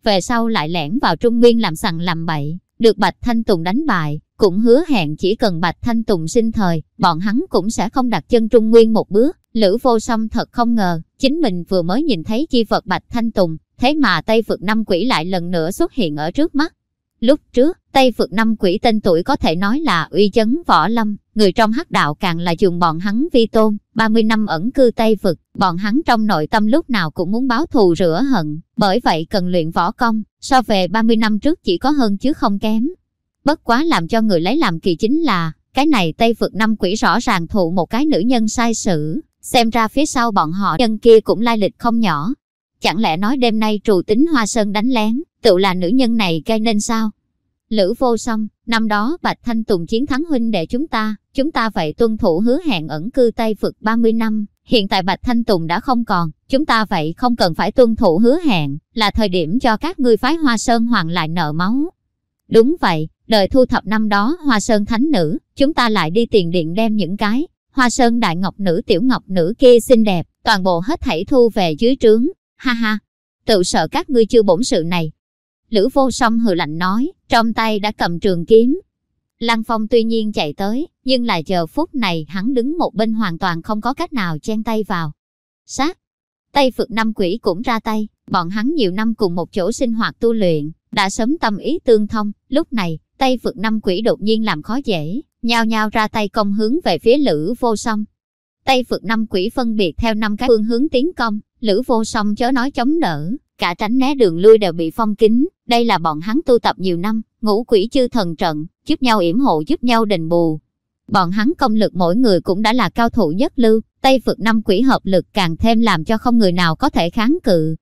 Speaker 1: Về sau lại lẻn vào Trung Nguyên làm sằng làm bậy, được Bạch Thanh Tùng đánh bại, cũng hứa hẹn chỉ cần Bạch Thanh Tùng sinh thời, bọn hắn cũng sẽ không đặt chân Trung Nguyên một bước. Lữ vô song thật không ngờ, chính mình vừa mới nhìn thấy chi vật Bạch Thanh Tùng, thế mà Tây vực năm quỷ lại lần nữa xuất hiện ở trước mắt. Lúc trước, Tây Phượt năm quỷ tên tuổi có thể nói là uy chấn võ lâm, người trong hắc đạo càng là dùng bọn hắn vi tôn, 30 năm ẩn cư Tây vực, bọn hắn trong nội tâm lúc nào cũng muốn báo thù rửa hận, bởi vậy cần luyện võ công, so về 30 năm trước chỉ có hơn chứ không kém. Bất quá làm cho người lấy làm kỳ chính là, cái này Tây vực năm quỷ rõ ràng thụ một cái nữ nhân sai sử, xem ra phía sau bọn họ nhân kia cũng lai lịch không nhỏ. Chẳng lẽ nói đêm nay trù tính Hoa Sơn đánh lén, tự là nữ nhân này gây nên sao? Lữ vô song, năm đó Bạch Thanh Tùng chiến thắng huynh đệ chúng ta, chúng ta vậy tuân thủ hứa hẹn ẩn cư Tây Phật 30 năm, hiện tại Bạch Thanh Tùng đã không còn, chúng ta vậy không cần phải tuân thủ hứa hẹn, là thời điểm cho các ngươi phái Hoa Sơn Hoàng lại nợ máu. Đúng vậy, đời thu thập năm đó Hoa Sơn Thánh Nữ, chúng ta lại đi tiền điện đem những cái, Hoa Sơn Đại Ngọc Nữ Tiểu Ngọc Nữ kia xinh đẹp, toàn bộ hết thảy thu về dưới trướng, ha ha, tự sợ các ngươi chưa bổn sự này, Lữ vô song hừ lạnh nói, trong tay đã cầm trường kiếm. Lăng Phong tuy nhiên chạy tới, nhưng là giờ phút này hắn đứng một bên hoàn toàn không có cách nào chen tay vào. Sát! Tây Phật năm quỷ cũng ra tay, bọn hắn nhiều năm cùng một chỗ sinh hoạt tu luyện, đã sớm tâm ý tương thông, lúc này, Tây Phật năm quỷ đột nhiên làm khó dễ, nhao nhao ra tay công hướng về phía Lữ Vô Song. Tây Phật năm quỷ phân biệt theo năm cái phương hướng tiến công, Lữ Vô Song chớ nói chống đỡ, cả tránh né đường lui đều bị phong kín. Đây là bọn hắn tu tập nhiều năm, ngũ quỷ chư thần trận, giúp nhau yểm hộ giúp nhau đền bù. Bọn hắn công lực mỗi người cũng đã là cao thủ nhất lưu, Tây Phật năm quỷ hợp lực càng thêm làm cho không người nào có thể kháng cự.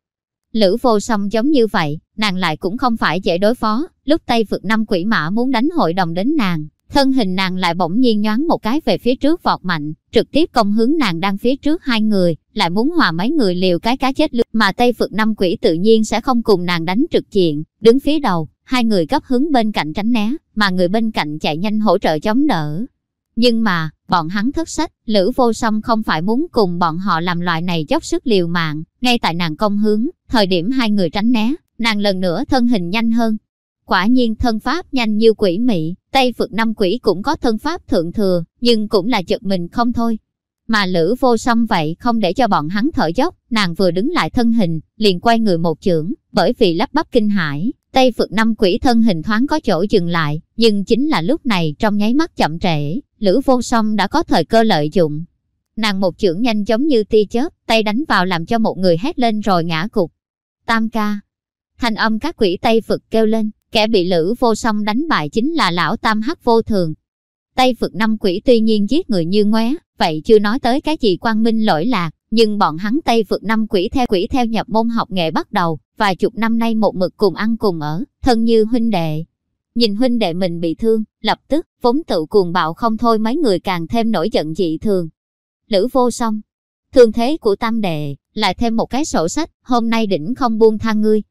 Speaker 1: Lữ vô song giống như vậy, nàng lại cũng không phải dễ đối phó, lúc Tây Phật năm quỷ mã muốn đánh hội đồng đến nàng, thân hình nàng lại bỗng nhiên nhoáng một cái về phía trước vọt mạnh, trực tiếp công hướng nàng đang phía trước hai người, lại muốn hòa mấy người liều cái cá chết lướt mà Tây Phực năm quỷ tự nhiên sẽ không cùng nàng đánh trực diện, đứng phía đầu, hai người gấp hướng bên cạnh tránh né, mà người bên cạnh chạy nhanh hỗ trợ chống đỡ. Nhưng mà, bọn hắn thất sách, Lữ Vô Song không phải muốn cùng bọn họ làm loại này dốc sức liều mạng, ngay tại nàng công hướng, thời điểm hai người tránh né, nàng lần nữa thân hình nhanh hơn, Quả nhiên thân pháp nhanh như quỷ mị, Tây Phật năm quỷ cũng có thân pháp thượng thừa, nhưng cũng là chật mình không thôi. Mà Lữ vô song vậy không để cho bọn hắn thở dốc, nàng vừa đứng lại thân hình, liền quay người một chưởng, bởi vì lắp bắp kinh hãi, Tây Phật năm quỷ thân hình thoáng có chỗ dừng lại, nhưng chính là lúc này trong nháy mắt chậm trễ, Lữ vô song đã có thời cơ lợi dụng. Nàng một chưởng nhanh giống như tia chớp, tay đánh vào làm cho một người hét lên rồi ngã cục. Tam ca. Thanh âm các quỷ Tây Phật kêu lên, Kẻ bị Lữ vô song đánh bại chính là lão Tam Hắc vô thường. Tây Phật năm quỷ tuy nhiên giết người như ngoé, vậy chưa nói tới cái gì quang minh lỗi lạc, nhưng bọn hắn Tây Phật năm quỷ theo quỷ theo nhập môn học nghệ bắt đầu, vài chục năm nay một mực cùng ăn cùng ở, thân như huynh đệ. Nhìn huynh đệ mình bị thương, lập tức, vốn tự cuồng bạo không thôi mấy người càng thêm nổi giận dị thường. Lữ vô song, thương thế của tam đệ, lại thêm một cái sổ sách, hôm nay đỉnh không buông tha ngươi,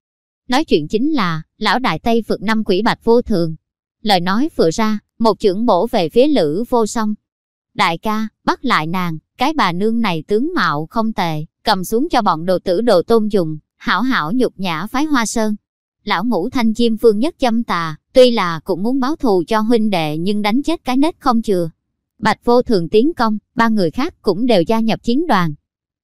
Speaker 1: Nói chuyện chính là, lão đại Tây Phật năm quỷ bạch vô thường. Lời nói vừa ra, một chưởng bổ về phía lữ vô song. Đại ca, bắt lại nàng, cái bà nương này tướng mạo không tệ, cầm xuống cho bọn đồ tử đồ tôn dùng, hảo hảo nhục nhã phái hoa sơn. Lão ngũ thanh chim phương nhất châm tà, tuy là cũng muốn báo thù cho huynh đệ nhưng đánh chết cái nết không chừa. Bạch Vô Thường tiến công, ba người khác cũng đều gia nhập chiến đoàn.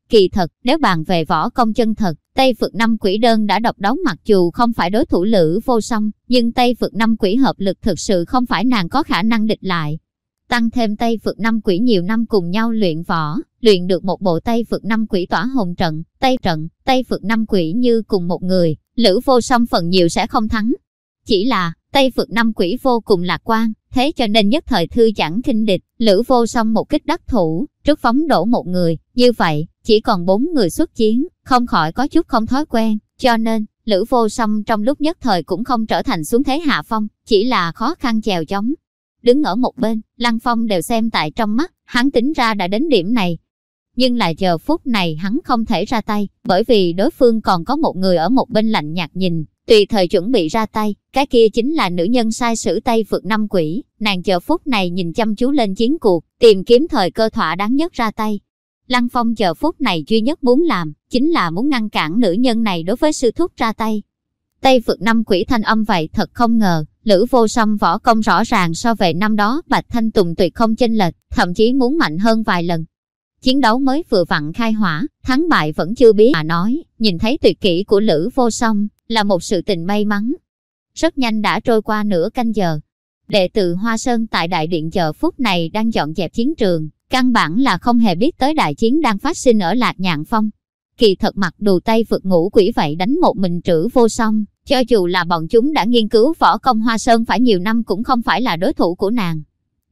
Speaker 1: Kỳ thật, nếu bàn về võ công chân thật, Tây Phượng năm quỷ đơn đã độc đấu mặc dù không phải đối thủ lữ vô song, nhưng Tây Phượng năm quỷ hợp lực thực sự không phải nàng có khả năng địch lại. Tăng thêm Tây Phượng năm quỷ nhiều năm cùng nhau luyện võ, luyện được một bộ Tây Phượng năm quỷ tỏa hồn trận, Tây trận, Tây Phượng năm quỷ như cùng một người, lữ vô song phần nhiều sẽ không thắng. Chỉ là, Tây Phượng năm quỷ vô cùng lạc quan, thế cho nên nhất thời thư giãn kinh địch, lữ vô song một kích đắc thủ, trước phóng đổ một người, như vậy, chỉ còn bốn người xuất chiến, không khỏi có chút không thói quen, cho nên, lữ vô song trong lúc nhất thời cũng không trở thành xuống thế hạ phong, chỉ là khó khăn chèo chống. Đứng ở một bên, Lăng Phong đều xem tại trong mắt, hắn tính ra đã đến điểm này. Nhưng là giờ phút này hắn không thể ra tay, bởi vì đối phương còn có một người ở một bên lạnh nhạt nhìn, tùy thời chuẩn bị ra tay, cái kia chính là nữ nhân sai sử tay vượt năm quỷ, nàng chờ phút này nhìn chăm chú lên chiến cuộc, tìm kiếm thời cơ thỏa đáng nhất ra tay. Lăng Phong giờ phút này duy nhất muốn làm, chính là muốn ngăn cản nữ nhân này đối với sư thúc ra tay. Tây vượt năm quỷ thanh âm vậy thật không ngờ, Lữ vô song võ công rõ ràng so về năm đó Bạch Thanh Tùng tuyệt không chênh lệch, thậm chí muốn mạnh hơn vài lần. Chiến đấu mới vừa vặn khai hỏa, thắng bại vẫn chưa biết mà nói, nhìn thấy tuyệt kỹ của Lữ vô song, là một sự tình may mắn. Rất nhanh đã trôi qua nửa canh giờ. Đệ tử Hoa Sơn tại đại điện giờ phút này đang dọn dẹp chiến trường, căn bản là không hề biết tới đại chiến đang phát sinh ở Lạc Nhạn Phong. Kỳ thật mặc đồ tay vượt ngũ quỷ vậy đánh một mình trữ vô song, cho dù là bọn chúng đã nghiên cứu võ công Hoa Sơn phải nhiều năm cũng không phải là đối thủ của nàng.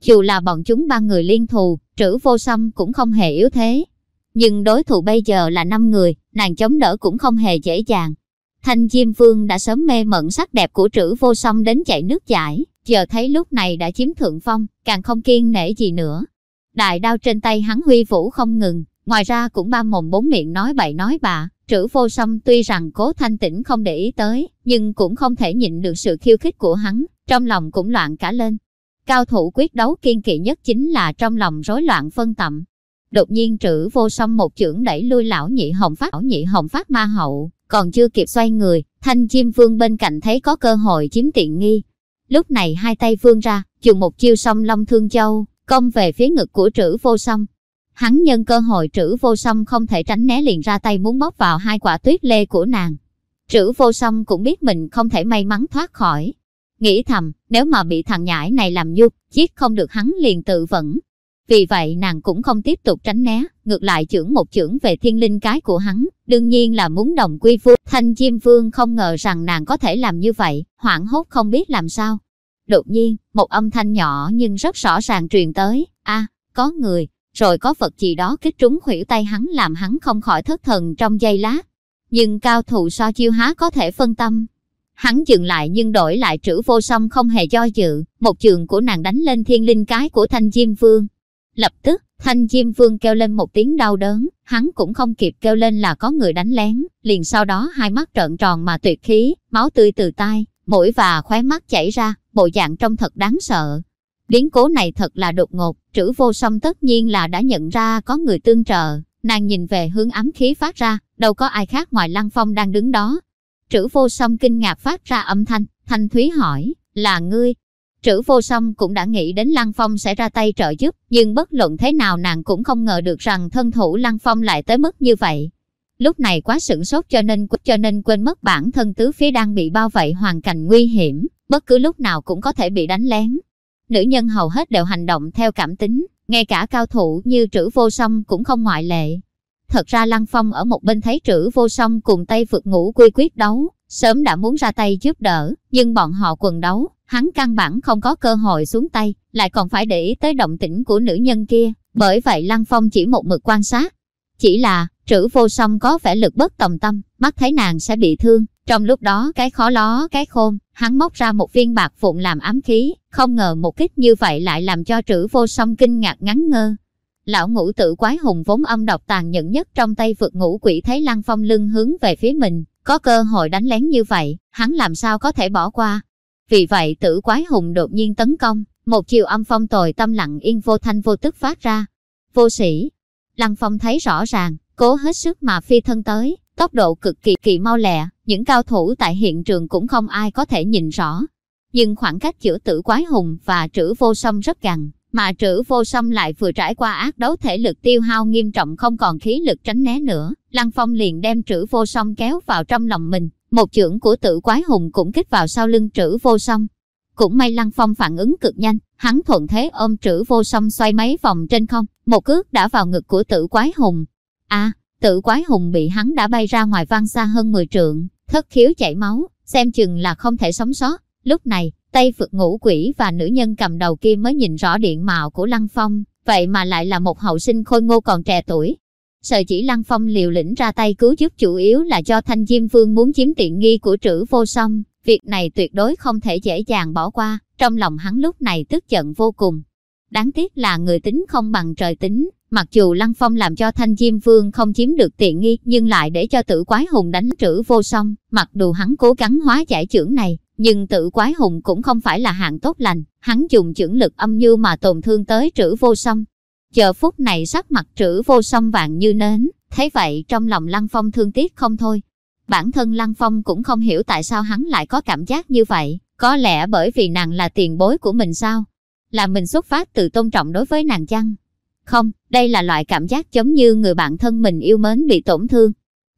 Speaker 1: Dù là bọn chúng ba người liên thù, trữ vô song cũng không hề yếu thế. Nhưng đối thủ bây giờ là năm người, nàng chống đỡ cũng không hề dễ dàng. Thanh Diêm Vương đã sớm mê mẩn sắc đẹp của trữ vô song đến chạy nước giải, giờ thấy lúc này đã chiếm thượng phong, càng không kiên nể gì nữa. Đại đao trên tay hắn huy vũ không ngừng, ngoài ra cũng ba mồm bốn miệng nói bậy nói bạ, trữ vô song tuy rằng cố thanh tĩnh không để ý tới, nhưng cũng không thể nhịn được sự khiêu khích của hắn, trong lòng cũng loạn cả lên. Cao thủ quyết đấu kiên kỵ nhất chính là trong lòng rối loạn phân tậm. Đột nhiên trữ vô song một chưởng đẩy lui lão nhị hồng phát lão nhị hồng phát ma hậu, còn chưa kịp xoay người, thanh chim vương bên cạnh thấy có cơ hội chiếm tiện nghi. Lúc này hai tay vương ra, dùng một chiêu song long thương châu, công về phía ngực của trữ vô song. Hắn nhân cơ hội trữ vô song không thể tránh né liền ra tay muốn bóp vào hai quả tuyết lê của nàng. Trữ vô song cũng biết mình không thể may mắn thoát khỏi. Nghĩ thầm, nếu mà bị thằng nhãi này làm nhục, giết không được hắn liền tự vẫn. Vì vậy nàng cũng không tiếp tục tránh né, ngược lại chưởng một chưởng về thiên linh cái của hắn, đương nhiên là muốn đồng quy phu. Thanh Diêm Vương không ngờ rằng nàng có thể làm như vậy, hoảng hốt không biết làm sao. Đột nhiên, một âm thanh nhỏ nhưng rất rõ ràng truyền tới, a có người, rồi có vật gì đó kích trúng khuỷu tay hắn làm hắn không khỏi thất thần trong giây lát. Nhưng cao thủ so chiêu há có thể phân tâm. Hắn dừng lại nhưng đổi lại trữ vô song không hề do dự, một trường của nàng đánh lên thiên linh cái của thanh diêm vương. Lập tức, thanh diêm vương kêu lên một tiếng đau đớn, hắn cũng không kịp kêu lên là có người đánh lén, liền sau đó hai mắt trợn tròn mà tuyệt khí, máu tươi từ tai, mũi và khóe mắt chảy ra, bộ dạng trông thật đáng sợ. Biến cố này thật là đột ngột, trữ vô song tất nhiên là đã nhận ra có người tương trợ, nàng nhìn về hướng ám khí phát ra, đâu có ai khác ngoài Lăng Phong đang đứng đó. Trữ vô song kinh ngạc phát ra âm thanh, thanh thúy hỏi, là ngươi. Trữ vô song cũng đã nghĩ đến Lăng Phong sẽ ra tay trợ giúp, nhưng bất luận thế nào nàng cũng không ngờ được rằng thân thủ Lăng Phong lại tới mức như vậy. Lúc này quá sửng sốt cho nên cho nên quên mất bản thân tứ phía đang bị bao vây hoàn cảnh nguy hiểm, bất cứ lúc nào cũng có thể bị đánh lén. Nữ nhân hầu hết đều hành động theo cảm tính, ngay cả cao thủ như trữ vô song cũng không ngoại lệ. Thật ra Lăng Phong ở một bên thấy trữ vô song cùng Tây vượt ngũ quy quyết đấu, sớm đã muốn ra tay giúp đỡ, nhưng bọn họ quần đấu, hắn căn bản không có cơ hội xuống tay, lại còn phải để ý tới động tĩnh của nữ nhân kia, bởi vậy Lăng Phong chỉ một mực quan sát. Chỉ là, trữ vô song có vẻ lực bất tòng tâm, mắt thấy nàng sẽ bị thương, trong lúc đó cái khó ló cái khôn, hắn móc ra một viên bạc phụng làm ám khí, không ngờ một kích như vậy lại làm cho trữ vô song kinh ngạc ngắn ngơ. Lão ngũ tự quái hùng vốn âm độc tàn nhẫn nhất trong tay vượt ngũ quỷ thấy lăng phong lưng hướng về phía mình, có cơ hội đánh lén như vậy, hắn làm sao có thể bỏ qua. Vì vậy tử quái hùng đột nhiên tấn công, một chiều âm phong tồi tâm lặng yên vô thanh vô tức phát ra. Vô sĩ, lăng phong thấy rõ ràng, cố hết sức mà phi thân tới, tốc độ cực kỳ kỳ mau lẹ, những cao thủ tại hiện trường cũng không ai có thể nhìn rõ. Nhưng khoảng cách giữa tử quái hùng và trữ vô song rất gần, mà trữ vô song lại vừa trải qua ác đấu thể lực tiêu hao nghiêm trọng không còn khí lực tránh né nữa. Lăng Phong liền đem trữ vô song kéo vào trong lòng mình, một chưởng của tử quái hùng cũng kích vào sau lưng trữ vô song. Cũng may Lăng Phong phản ứng cực nhanh, hắn thuận thế ôm trữ vô song xoay mấy vòng trên không, một cước đã vào ngực của tử quái hùng. À, tử quái hùng bị hắn đã bay ra ngoài văng xa hơn 10 trượng, thất khiếu chảy máu, xem chừng là không thể sống sót. Lúc này, Tây Phật ngũ quỷ và nữ nhân cầm đầu kia mới nhìn rõ điện mạo của Lăng Phong, vậy mà lại là một hậu sinh khôi ngô còn trẻ tuổi. Sợ chỉ Lăng Phong liều lĩnh ra tay cứu giúp chủ yếu là do Thanh Diêm Vương muốn chiếm tiện nghi của trữ vô song, việc này tuyệt đối không thể dễ dàng bỏ qua, trong lòng hắn lúc này tức giận vô cùng. Đáng tiếc là người tính không bằng trời tính, mặc dù Lăng Phong làm cho Thanh Diêm Vương không chiếm được tiện nghi nhưng lại để cho tử quái hùng đánh trữ vô song, mặc dù hắn cố gắng hóa giải trưởng này, nhưng tử quái hùng cũng không phải là hạng tốt lành, hắn dùng chưởng lực âm như mà tổn thương tới trữ vô song. Giờ phút này sắc mặt trữ vô song vàng như nến, thấy vậy trong lòng Lăng Phong thương tiếc không thôi. Bản thân Lăng Phong cũng không hiểu tại sao hắn lại có cảm giác như vậy, có lẽ bởi vì nàng là tiền bối của mình sao? Là mình xuất phát từ tôn trọng đối với nàng chăng? Không, đây là loại cảm giác giống như người bạn thân mình yêu mến bị tổn thương.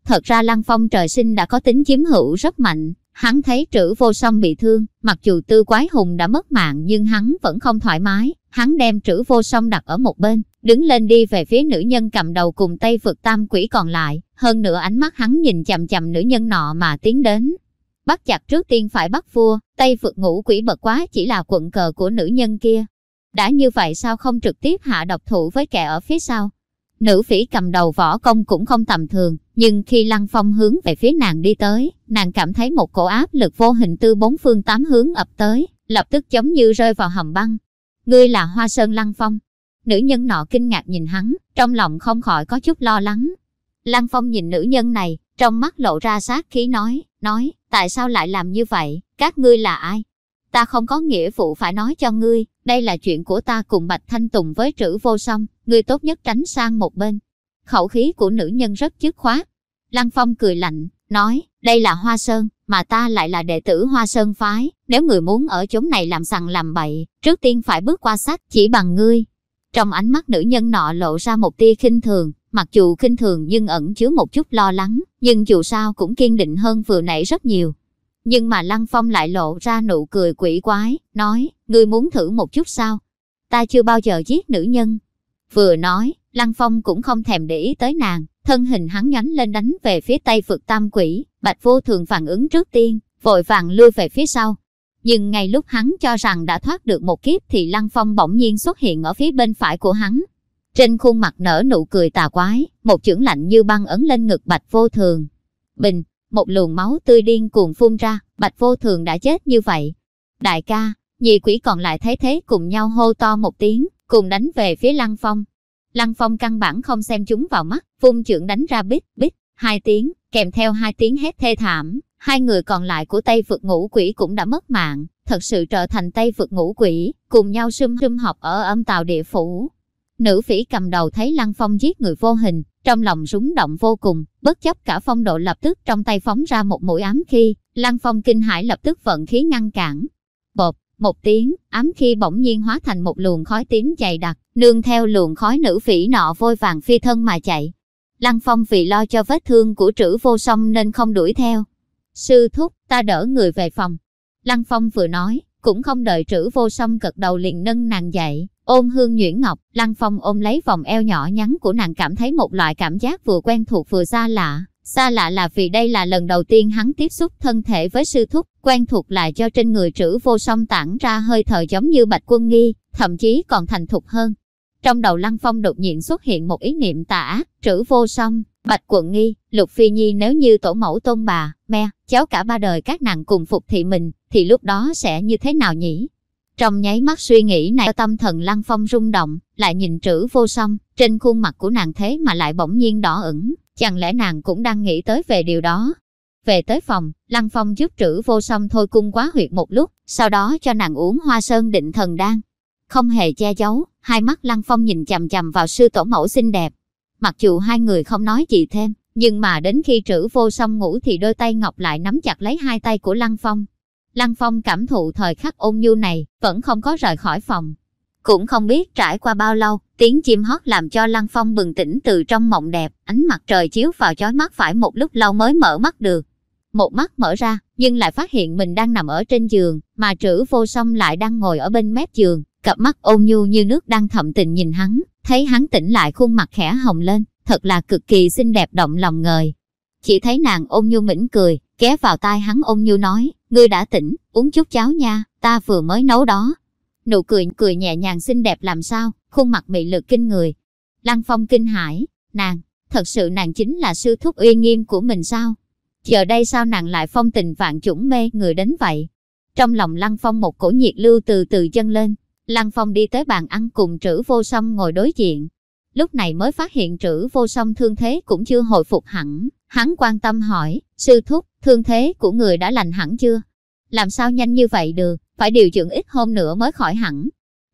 Speaker 1: Thật ra Lăng Phong trời sinh đã có tính chiếm hữu rất mạnh, Hắn thấy trữ vô song bị thương, mặc dù tư quái hùng đã mất mạng nhưng hắn vẫn không thoải mái. Hắn đem trữ vô song đặt ở một bên, đứng lên đi về phía nữ nhân cầm đầu cùng Tây vượt tam quỷ còn lại. Hơn nữa ánh mắt hắn nhìn chằm chằm nữ nhân nọ mà tiến đến. Bắt chặt trước tiên phải bắt vua, Tây vượt ngũ quỷ bật quá chỉ là quận cờ của nữ nhân kia. Đã như vậy sao không trực tiếp hạ độc thủ với kẻ ở phía sau? Nữ phỉ cầm đầu võ công cũng không tầm thường, nhưng khi Lăng Phong hướng về phía nàng đi tới, nàng cảm thấy một cổ áp lực vô hình từ bốn phương tám hướng ập tới, lập tức giống như rơi vào hầm băng. Ngươi là Hoa Sơn Lăng Phong. Nữ nhân nọ kinh ngạc nhìn hắn, trong lòng không khỏi có chút lo lắng. Lăng Phong nhìn nữ nhân này, trong mắt lộ ra sát khí nói, nói, tại sao lại làm như vậy, các ngươi là ai? Ta không có nghĩa vụ phải nói cho ngươi, đây là chuyện của ta cùng Bạch Thanh Tùng với trữ vô song, người tốt nhất tránh sang một bên. Khẩu khí của nữ nhân rất dứt khoát. Lăng Phong cười lạnh, nói, đây là Hoa Sơn, mà ta lại là đệ tử Hoa Sơn phái, nếu người muốn ở chốn này làm sằng làm bậy, trước tiên phải bước qua sách chỉ bằng ngươi. Trong ánh mắt nữ nhân nọ lộ ra một tia khinh thường, mặc dù khinh thường nhưng ẩn chứa một chút lo lắng, nhưng dù sao cũng kiên định hơn vừa nãy rất nhiều. Nhưng mà Lăng Phong lại lộ ra nụ cười quỷ quái, nói, ngươi muốn thử một chút sao? Ta chưa bao giờ giết nữ nhân. Vừa nói, Lăng Phong cũng không thèm để ý tới nàng, thân hình hắn nhánh lên đánh về phía tây vực tam quỷ, bạch vô thường phản ứng trước tiên, vội vàng lui về phía sau. Nhưng ngay lúc hắn cho rằng đã thoát được một kiếp thì Lăng Phong bỗng nhiên xuất hiện ở phía bên phải của hắn. Trên khuôn mặt nở nụ cười tà quái, một chưởng lạnh như băng ấn lên ngực bạch vô thường. Bình, một luồng máu tươi điên cuồng phun ra, bạch vô thường đã chết như vậy. Đại ca, nhị quỷ còn lại thấy thế cùng nhau hô to một tiếng, cùng đánh về phía Lăng Phong. Lăng Phong căn bản không xem chúng vào mắt, vung trưởng đánh ra bít, bít, hai tiếng, kèm theo hai tiếng hét thê thảm. Hai người còn lại của Tây vực ngũ quỷ cũng đã mất mạng, thật sự trở thành Tây vực ngũ quỷ, cùng nhau sum sum học ở âm tàu địa phủ. Nữ phỉ cầm đầu thấy Lăng Phong giết người vô hình, trong lòng rúng động vô cùng, bất chấp cả phong độ lập tức trong tay phóng ra một mũi ám khi, Lăng Phong kinh hãi lập tức vận khí ngăn cản. Bột, một tiếng, ám khi bỗng nhiên hóa thành một luồng khói tím dày đặc, nương theo luồng khói nữ phỉ nọ vôi vàng phi thân mà chạy. Lăng Phong vì lo cho vết thương của trữ vô song nên không đuổi theo. Sư thúc, ta đỡ người về phòng. Lăng Phong vừa nói, cũng không đợi trữ vô song cật đầu liền nâng nàng dậy, ôm hương nhuyễn ngọc, Lăng Phong ôm lấy vòng eo nhỏ nhắn của nàng cảm thấy một loại cảm giác vừa quen thuộc vừa xa lạ. Xa lạ là vì đây là lần đầu tiên hắn tiếp xúc thân thể với sư thúc, quen thuộc là cho trên người trữ vô song tản ra hơi thở giống như bạch quân nghi, thậm chí còn thành thục hơn. Trong đầu Lăng Phong đột nhiên xuất hiện một ý niệm tả, trữ vô song, bạch quận nghi, lục phi nhi nếu như tổ mẫu tôn bà, me, cháu cả ba đời các nàng cùng phục thị mình, thì lúc đó sẽ như thế nào nhỉ? Trong nháy mắt suy nghĩ này tâm thần Lăng Phong rung động, lại nhìn trữ vô song, trên khuôn mặt của nàng thế mà lại bỗng nhiên đỏ ửng, chẳng lẽ nàng cũng đang nghĩ tới về điều đó. Về tới phòng, Lăng Phong giúp trữ vô song thôi cung quá huyệt một lúc, sau đó cho nàng uống hoa sơn định thần đan. Không hề che giấu, hai mắt Lăng Phong nhìn chằm chằm vào sư tổ mẫu xinh đẹp. Mặc dù hai người không nói gì thêm, nhưng mà đến khi trữ vô song ngủ thì đôi tay ngọc lại nắm chặt lấy hai tay của Lăng Phong. Lăng Phong cảm thụ thời khắc ôn nhu này, vẫn không có rời khỏi phòng. Cũng không biết trải qua bao lâu, tiếng chim hót làm cho Lăng Phong bừng tỉnh từ trong mộng đẹp, ánh mặt trời chiếu vào chói mắt phải một lúc lâu mới mở mắt được. Một mắt mở ra, nhưng lại phát hiện mình đang nằm ở trên giường, mà trữ vô song lại đang ngồi ở bên mép giường, cặp mắt ôn nhu như nước đang thậm tình nhìn hắn, thấy hắn tỉnh lại khuôn mặt khẽ hồng lên, thật là cực kỳ xinh đẹp động lòng người. Chỉ thấy nàng ôn nhu mỉm cười, ghé vào tai hắn ôn nhu nói, ngươi đã tỉnh, uống chút cháo nha, ta vừa mới nấu đó. Nụ cười cười nhẹ nhàng xinh đẹp làm sao, khuôn mặt mị lực kinh người. Lăng Phong kinh hãi, nàng, thật sự nàng chính là sư thúc uy nghiêm của mình sao? Giờ đây sao nàng lại phong tình vạn chủng mê người đến vậy? Trong lòng Lăng Phong một cổ nhiệt lưu từ từ dâng lên. Lăng Phong đi tới bàn ăn cùng trữ vô song ngồi đối diện. Lúc này mới phát hiện trữ vô song thương thế cũng chưa hồi phục hẳn. Hắn quan tâm hỏi, sư thúc, thương thế của người đã lành hẳn chưa? Làm sao nhanh như vậy được, phải điều dưỡng ít hôm nữa mới khỏi hẳn.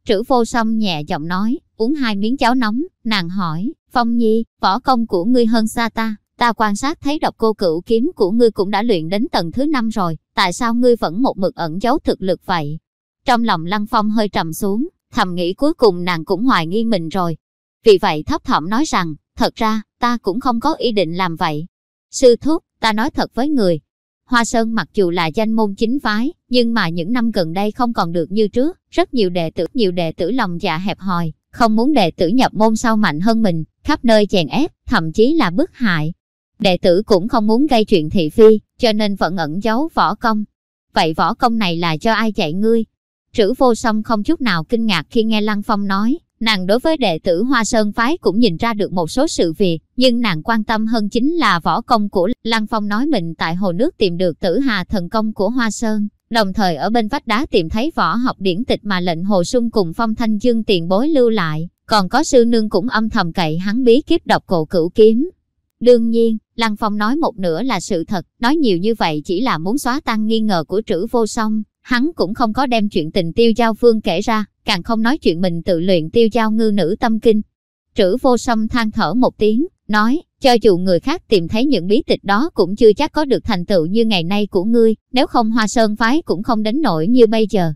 Speaker 1: Trữ vô song nhẹ giọng nói, uống hai miếng cháo nóng, nàng hỏi, Phong Nhi, võ công của ngươi hơn xa ta, ta quan sát thấy độc cô cửu kiếm của ngươi cũng đã luyện đến tầng thứ năm rồi, tại sao ngươi vẫn một mực ẩn giấu thực lực vậy? Trong lòng Lăng Phong hơi trầm xuống, thầm nghĩ cuối cùng nàng cũng hoài nghi mình rồi. Vì vậy thấp thỏm nói rằng, thật ra, ta cũng không có ý định làm vậy. Sư thúc, ta nói thật với người. Hoa Sơn mặc dù là danh môn chính phái, nhưng mà những năm gần đây không còn được như trước. Rất nhiều đệ tử, nhiều đệ tử lòng dạ hẹp hòi, không muốn đệ tử nhập môn sau mạnh hơn mình, khắp nơi chèn ép, thậm chí là bức hại. Đệ tử cũng không muốn gây chuyện thị phi, cho nên vẫn ẩn giấu võ công. Vậy võ công này là cho ai dạy ngươi? Trữ vô song không chút nào kinh ngạc khi nghe Lăng Phong nói, nàng đối với đệ tử Hoa Sơn Phái cũng nhìn ra được một số sự việc, nhưng nàng quan tâm hơn chính là võ công của Lăng Phong nói mình tại hồ nước tìm được tử hà thần công của Hoa Sơn, đồng thời ở bên vách đá tìm thấy võ học điển tịch mà lệnh hồ sung cùng phong thanh dương tiền bối lưu lại, còn có sư nương cũng âm thầm cậy hắn bí kiếp độc cổ cửu kiếm. Đương nhiên, Lăng Phong nói một nửa là sự thật, nói nhiều như vậy chỉ là muốn xóa tan nghi ngờ của trữ vô song, hắn cũng không có đem chuyện tình tiêu giao phương kể ra, càng không nói chuyện mình tự luyện tiêu giao ngư nữ tâm kinh. Trữ vô song than thở một tiếng, nói, cho dù người khác tìm thấy những bí tịch đó cũng chưa chắc có được thành tựu như ngày nay của ngươi, nếu không hoa sơn phái cũng không đến nổi như bây giờ.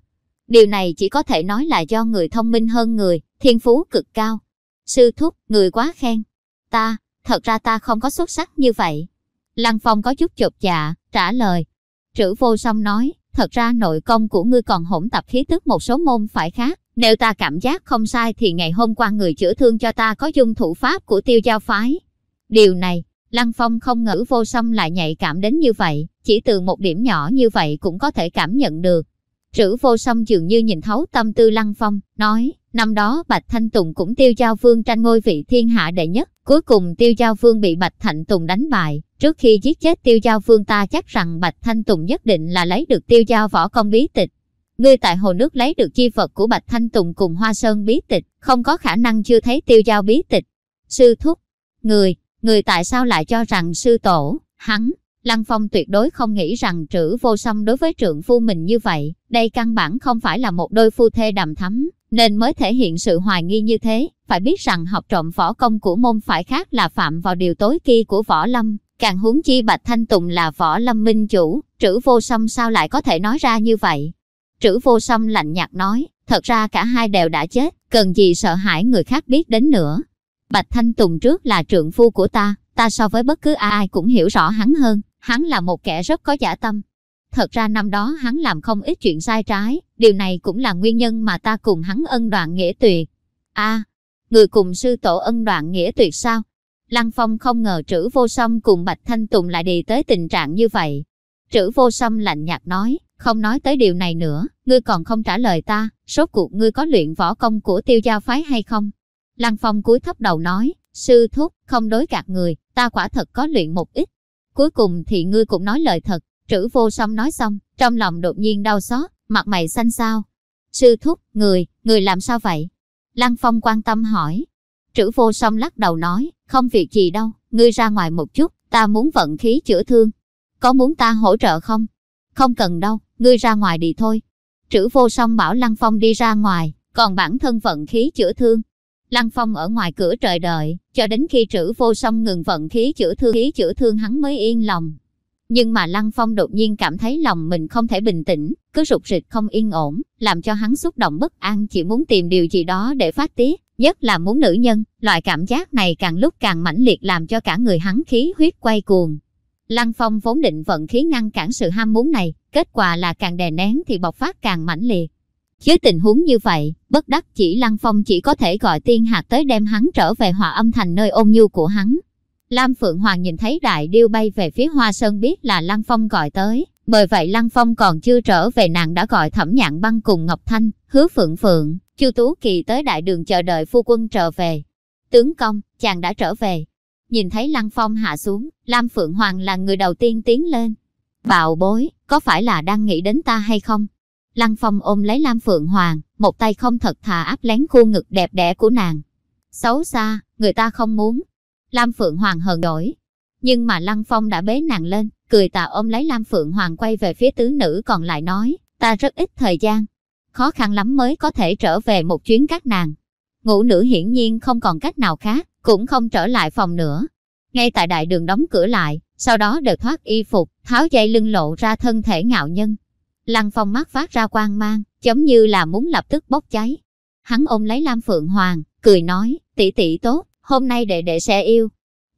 Speaker 1: Điều này chỉ có thể nói là do người thông minh hơn người, thiên phú cực cao. Sư thúc, người quá khen. Ta, thật ra ta không có xuất sắc như vậy. Lăng Phong có chút chột dạ, trả lời. Trữ vô song nói, thật ra nội công của ngươi còn hỗn tập khí tức một số môn phải khác. Nếu ta cảm giác không sai thì ngày hôm qua người chữa thương cho ta có dung thủ pháp của tiêu giao phái. Điều này, Lăng Phong không ngữ vô song lại nhạy cảm đến như vậy, chỉ từ một điểm nhỏ như vậy cũng có thể cảm nhận được. Trữ vô song dường như nhìn thấu tâm tư Lăng Phong, nói, năm đó Bạch Thanh Tùng cũng tiêu giao vương tranh ngôi vị thiên hạ đệ nhất, cuối cùng tiêu giao vương bị Bạch Thanh Tùng đánh bại, Trước khi giết chết tiêu giao vương ta chắc rằng Bạch Thanh Tùng nhất định là lấy được tiêu giao võ công bí tịch. Ngươi tại hồ nước lấy được chi vật của Bạch Thanh Tùng cùng Hoa Sơn bí tịch, không có khả năng chưa thấy tiêu giao bí tịch. Sư thúc, người, người tại sao lại cho rằng sư tổ, hắn, Lăng Phong tuyệt đối không nghĩ rằng trữ vô song đối với trượng phu mình như vậy, đây căn bản không phải là một đôi phu thê đàm thắm, nên mới thể hiện sự hoài nghi như thế, phải biết rằng học trộm võ công của môn phải khác là phạm vào điều tối kia của võ lâm, Càng huống chi Bạch Thanh Tùng là võ lâm minh chủ, trữ vô song sao lại có thể nói ra như vậy? Trữ vô song lạnh nhạt nói, thật ra cả hai đều đã chết, cần gì sợ hãi người khác biết đến nữa. Bạch Thanh Tùng trước là trượng phu của ta, ta so với bất cứ ai cũng hiểu rõ hắn hơn, hắn là một kẻ rất có giả tâm. Thật ra năm đó hắn làm không ít chuyện sai trái, điều này cũng là nguyên nhân mà ta cùng hắn ân đoạn nghĩa tuyệt. a người cùng sư tổ ân đoạn nghĩa tuyệt sao? Lăng Phong không ngờ trữ vô song cùng Bạch Thanh Tùng lại đi tới tình trạng như vậy. Trữ vô song lạnh nhạt nói, không nói tới điều này nữa, ngươi còn không trả lời ta, số cuộc ngươi có luyện võ công của tiêu giao phái hay không? Lăng Phong cúi thấp đầu nói, sư thúc, không đối gạt người, ta quả thật có luyện một ít. Cuối cùng thì ngươi cũng nói lời thật, trữ vô song nói xong, trong lòng đột nhiên đau xót, mặt mày xanh xao. Sư thúc, người, người làm sao vậy? Lăng Phong quan tâm hỏi, Trữ vô song lắc đầu nói, không việc gì đâu, ngươi ra ngoài một chút, ta muốn vận khí chữa thương. Có muốn ta hỗ trợ không? Không cần đâu, ngươi ra ngoài đi thôi. Trữ vô song bảo Lăng Phong đi ra ngoài, còn bản thân vận khí chữa thương. Lăng Phong ở ngoài cửa trời đợi, cho đến khi trữ vô song ngừng vận khí chữa thương khí chữa thương hắn mới yên lòng. Nhưng mà Lăng Phong đột nhiên cảm thấy lòng mình không thể bình tĩnh, cứ rụt rịch không yên ổn, làm cho hắn xúc động bất an chỉ muốn tìm điều gì đó để phát tiết, nhất là muốn nữ nhân, loại cảm giác này càng lúc càng mãnh liệt làm cho cả người hắn khí huyết quay cuồng. Lăng Phong vốn định vận khí ngăn cản sự ham muốn này, kết quả là càng đè nén thì bộc phát càng mãnh liệt. Dưới tình huống như vậy, bất đắc chỉ Lăng Phong chỉ có thể gọi tiên hạt tới đem hắn trở về hòa âm thành nơi ôn nhu của hắn. Lam Phượng Hoàng nhìn thấy đại điêu bay về phía Hoa Sơn biết là Lăng Phong gọi tới, bởi vậy Lăng Phong còn chưa trở về nàng đã gọi thẩm nhạn băng cùng Ngọc Thanh, hứa Phượng Phượng, Chu Tú Kỳ tới đại đường chờ đợi phu quân trở về. Tướng công, chàng đã trở về. Nhìn thấy Lăng Phong hạ xuống, Lam Phượng Hoàng là người đầu tiên tiến lên. Bạo bối, có phải là đang nghĩ đến ta hay không? Lăng Phong ôm lấy Lam Phượng Hoàng, một tay không thật thà áp lén khuôn ngực đẹp đẽ của nàng. Xấu xa, người ta không muốn. Lam Phượng Hoàng hờn đổi. Nhưng mà Lăng Phong đã bế nàng lên, cười tà ôm lấy Lam Phượng Hoàng quay về phía tứ nữ còn lại nói, ta rất ít thời gian. Khó khăn lắm mới có thể trở về một chuyến các nàng. Ngũ nữ hiển nhiên không còn cách nào khác, cũng không trở lại phòng nữa. Ngay tại đại đường đóng cửa lại, sau đó đều thoát y phục, tháo dây lưng lộ ra thân thể ngạo nhân, Lăng Phong mắt phát ra quang mang, giống như là muốn lập tức bốc cháy. Hắn ôm lấy Lam Phượng Hoàng, cười nói, tỷ tỷ tốt, hôm nay đệ đệ sẽ yêu.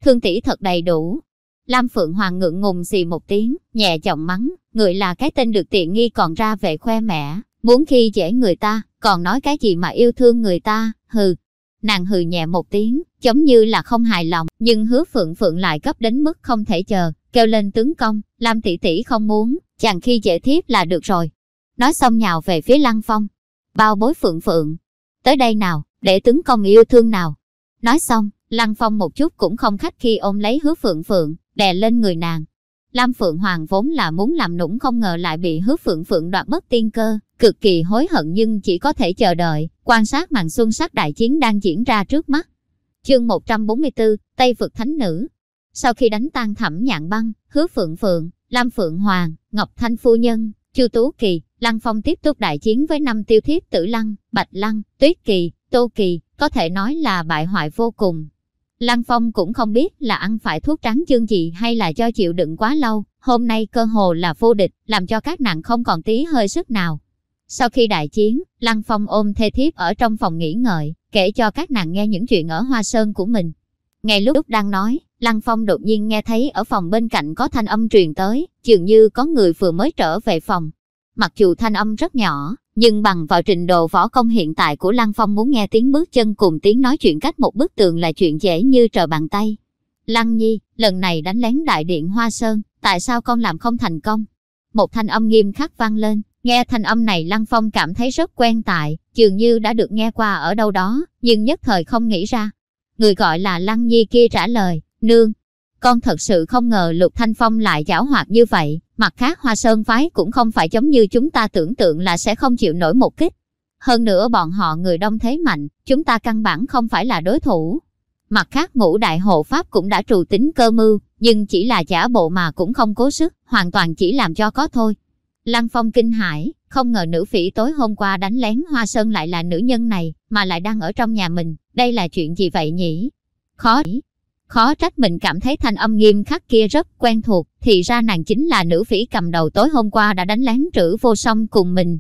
Speaker 1: Thương tỷ thật đầy đủ. Lam Phượng Hoàng ngượng ngùng xì một tiếng, nhẹ giọng mắng, người là cái tên được tiện nghi còn ra về khoe mẽ, muốn khi dễ người ta, còn nói cái gì mà yêu thương người ta, hừ. Nàng hừ nhẹ một tiếng, giống như là không hài lòng, nhưng hứa Phượng Phượng lại cấp đến mức không thể chờ, kêu lên tướng công, Lam tỷ tỷ không muốn, chàng khi dễ thiếp là được rồi. Nói xong nhào về phía Lăng Phong. Bao bối phượng phượng. Tới đây nào, để tướng công yêu thương nào. Nói xong, Lăng Phong một chút cũng không khách khi ôm lấy hứa phượng phượng, đè lên người nàng. Lam Phượng Hoàng vốn là muốn làm nũng không ngờ lại bị hứa phượng phượng đoạt mất tiên cơ, cực kỳ hối hận nhưng chỉ có thể chờ đợi, quan sát màn xuân sắc đại chiến đang diễn ra trước mắt. Chương 144, Tây Vực Thánh Nữ Sau khi đánh tan thẩm nhạn băng, hứa phượng phượng, Lam Phượng Hoàng, Ngọc Thanh Phu Nhân, Chu Tú Kỳ, Lăng Phong tiếp tục đại chiến với năm tiêu thiếp Tử Lăng, Bạch Lăng, Tuyết Kỳ, Tô Kỳ, có thể nói là bại hoại vô cùng. Lăng Phong cũng không biết là ăn phải thuốc trắng chương gì hay là do chịu đựng quá lâu, hôm nay cơ hồ là vô địch, làm cho các nàng không còn tí hơi sức nào. Sau khi đại chiến, Lăng Phong ôm thê thiếp ở trong phòng nghỉ ngợi, kể cho các nàng nghe những chuyện ở Hoa Sơn của mình. Ngay lúc đang nói, Lăng Phong đột nhiên nghe thấy ở phòng bên cạnh có thanh âm truyền tới, dường như có người vừa mới trở về phòng. Mặc dù thanh âm rất nhỏ, nhưng bằng vào trình độ võ công hiện tại của Lăng Phong muốn nghe tiếng bước chân cùng tiếng nói chuyện cách một bức tường là chuyện dễ như trở bàn tay. Lăng Nhi, lần này đánh lén đại điện Hoa Sơn, tại sao con làm không thành công? Một thanh âm nghiêm khắc vang lên, nghe thanh âm này Lăng Phong cảm thấy rất quen tại, dường như đã được nghe qua ở đâu đó, nhưng nhất thời không nghĩ ra. Người gọi là Lăng Nhi kia trả lời, Nương, con thật sự không ngờ Lục Thanh Phong lại giảo hoạt như vậy, mặt khác Hoa Sơn Phái cũng không phải giống như chúng ta tưởng tượng là sẽ không chịu nổi một kích. Hơn nữa bọn họ người đông thế mạnh, chúng ta căn bản không phải là đối thủ. Mặt khác ngũ đại hộ Pháp cũng đã trù tính cơ mưu, nhưng chỉ là giả bộ mà cũng không cố sức, hoàn toàn chỉ làm cho có thôi. Lăng Phong kinh hãi, không ngờ nữ phỉ tối hôm qua đánh lén Hoa Sơn lại là nữ nhân này, mà lại đang ở trong nhà mình, đây là chuyện gì vậy nhỉ? Khó Khó trách mình cảm thấy thanh âm nghiêm khắc kia rất quen thuộc, thì ra nàng chính là nữ phỉ cầm đầu tối hôm qua đã đánh lén trữ vô song cùng mình.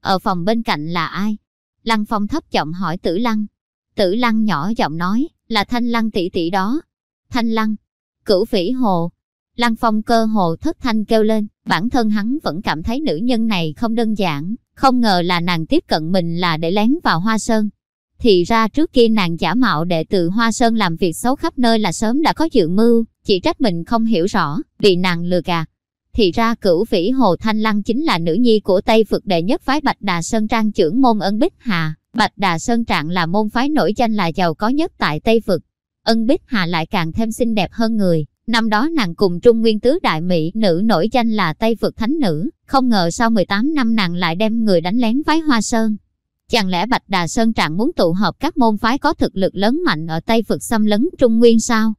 Speaker 1: Ở phòng bên cạnh là ai? Lăng Phong thấp giọng hỏi Tử Lăng. Tử Lăng nhỏ giọng nói, là Thanh Lăng tỷ tỷ đó. Thanh Lăng, cửu phỉ hồ. Lăng Phong cơ hồ thất thanh kêu lên, bản thân hắn vẫn cảm thấy nữ nhân này không đơn giản, không ngờ là nàng tiếp cận mình là để lén vào hoa sơn, thì ra trước kia nàng giả mạo đệ tử Hoa Sơn làm việc xấu khắp nơi là sớm đã có dự mưu, chỉ trách mình không hiểu rõ, bị nàng lừa gạt. Thì ra cửu vĩ Hồ Thanh Lăng chính là nữ nhi của Tây Phật đệ nhất phái Bạch Đà Sơn Trang trưởng môn ân Bích Hà. Bạch Đà Sơn Trạng là môn phái nổi danh là giàu có nhất tại Tây Phật. Ân Bích Hà lại càng thêm xinh đẹp hơn người. Năm đó nàng cùng Trung Nguyên Tứ Đại Mỹ nữ nổi danh là Tây Phật Thánh Nữ. Không ngờ sau 18 năm nàng lại đem người đánh lén phái Hoa Sơn. Chẳng lẽ Bạch Đà Sơn Trạng muốn tụ hợp các môn phái có thực lực lớn mạnh ở Tây Phật xâm lấn Trung Nguyên sao?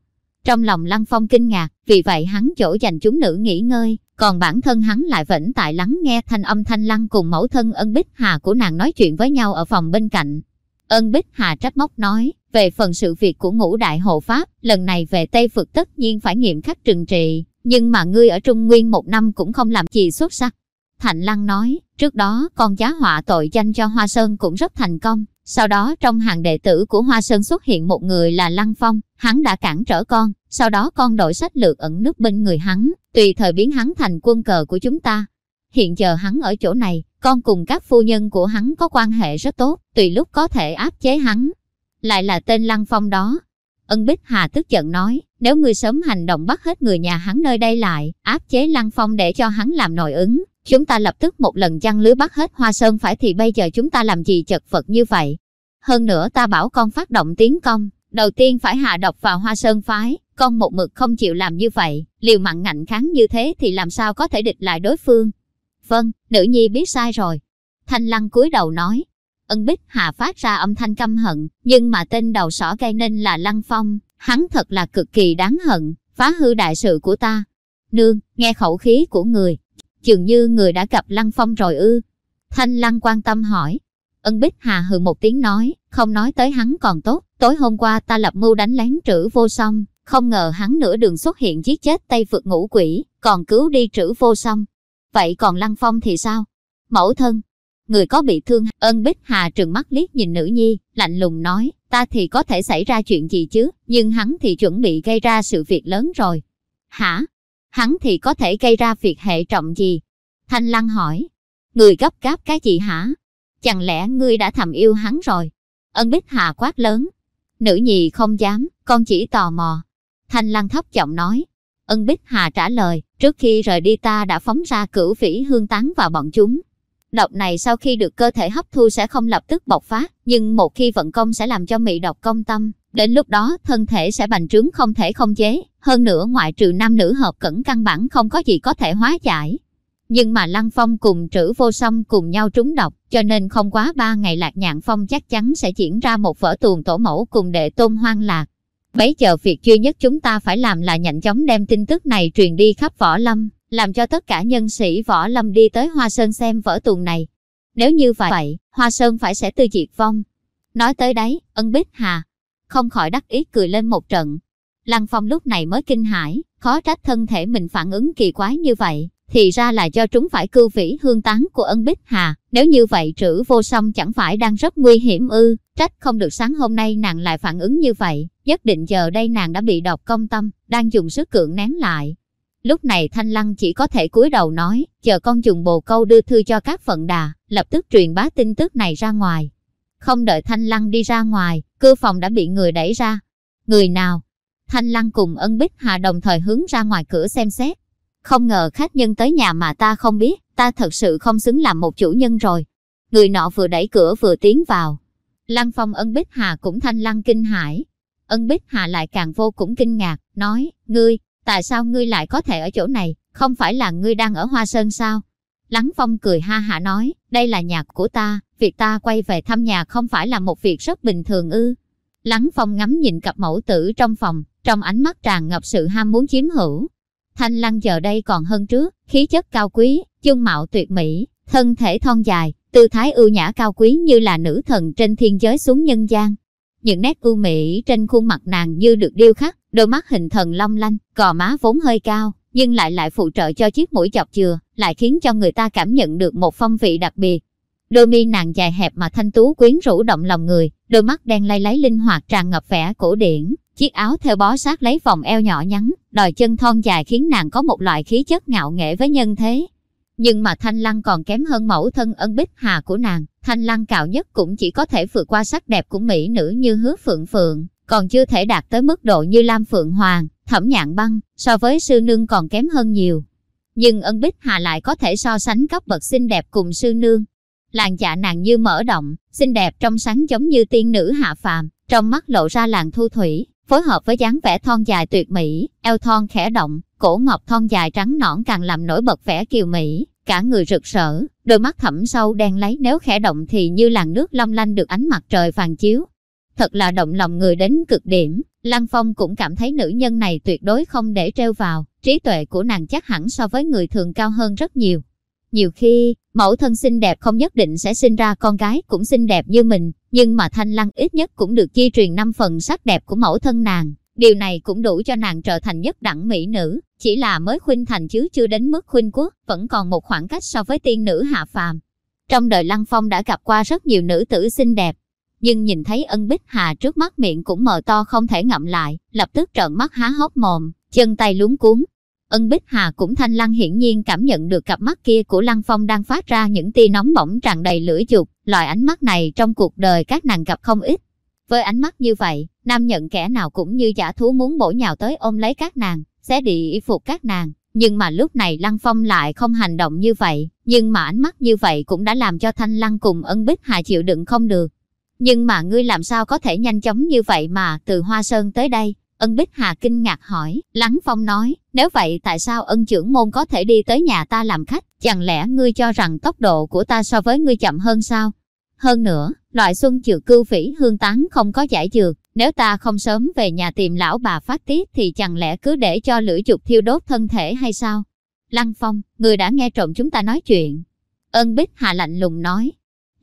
Speaker 1: Trong lòng Lăng Phong kinh ngạc, vì vậy hắn chỗ dành chúng nữ nghỉ ngơi, còn bản thân hắn lại vẫn tại lắng nghe thanh âm thanh lăng cùng mẫu thân ân bích hà của nàng nói chuyện với nhau ở phòng bên cạnh. Ân bích hà trách móc nói, về phần sự việc của ngũ đại hộ pháp, lần này về Tây Phật tất nhiên phải nghiệm khắc trừng trị, Nhưng mà ngươi ở Trung Nguyên một năm cũng không làm gì xuất sắc. Thành Lăng nói, trước đó con giá họa tội danh cho Hoa Sơn cũng rất thành công. Sau đó trong hàng đệ tử của Hoa Sơn xuất hiện một người là Lăng Phong, hắn đã cản trở con. Sau đó con đổi sách lược ẩn núp bên người hắn, tùy thời biến hắn thành quân cờ của chúng ta. Hiện giờ hắn ở chỗ này, con cùng các phu nhân của hắn có quan hệ rất tốt, tùy lúc có thể áp chế hắn. Lại là tên Lăng Phong đó. Ân Bích Hà tức giận nói, nếu ngươi sớm hành động bắt hết người nhà hắn nơi đây lại, áp chế Lăng Phong để cho hắn làm nội ứng, chúng ta lập tức một lần chăn lưới bắt hết Hoa Sơn phải thì bây giờ chúng ta làm gì chật vật như vậy. Hơn nữa ta bảo con phát động tiến công, đầu tiên phải hạ độc vào Hoa Sơn phái, con một mực không chịu làm như vậy, liều mặn ngạnh kháng như thế thì làm sao có thể địch lại đối phương. Vâng, nữ nhi biết sai rồi. Thanh Lăng cúi đầu nói. Ân Bích hạ phát ra âm thanh căm hận, nhưng mà tên đầu sỏ gây nên là Lăng Phong, hắn thật là cực kỳ đáng hận, phá hư đại sự của ta. Nương, nghe khẩu khí của người, dường như người đã gặp Lăng Phong rồi ư. Thanh Lăng quan tâm hỏi. Ân Bích Hà hừ một tiếng nói, không nói tới hắn còn tốt, tối hôm qua ta lập mưu đánh lén trữ vô song, không ngờ hắn nửa đường xuất hiện giết chết Tây Phượt ngũ quỷ, còn cứu đi trữ vô song. Vậy còn Lăng Phong thì sao? Mẫu thân, người có bị thương, ân Bích Hà trừng mắt liếc nhìn nữ nhi, lạnh lùng nói, ta thì có thể xảy ra chuyện gì chứ, nhưng hắn thì chuẩn bị gây ra sự việc lớn rồi. Hả? Hắn thì có thể gây ra việc hệ trọng gì? Thanh Lăng hỏi, người gấp gáp cái gì hả? Chẳng lẽ ngươi đã thầm yêu hắn rồi? Ân Bích Hà quát lớn. Nữ nhì không dám, con chỉ tò mò. Thanh Lăng thấp giọng nói, Ân Bích Hà trả lời, trước khi rời đi ta đã phóng ra cửu vĩ hương tán vào bọn chúng. Độc này sau khi được cơ thể hấp thu sẽ không lập tức bộc phát, nhưng một khi vận công sẽ làm cho mị độc công tâm. Đến lúc đó thân thể sẽ bành trướng không thể không chế, hơn nữa ngoại trừ nam nữ hợp cẩn căn bản không có gì có thể hóa giải. Nhưng mà Lăng Phong cùng trữ vô song cùng nhau trúng độc, cho nên không quá ba ngày Lạc Nhạn Phong chắc chắn sẽ diễn ra một vở tuồng tổ mẫu cùng đệ tôn hoang lạc. Bấy giờ việc duy nhất chúng ta phải làm là nhanh chóng đem tin tức này truyền đi khắp võ lâm, làm cho tất cả nhân sĩ võ lâm đi tới Hoa Sơn xem vở tuồng này. Nếu như vậy, Hoa Sơn phải sẽ tư diệt vong. Nói tới đấy, ân bích hà, không khỏi đắc ý cười lên một trận. Lăng Phong lúc này mới kinh hãi, khó trách thân thể mình phản ứng kỳ quái như vậy, thì ra là do chúng phải cư vĩ hương tán của ân bích hà. Nếu như vậy trữ vô song chẳng phải đang rất nguy hiểm ư, trách không được sáng hôm nay nàng lại phản ứng như vậy, nhất định giờ đây nàng đã bị độc công tâm, đang dùng sức cưỡng nén lại. Lúc này Thanh Lăng chỉ có thể cúi đầu nói, chờ con dùng bồ câu đưa thư cho các phận đà, lập tức truyền bá tin tức này ra ngoài. Không đợi Thanh Lăng đi ra ngoài, cư phòng đã bị người đẩy ra. Người nào? Thanh Lăng cùng ân bích hà đồng thời hướng ra ngoài cửa xem xét. Không ngờ khách nhân tới nhà mà ta không biết, ta thật sự không xứng làm một chủ nhân rồi. Người nọ vừa đẩy cửa vừa tiến vào. Lăng Phong ân Bích Hà cũng thanh lăng kinh hãi. Ân Bích Hà lại càng vô cùng kinh ngạc, nói, ngươi, tại sao ngươi lại có thể ở chỗ này, không phải là ngươi đang ở Hoa Sơn sao? Lắng Phong cười ha hả nói, đây là nhà của ta, việc ta quay về thăm nhà không phải là một việc rất bình thường ư. Lắng Phong ngắm nhìn cặp mẫu tử trong phòng, trong ánh mắt tràn ngập sự ham muốn chiếm hữu. Thanh Lăng giờ đây còn hơn trước, khí chất cao quý, dung mạo tuyệt mỹ, thân thể thon dài, tư thái ưu nhã cao quý như là nữ thần trên thiên giới xuống nhân gian. Những nét ưu mỹ trên khuôn mặt nàng như được điêu khắc, đôi mắt hình thần long lanh, cò má vốn hơi cao, nhưng lại lại phụ trợ cho chiếc mũi chọc chừa, lại khiến cho người ta cảm nhận được một phong vị đặc biệt. Đôi mi nàng dài hẹp mà thanh tú quyến rũ động lòng người, đôi mắt đen lay lấy linh hoạt tràn ngập vẻ cổ điển, chiếc áo theo bó sát lấy vòng eo nhỏ nhắn, đòi chân thon dài khiến nàng có một loại khí chất ngạo nghễ với nhân thế. Nhưng mà Thanh Lăng còn kém hơn mẫu thân ân bích hà của nàng, Thanh Lăng cạo nhất cũng chỉ có thể vượt qua sắc đẹp của mỹ nữ như hứa phượng phượng, còn chưa thể đạt tới mức độ như Lam Phượng Hoàng, thẩm nhạn băng, so với sư nương còn kém hơn nhiều. Nhưng ân bích hà lại có thể so sánh cấp bậc xinh đẹp cùng sư nương. Làn dạ nàng như mở động, xinh đẹp trong sáng giống như tiên nữ hạ phàm, trong mắt lộ ra làn thu thủy, phối hợp với dáng vẻ thon dài tuyệt mỹ, eo thon khẽ động, cổ ngọc thon dài trắng nõn càng làm nổi bật vẻ kiều mỹ, cả người rực rỡ, đôi mắt thẳm sâu đen lấy nếu khẽ động thì như làn nước long lanh được ánh mặt trời vàng chiếu. Thật là động lòng người đến cực điểm, Lăng Phong cũng cảm thấy nữ nhân này tuyệt đối không để treo vào, trí tuệ của nàng chắc hẳn so với người thường cao hơn rất nhiều. Nhiều khi, mẫu thân xinh đẹp không nhất định sẽ sinh ra con gái cũng xinh đẹp như mình, nhưng mà Thanh Lăng ít nhất cũng được chi truyền năm phần sắc đẹp của mẫu thân nàng. Điều này cũng đủ cho nàng trở thành nhất đẳng mỹ nữ, chỉ là mới khuynh thành chứ chưa đến mức khuynh quốc, vẫn còn một khoảng cách so với tiên nữ hạ phàm. Trong đời Lăng Phong đã gặp qua rất nhiều nữ tử xinh đẹp, nhưng nhìn thấy ân bích hà trước mắt miệng cũng mờ to không thể ngậm lại, lập tức trợn mắt há hốc mồm, chân tay luống cuốn. Ân Bích Hà cũng thanh lăng hiển nhiên cảm nhận được cặp mắt kia của Lăng Phong đang phát ra những tia nóng bỏng tràn đầy lưỡi dục, loại ánh mắt này trong cuộc đời các nàng gặp không ít. Với ánh mắt như vậy, nam nhận kẻ nào cũng như giả thú muốn bổ nhào tới ôm lấy các nàng, sẽ đi y phục các nàng. Nhưng mà lúc này Lăng Phong lại không hành động như vậy, nhưng mà ánh mắt như vậy cũng đã làm cho Thanh Lăng cùng ân Bích Hà chịu đựng không được. Nhưng mà ngươi làm sao có thể nhanh chóng như vậy mà từ Hoa Sơn tới đây? Ân Bích Hà kinh ngạc hỏi, Lăng Phong nói, nếu vậy tại sao ân trưởng môn có thể đi tới nhà ta làm khách, chẳng lẽ ngươi cho rằng tốc độ của ta so với ngươi chậm hơn sao? Hơn nữa, loại xuân trừ cưu phỉ hương tán không có giải dược, nếu ta không sớm về nhà tìm lão bà phát tiết thì chẳng lẽ cứ để cho lửa chục thiêu đốt thân thể hay sao? Lăng Phong, người đã nghe trộm chúng ta nói chuyện. Ân Bích Hà lạnh lùng nói.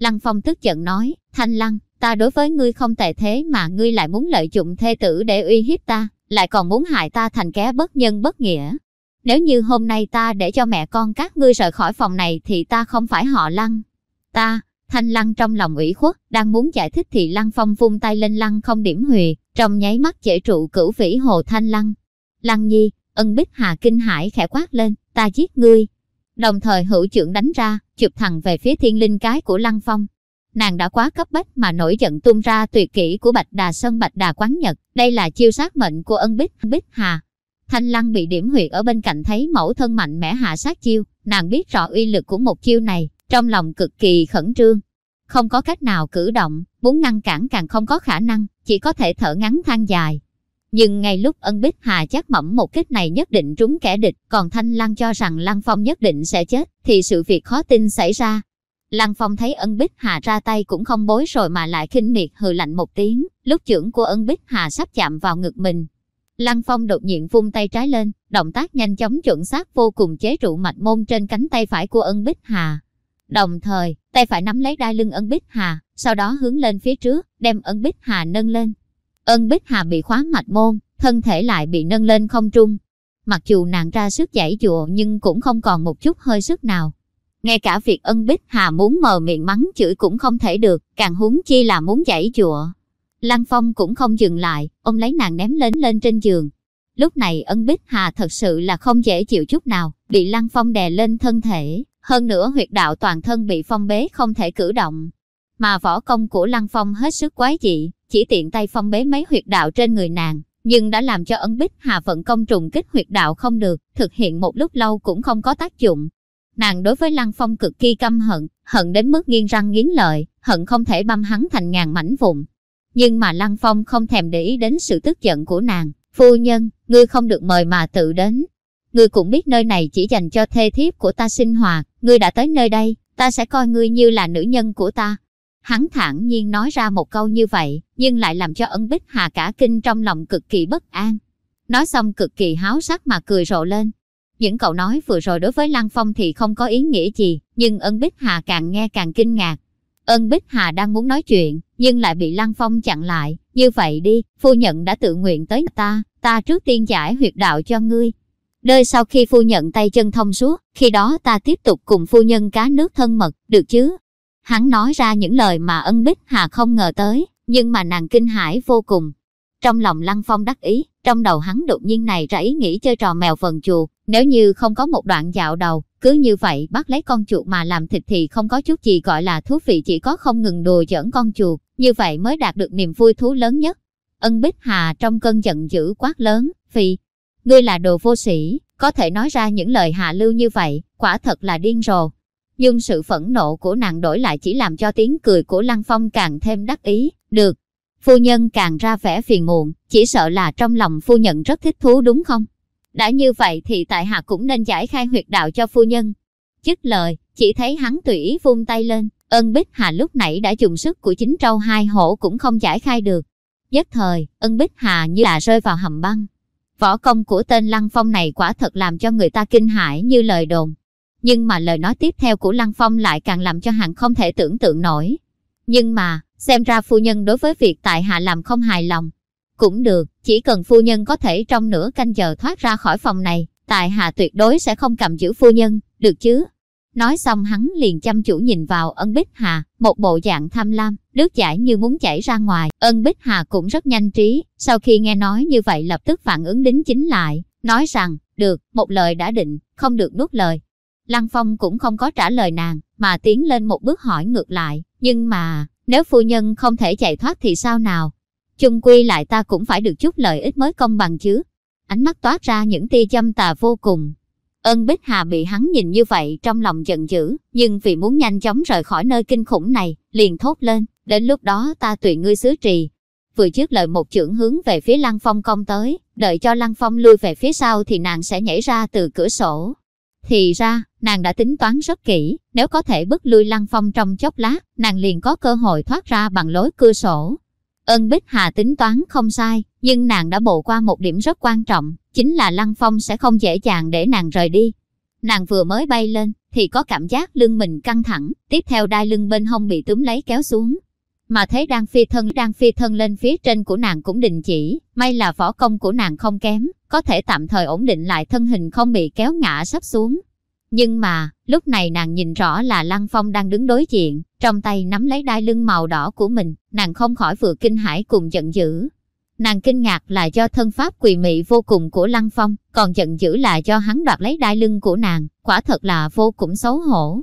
Speaker 1: Lăng Phong tức giận nói, Thanh Lăng, ta đối với ngươi không tệ thế mà ngươi lại muốn lợi dụng thê tử để uy hiếp ta, lại còn muốn hại ta thành kẻ bất nhân bất nghĩa. Nếu như hôm nay ta để cho mẹ con các ngươi rời khỏi phòng này thì ta không phải họ Lăng. Ta, Thanh Lăng trong lòng ủy khuất, đang muốn giải thích thì Lăng Phong vung tay lên Lăng không điểm huyền, trong nháy mắt chế trụ cửu vĩ hồ Thanh Lăng. Lăng nhi, ân bích hà kinh hải khẽ quát lên, ta giết ngươi. Đồng thời hữu trưởng đánh ra, chụp thẳng về phía thiên linh cái của Lăng Phong. Nàng đã quá cấp bách mà nổi giận tung ra tuyệt kỹ của Bạch Đà Sơn Bạch Đà Quán Nhật. Đây là chiêu sát mệnh của ân bích, bích hà. Thanh Lăng bị điểm huyệt ở bên cạnh thấy mẫu thân mạnh mẽ hạ sát chiêu, nàng biết rõ uy lực của một chiêu này, trong lòng cực kỳ khẩn trương. Không có cách nào cử động, muốn ngăn cản càng không có khả năng, chỉ có thể thở ngắn than dài. Nhưng ngay lúc ân bích hà chắc mẩm một kích này nhất định trúng kẻ địch, còn Thanh Lan cho rằng Lan Phong nhất định sẽ chết, thì sự việc khó tin xảy ra. Lăng Phong thấy ân bích hà ra tay cũng không bối rồi mà lại khinh miệt hừ lạnh một tiếng, lúc trưởng của ân bích hà sắp chạm vào ngực mình. Lăng Phong đột nhiên vung tay trái lên, động tác nhanh chóng chuẩn xác vô cùng chế trụ mạch môn trên cánh tay phải của ân bích hà. Đồng thời, tay phải nắm lấy đai lưng ân bích hà, sau đó hướng lên phía trước, đem ân bích hà nâng lên. Ân bích hà bị khóa mạch môn, thân thể lại bị nâng lên không trung. Mặc dù nàng ra sức giải dụa nhưng cũng không còn một chút hơi sức nào. Ngay cả việc ân bích hà muốn mờ miệng mắng chửi cũng không thể được, càng huống chi là muốn giải dụa. Lăng Phong cũng không dừng lại, ông lấy nàng ném lên lên trên giường. Lúc này ân bích hà thật sự là không dễ chịu chút nào, bị Lăng Phong đè lên thân thể, hơn nữa huyệt đạo toàn thân bị phong bế không thể cử động. Mà võ công của Lăng Phong hết sức quái dị, chỉ tiện tay phong bế mấy huyệt đạo trên người nàng, nhưng đã làm cho ấn bích hà vận công trùng kích huyệt đạo không được, thực hiện một lúc lâu cũng không có tác dụng. Nàng đối với Lăng Phong cực kỳ căm hận, hận đến mức nghiêng răng nghiến lợi, hận không thể băm hắn thành ngàn mảnh vụn. Nhưng mà Lăng Phong không thèm để ý đến sự tức giận của nàng. Phu nhân, ngươi không được mời mà tự đến, Ngươi cũng biết nơi này chỉ dành cho thê thiếp của ta sinh hoạt, ngươi đã tới nơi đây, ta sẽ coi ngươi như là nữ nhân của ta. Hắn thản nhiên nói ra một câu như vậy, nhưng lại làm cho ân bích hà cả kinh trong lòng cực kỳ bất an. Nói xong cực kỳ háo sắc mà cười rộ lên. Những cậu nói vừa rồi đối với Lăng Phong thì không có ý nghĩa gì, nhưng ân bích hà càng nghe càng kinh ngạc. Ân bích hà đang muốn nói chuyện, nhưng lại bị Lăng Phong chặn lại. Như vậy đi, phu nhận đã tự nguyện tới ta, ta trước tiên giải huyệt đạo cho ngươi, Đợi sau khi phu nhận tay chân thông suốt, khi đó ta tiếp tục cùng phu nhân cá nước thân mật, được chứ? Hắn nói ra những lời mà ân bích hà không ngờ tới, nhưng mà nàng kinh hãi vô cùng. Trong lòng Lăng Phong đắc ý, trong đầu hắn đột nhiên này ra ý nghĩ chơi trò mèo vần chuột, nếu như không có một đoạn dạo đầu, cứ như vậy bắt lấy con chuột mà làm thịt thì không có chút gì gọi là thú vị chỉ có không ngừng đùa giỡn con chuột, như vậy mới đạt được niềm vui thú lớn nhất. Ân Bích Hà trong cơn giận dữ quát lớn, vì ngươi là đồ vô sĩ, có thể nói ra những lời hạ lưu như vậy, quả thật là điên rồ. Nhưng sự phẫn nộ của nàng đổi lại chỉ làm cho tiếng cười của Lăng Phong càng thêm đắc ý, được. Phu nhân càng ra vẻ phiền muộn, chỉ sợ là trong lòng phu nhân rất thích thú đúng không? Đã như vậy thì tại hạ cũng nên giải khai huyệt đạo cho phu nhân. Chức lời, chỉ thấy hắn tùy ý vung tay lên, ân bích hà lúc nãy đã dùng sức của chính trâu hai hổ cũng không giải khai được. Nhất thời, ân bích hà như là rơi vào hầm băng, Võ công của tên Lăng Phong này quả thật làm cho người ta kinh hãi như lời đồn. Nhưng mà lời nói tiếp theo của Lăng Phong lại càng làm cho hắn không thể tưởng tượng nổi. Nhưng mà, xem ra phu nhân đối với việc tại hạ làm không hài lòng. Cũng được, chỉ cần phu nhân có thể trong nửa canh giờ thoát ra khỏi phòng này, tại hạ tuyệt đối sẽ không cầm giữ phu nhân, được chứ? Nói xong hắn liền chăm chủ nhìn vào ân bích hà, một bộ dạng tham lam, nước chảy như muốn chảy ra ngoài. Ân bích hà cũng rất nhanh trí, sau khi nghe nói như vậy lập tức phản ứng đính chính lại, nói rằng, được, một lời đã định, không được nuốt lời. Lăng Phong cũng không có trả lời nàng, mà tiến lên một bước hỏi ngược lại, nhưng mà, nếu phu nhân không thể chạy thoát thì sao nào? Chung quy lại ta cũng phải được chút lợi ích mới công bằng chứ. Ánh mắt toát ra những tia châm tà vô cùng, Ân Bích Hà bị hắn nhìn như vậy trong lòng giận dữ, nhưng vì muốn nhanh chóng rời khỏi nơi kinh khủng này, liền thốt lên, đến lúc đó ta tùy ngươi xứ trì. Vừa trước lời một chưởng hướng về phía Lăng Phong công tới, đợi cho Lăng Phong lui về phía sau thì nàng sẽ nhảy ra từ cửa sổ. Thì ra, nàng đã tính toán rất kỹ, nếu có thể bức lui Lăng Phong trong chốc lát, nàng liền có cơ hội thoát ra bằng lối cửa sổ. Ân Bích Hà tính toán không sai, nhưng nàng đã bộ qua một điểm rất quan trọng, chính là Lăng Phong sẽ không dễ dàng để nàng rời đi. Nàng vừa mới bay lên, thì có cảm giác lưng mình căng thẳng, tiếp theo đai lưng bên hông bị túm lấy kéo xuống. Mà thấy đang phi thân đang phi thân lên phía trên của nàng cũng đình chỉ, may là võ công của nàng không kém, có thể tạm thời ổn định lại thân hình không bị kéo ngã sắp xuống. Nhưng mà, lúc này nàng nhìn rõ là Lăng Phong đang đứng đối diện, trong tay nắm lấy đai lưng màu đỏ của mình, nàng không khỏi vừa kinh hãi cùng giận dữ. Nàng kinh ngạc là do thân pháp quỳ mị vô cùng của Lăng Phong, còn giận dữ là do hắn đoạt lấy đai lưng của nàng, quả thật là vô cùng xấu hổ.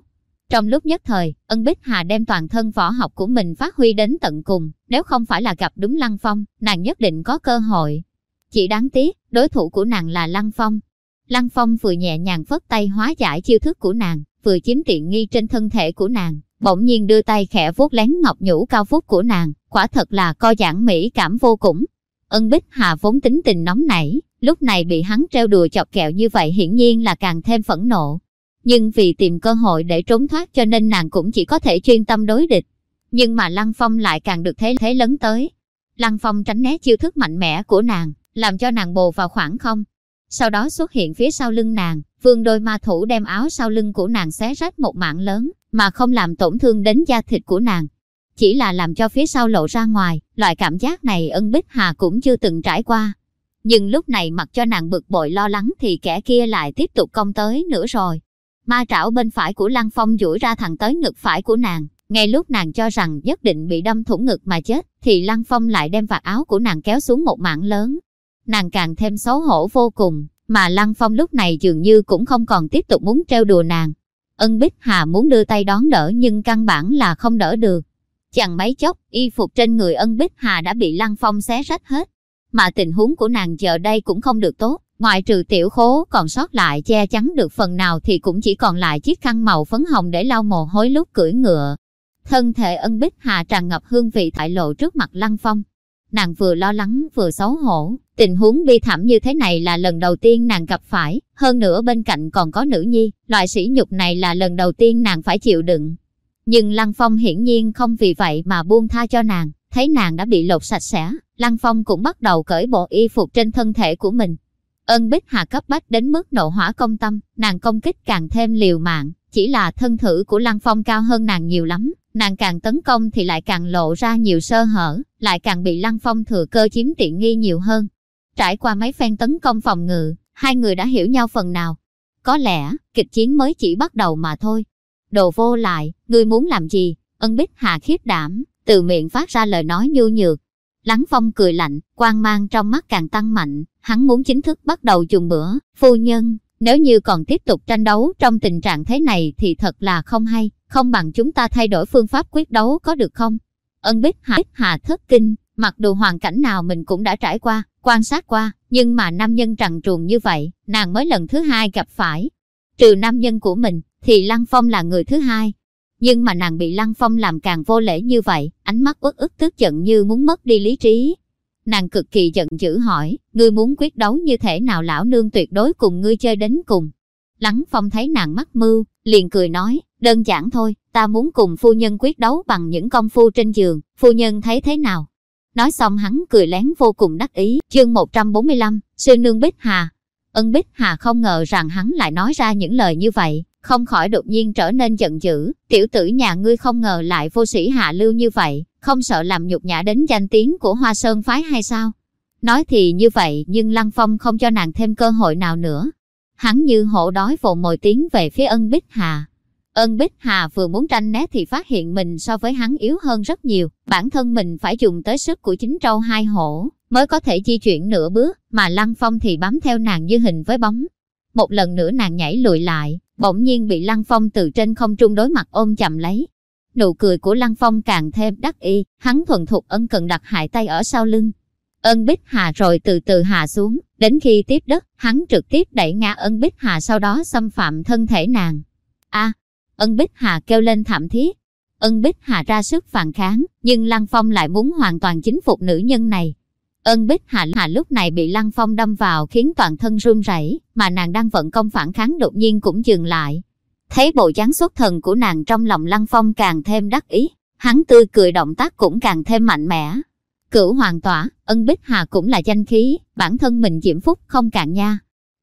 Speaker 1: Trong lúc nhất thời, ân Bích Hà đem toàn thân võ học của mình phát huy đến tận cùng, nếu không phải là gặp đúng Lăng Phong, nàng nhất định có cơ hội. Chỉ đáng tiếc, đối thủ của nàng là Lăng Phong, Lăng Phong vừa nhẹ nhàng phất tay hóa giải chiêu thức của nàng, vừa chiếm tiện nghi trên thân thể của nàng, bỗng nhiên đưa tay khẽ vuốt lén ngọc nhũ cao phúc của nàng, quả thật là co giãn mỹ cảm vô cùng. Ân Bích Hà vốn tính tình nóng nảy, lúc này bị hắn treo đùa chọc kẹo như vậy hiển nhiên là càng thêm phẫn nộ. Nhưng vì tìm cơ hội để trốn thoát cho nên nàng cũng chỉ có thể chuyên tâm đối địch. Nhưng mà Lăng Phong lại càng được thế thế lớn tới. Lăng Phong tránh né chiêu thức mạnh mẽ của nàng, làm cho nàng bồ vào khoảng không, sau đó xuất hiện phía sau lưng nàng, vương đôi ma thủ đem áo sau lưng của nàng xé rách một mạng lớn, mà không làm tổn thương đến da thịt của nàng. Chỉ là làm cho phía sau lộ ra ngoài, loại cảm giác này ân bích hà cũng chưa từng trải qua. Nhưng lúc này mặc cho nàng bực bội lo lắng thì kẻ kia lại tiếp tục công tới nữa rồi. Ma trảo bên phải của Lăng Phong duỗi ra thẳng tới ngực phải của nàng. Ngay lúc nàng cho rằng nhất định bị đâm thủng ngực mà chết, thì Lăng Phong lại đem vạt áo của nàng kéo xuống một mảng lớn, nàng càng thêm xấu hổ vô cùng, mà Lăng Phong lúc này dường như cũng không còn tiếp tục muốn trêu đùa nàng. Ân Bích Hà muốn đưa tay đón đỡ nhưng căn bản là không đỡ được. Chẳng mấy chốc, y phục trên người ân Bích Hà đã bị Lăng Phong xé rách hết. Mà tình huống của nàng giờ đây cũng không được tốt, ngoại trừ tiểu khố còn sót lại che chắn được phần nào thì cũng chỉ còn lại chiếc khăn màu phấn hồng để lau mồ hôi lúc cưỡi ngựa. Thân thể ân Bích Hà tràn ngập hương vị thải lộ trước mặt Lăng Phong. Nàng vừa lo lắng vừa xấu hổ, Tình huống bi thảm như thế này là lần đầu tiên nàng gặp phải, hơn nữa bên cạnh còn có nữ nhi, loại sỉ nhục này là lần đầu tiên nàng phải chịu đựng. Nhưng Lăng Phong hiển nhiên không vì vậy mà buông tha cho nàng, thấy nàng đã bị lột sạch sẽ, Lăng Phong cũng bắt đầu cởi bộ y phục trên thân thể của mình. Ân Bích Hà cấp bách đến mức nộ hỏa công tâm, nàng công kích càng thêm liều mạng, chỉ là thân thử của Lăng Phong cao hơn nàng nhiều lắm, nàng càng tấn công thì lại càng lộ ra nhiều sơ hở, lại càng bị Lăng Phong thừa cơ chiếm tiện nghi nhiều hơn. Trải qua mấy phen tấn công phòng ngự, hai người đã hiểu nhau phần nào. Có lẽ, kịch chiến mới chỉ bắt đầu mà thôi. Đồ vô lại, ngươi muốn làm gì? Ân Bích Hà khiếp đảm, từ miệng phát ra lời nói nhu nhược. Lắng phong cười lạnh, quang mang trong mắt càng tăng mạnh, hắn muốn chính thức bắt đầu dùng bữa. Phu nhân, nếu như còn tiếp tục tranh đấu trong tình trạng thế này thì thật là không hay, không bằng chúng ta thay đổi phương pháp quyết đấu có được không? Ân Bích Hạ Bích Hạ thất kinh, mặc dù hoàn cảnh nào mình cũng đã trải qua, quan sát qua, nhưng mà nam nhân trần truồng như vậy, nàng mới lần thứ hai gặp phải. Trừ nam nhân của mình, thì Lăng Phong là người thứ hai. Nhưng mà nàng bị Lăng Phong làm càng vô lễ như vậy, ánh mắt uất ức tức giận như muốn mất đi lý trí. Nàng cực kỳ giận dữ hỏi, ngươi muốn quyết đấu như thế nào lão nương tuyệt đối cùng ngươi chơi đến cùng. Lăng Phong thấy nàng mắc mưu, liền cười nói, đơn giản thôi, ta muốn cùng phu nhân quyết đấu bằng những công phu trên giường, phu nhân thấy thế nào? Nói xong hắn cười lén vô cùng đắc ý. Chương 145, sư nương Bích Hà. Ân Bích Hà không ngờ rằng hắn lại nói ra những lời như vậy, không khỏi đột nhiên trở nên giận dữ. Tiểu tử nhà ngươi không ngờ lại vô sĩ hạ lưu như vậy, không sợ làm nhục nhã đến danh tiếng của Hoa Sơn Phái hay sao? Nói thì như vậy nhưng Lăng Phong không cho nàng thêm cơ hội nào nữa. hắn như hổ đói vồ mồi tiến về phía ân Bích Hà. Ân Bích Hà vừa muốn tranh né thì phát hiện mình so với hắn yếu hơn rất nhiều, bản thân mình phải dùng tới sức của chính trâu hai hổ, mới có thể di chuyển nửa bước, mà Lăng Phong thì bám theo nàng như hình với bóng. Một lần nữa nàng nhảy lùi lại, bỗng nhiên bị Lăng Phong từ trên không trung đối mặt ôm chậm lấy. Nụ cười của Lăng Phong càng thêm đắc ý, hắn thuần thục ân cần đặt hai tay ở sau lưng. Ân Bích Hà rồi từ từ hạ xuống, đến khi tiếp đất, hắn trực tiếp đẩy ngã Ân Bích Hà sau đó xâm phạm thân thể nàng. A, Ân Bích Hà kêu lên thảm thiết. Ân Bích Hà ra sức phản kháng, nhưng Lăng Phong lại muốn hoàn toàn chính phục nữ nhân này. Ân Bích Hà, Hà lúc này bị Lăng Phong đâm vào khiến toàn thân run rẩy, mà nàng đang vận công phản kháng đột nhiên cũng dừng lại. Thấy bộ dáng xuất thần của nàng trong lòng Lăng Phong càng thêm đắc ý, hắn tươi cười động tác cũng càng thêm mạnh mẽ. Cửu hoàng tỏa, ân Bích Hà cũng là danh khí, bản thân mình diễm phúc không cạn nha.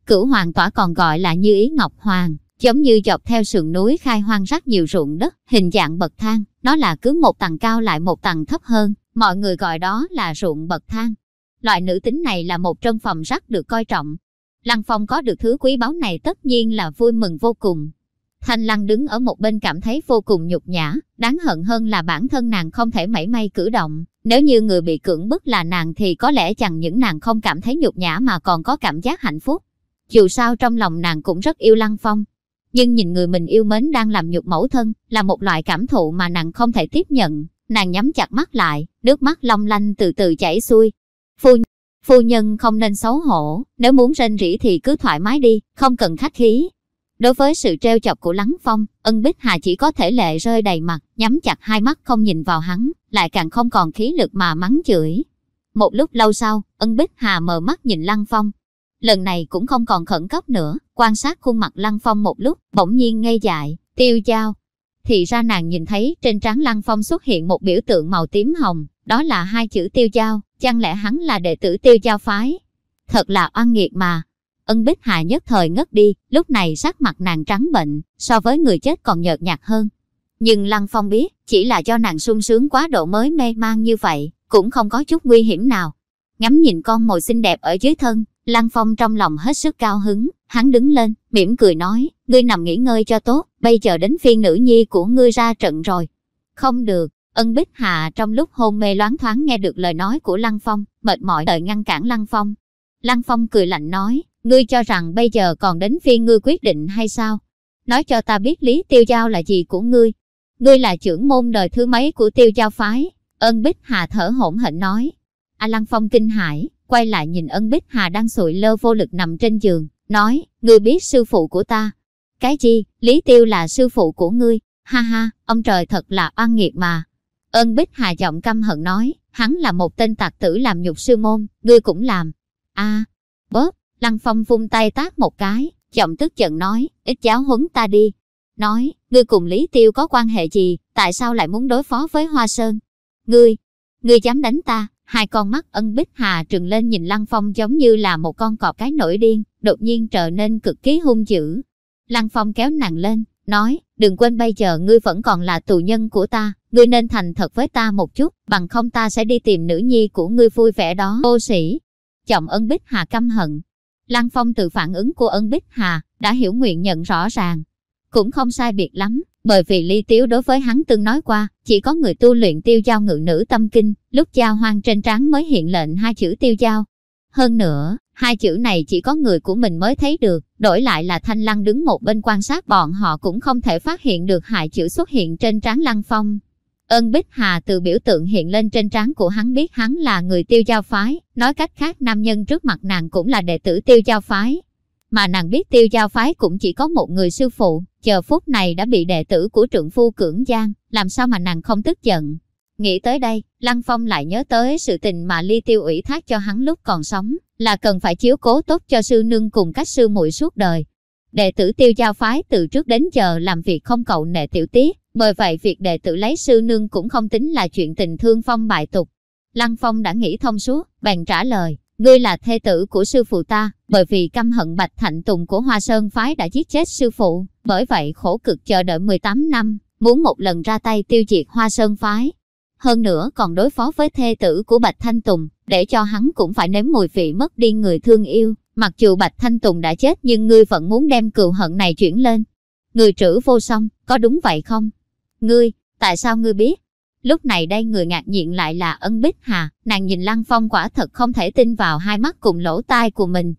Speaker 1: Cửu hoàng tỏa còn gọi là như ý ngọc hoàng, giống như dọc theo sườn núi khai hoang rất nhiều ruộng đất, hình dạng bậc thang, nó là cứ một tầng cao lại một tầng thấp hơn, mọi người gọi đó là ruộng bậc thang. Loại nữ tính này là một trong phẩm rất được coi trọng. Lăng Phong có được thứ quý báu này tất nhiên là vui mừng vô cùng. Thanh Lăng đứng ở một bên cảm thấy vô cùng nhục nhã, đáng hận hơn là bản thân nàng không thể mảy may cử động. Nếu như người bị cưỡng bức là nàng thì có lẽ chẳng những nàng không cảm thấy nhục nhã mà còn có cảm giác hạnh phúc. Dù sao trong lòng nàng cũng rất yêu Lăng Phong. Nhưng nhìn người mình yêu mến đang làm nhục mẫu thân là một loại cảm thụ mà nàng không thể tiếp nhận. Nàng nhắm chặt mắt lại, nước mắt long lanh từ từ chảy xuôi. Phu, phu nhân không nên xấu hổ, nếu muốn rên rỉ thì cứ thoải mái đi, không cần khách khí. Đối với sự treo chọc của Lắng Phong, ân Bích Hà chỉ có thể lệ rơi đầy mặt, nhắm chặt hai mắt không nhìn vào hắn, lại càng không còn khí lực mà mắng chửi. Một lúc lâu sau, ân Bích Hà mở mắt nhìn Lăng Phong. Lần này cũng không còn khẩn cấp nữa, quan sát khuôn mặt Lăng Phong một lúc, bỗng nhiên ngây dại, tiêu dao. Thì ra nàng nhìn thấy trên trán Lăng Phong xuất hiện một biểu tượng màu tím hồng, đó là hai chữ tiêu giao, chẳng lẽ hắn là đệ tử tiêu giao phái? Thật là oan nghiệt mà, Ân Bích Hà nhất thời ngất đi, lúc này sắc mặt nàng trắng bệnh, so với người chết còn nhợt nhạt hơn. Nhưng Lăng Phong biết, chỉ là do nàng sung sướng quá độ mới mê man như vậy, cũng không có chút nguy hiểm nào. Ngắm nhìn con mồi xinh đẹp ở dưới thân, Lăng Phong trong lòng hết sức cao hứng, hắn đứng lên, mỉm cười nói, ngươi nằm nghỉ ngơi cho tốt, bây giờ đến phiên nữ nhi của ngươi ra trận rồi. Không được, ân Bích Hà trong lúc hôn mê loáng thoáng nghe được lời nói của Lăng Phong, mệt mỏi đợi ngăn cản Lăng Phong. Lăng Phong cười lạnh nói, Ngươi cho rằng bây giờ còn đến phiên ngươi quyết định hay sao? Nói cho ta biết lý tiêu giao là gì của ngươi. Ngươi là trưởng môn đời thứ mấy của tiêu giao phái. Ân Bích Hà thở hổn hển nói. A Lăng Phong kinh hãi, quay lại nhìn ân Bích Hà đang sụi lơ vô lực nằm trên giường, nói, ngươi biết sư phụ của ta. Cái gì, Lý Tiêu là sư phụ của ngươi, ha ha, ông trời thật là oan nghiệt mà. Ân Bích Hà giọng căm hận nói, hắn là một tên tạc tử làm nhục sư môn, ngươi cũng làm. a à, bớt, Lăng Phong vung tay tác một cái, giọng tức giận nói, ít giáo huấn ta đi. Nói, ngươi cùng Lý Tiêu có quan hệ gì, tại sao lại muốn đối phó với Hoa Sơn? Ngươi, ngươi dám đánh ta? Hai con mắt ân bích hà trừng lên nhìn Lăng Phong giống như là một con cọp cái nổi điên, đột nhiên trở nên cực kỳ hung dữ. Lăng Phong kéo nàng lên, nói, đừng quên bây giờ ngươi vẫn còn là tù nhân của ta, ngươi nên thành thật với ta một chút, bằng không ta sẽ đi tìm nữ nhi của ngươi vui vẻ đó. Ô sĩ, chồng ân bích hà căm hận, Lăng Phong từ phản ứng của ân Bích Hà, đã hiểu nguyện nhận rõ ràng. Cũng không sai biệt lắm, bởi vì ly tiếu đối với hắn từng nói qua, chỉ có người tu luyện tiêu giao ngự nữ tâm kinh, lúc giao hoang trên trán mới hiện lệnh hai chữ tiêu giao. Hơn nữa, hai chữ này chỉ có người của mình mới thấy được, đổi lại là Thanh Lăng đứng một bên quan sát bọn họ cũng không thể phát hiện được hai chữ xuất hiện trên trán Lăng Phong. Ân Bích Hà từ biểu tượng hiện lên trên trán của hắn biết hắn là người tiêu giao phái, nói cách khác nam nhân trước mặt nàng cũng là đệ tử tiêu giao phái. Mà nàng biết tiêu giao phái cũng chỉ có một người sư phụ, chờ phút này đã bị đệ tử của trượng phu cưỡng gian, làm sao mà nàng không tức giận. Nghĩ tới đây, Lăng Phong lại nhớ tới sự tình mà Ly Tiêu ủy thác cho hắn lúc còn sống, là cần phải chiếu cố tốt cho sư nương cùng các sư muội suốt đời. Đệ tử tiêu giao phái từ trước đến giờ làm việc không cậu nệ tiểu tiết, bởi vậy việc đệ tử lấy sư nương cũng không tính là chuyện tình thương phong bại tục. Lăng Phong đã nghĩ thông suốt, bèn trả lời, ngươi là thê tử của sư phụ ta, bởi vì căm hận Bạch Thạnh Tùng của Hoa Sơn Phái đã giết chết sư phụ, bởi vậy khổ cực chờ đợi 18 năm, muốn một lần ra tay tiêu diệt Hoa Sơn Phái. Hơn nữa còn đối phó với thê tử của Bạch Thanh Tùng, để cho hắn cũng phải nếm mùi vị mất đi người thương yêu, Mặc dù Bạch Thanh Tùng đã chết nhưng ngươi vẫn muốn đem cừu hận này chuyển lên. Người trữ vô song, có đúng vậy không? Ngươi, tại sao ngươi biết? Lúc này đây người ngạc nhiên lại là ân bích hà, nàng nhìn Lăng Phong quả thật không thể tin vào hai mắt cùng lỗ tai của mình.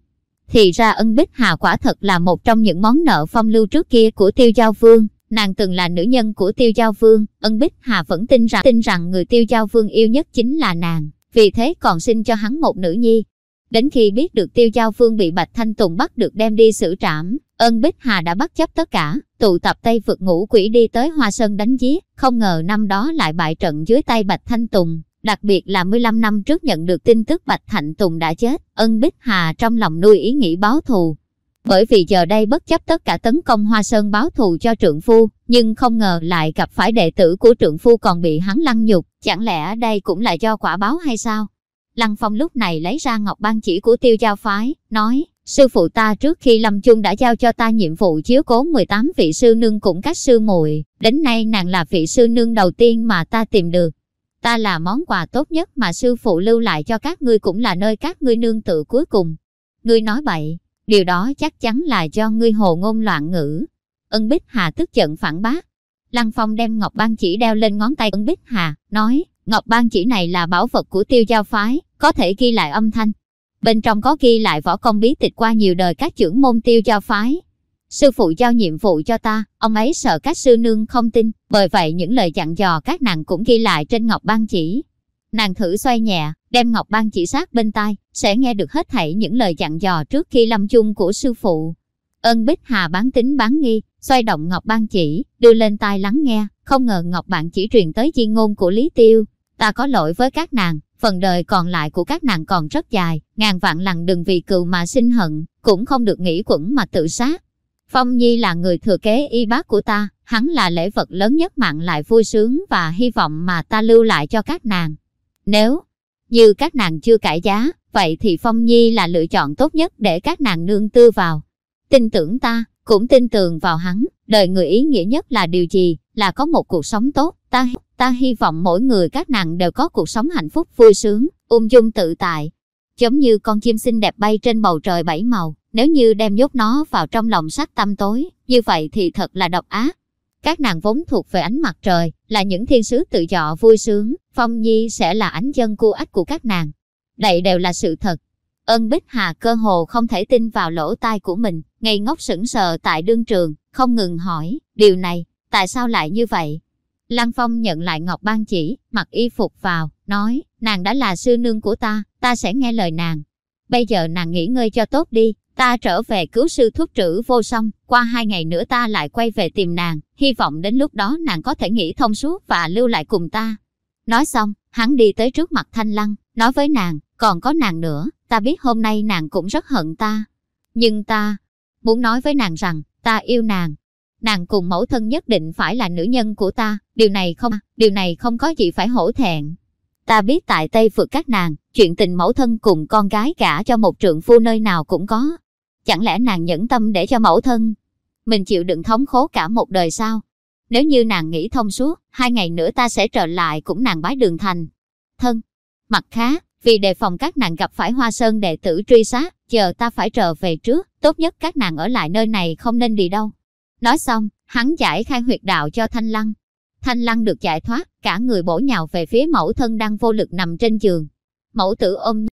Speaker 1: Thì ra ân bích hà quả thật là một trong những món nợ phong lưu trước kia của tiêu giao vương. Nàng từng là nữ nhân của tiêu giao vương, ân bích hà vẫn tin rằng tin rằng người tiêu giao vương yêu nhất chính là nàng, vì thế còn sinh cho hắn một nữ nhi. Đến khi biết được tiêu giao vương bị Bạch Thanh Tùng bắt được đem đi xử trảm, ân bích hà đã bắt chấp tất cả, tụ tập Tây vượt ngũ quỷ đi tới Hoa Sơn đánh giết, không ngờ năm đó lại bại trận dưới tay Bạch Thanh Tùng. Đặc biệt là 15 năm trước nhận được tin tức Bạch Thanh Tùng đã chết, ân Bích Hà trong lòng nuôi ý nghĩ báo thù, bởi vì giờ đây bất chấp tất cả tấn công Hoa Sơn báo thù cho trượng phu, nhưng không ngờ lại gặp phải đệ tử của trượng phu còn bị hắn lăng nhục, chẳng lẽ đây cũng là do quả báo hay sao? Lăng Phong lúc này lấy ra ngọc ban chỉ của tiêu giao phái, nói, sư phụ ta trước khi lâm chung đã giao cho ta nhiệm vụ chiếu cố 18 vị sư nương cũng các sư muội đến nay nàng là vị sư nương đầu tiên mà ta tìm được. Ta là món quà tốt nhất mà sư phụ lưu lại cho các ngươi cũng là nơi các ngươi nương tự cuối cùng. Ngươi nói bậy, Điều đó chắc chắn là do ngươi hồ ngôn loạn ngữ. Ân Bích Hà tức giận phản bác. Lăng Phong đem ngọc ban chỉ đeo lên ngón tay Ân Bích Hà, nói, ngọc ban chỉ này là bảo vật của tiêu giao phái, có thể ghi lại âm thanh. Bên trong có ghi lại võ công bí tịch qua nhiều đời các trưởng môn tiêu giao phái. Sư phụ giao nhiệm vụ cho ta, ông ấy sợ các sư nương không tin, bởi vậy những lời dặn dò các nàng cũng ghi lại trên ngọc ban chỉ. Nàng thử xoay nhẹ, đem ngọc băng chỉ sát bên tai, sẽ nghe được hết thảy những lời dặn dò trước khi lâm chung của sư phụ. Ân Bích Hà bán tính bán nghi, xoay động ngọc băng chỉ, đưa lên tai lắng nghe, không ngờ ngọc bạn chỉ truyền tới chi ngôn của Lý Tiêu. Ta có lỗi với các nàng, phần đời còn lại của các nàng còn rất dài, ngàn vạn lần đừng vì cừu mà sinh hận, cũng không được nghĩ quẩn mà tự sát. Phong Nhi là người thừa kế y bác của ta, hắn là lễ vật lớn nhất mạng lại vui sướng và hy vọng mà ta lưu lại cho các nàng. Nếu như các nàng chưa cải giá, vậy thì Phong Nhi là lựa chọn tốt nhất để các nàng nương tư vào. Tin tưởng ta, cũng tin tưởng vào hắn, đời người ý nghĩa nhất là điều gì, là có một cuộc sống tốt. Ta ta hy vọng mỗi người các nàng đều có cuộc sống hạnh phúc vui sướng, ung dung tự tại. Giống như con chim xinh đẹp bay trên bầu trời bảy màu, nếu như đem nhốt nó vào trong lòng sắc tâm tối, như vậy thì thật là độc ác. Các nàng vốn thuộc về ánh mặt trời, là những thiên sứ tự do vui sướng, Phong Nhi sẽ là ánh dân cu ách của các nàng. Đây đều là sự thật. Ân Bích Hà cơ hồ không thể tin vào lỗ tai của mình, ngây ngốc sững sờ tại đương trường, không ngừng hỏi, điều này, tại sao lại như vậy? Lăng Phong nhận lại Ngọc Ban chỉ, mặc y phục vào, nói, nàng đã là sư nương của ta, ta sẽ nghe lời nàng. Bây giờ nàng nghỉ ngơi cho tốt đi, Ta trở về cứu sư thuốc trữ vô song, qua hai ngày nữa ta lại quay về tìm nàng, hy vọng đến lúc đó nàng có thể nghĩ thông suốt và lưu lại cùng ta. Nói xong, hắn đi tới trước mặt Thanh Lăng, nói với nàng, còn có nàng nữa, ta biết hôm nay nàng cũng rất hận ta. Nhưng ta muốn nói với nàng rằng, ta yêu nàng. Nàng cùng mẫu thân nhất định phải là nữ nhân của ta, điều này không, điều này không có gì phải hổ thẹn. Ta biết tại Tây Phượt các nàng, chuyện tình mẫu thân cùng con gái cả cho một trượng phu nơi nào cũng có, Chẳng lẽ nàng nhẫn tâm để cho mẫu thân mình chịu đựng thống khổ cả một đời sao? Nếu như nàng nghĩ thông suốt, hai ngày nữa ta sẽ trở lại cũng nàng bái đường thành. Thân. Mặt khác, vì đề phòng các nàng gặp phải hoa sơn đệ tử truy sát, chờ ta phải trở về trước, tốt nhất các nàng ở lại nơi này không nên đi đâu. Nói xong, hắn giải khai huyệt đạo cho Thanh Lăng. Thanh Lăng được giải thoát, cả người bổ nhào về phía mẫu thân đang vô lực nằm trên giường. Mẫu tử ôm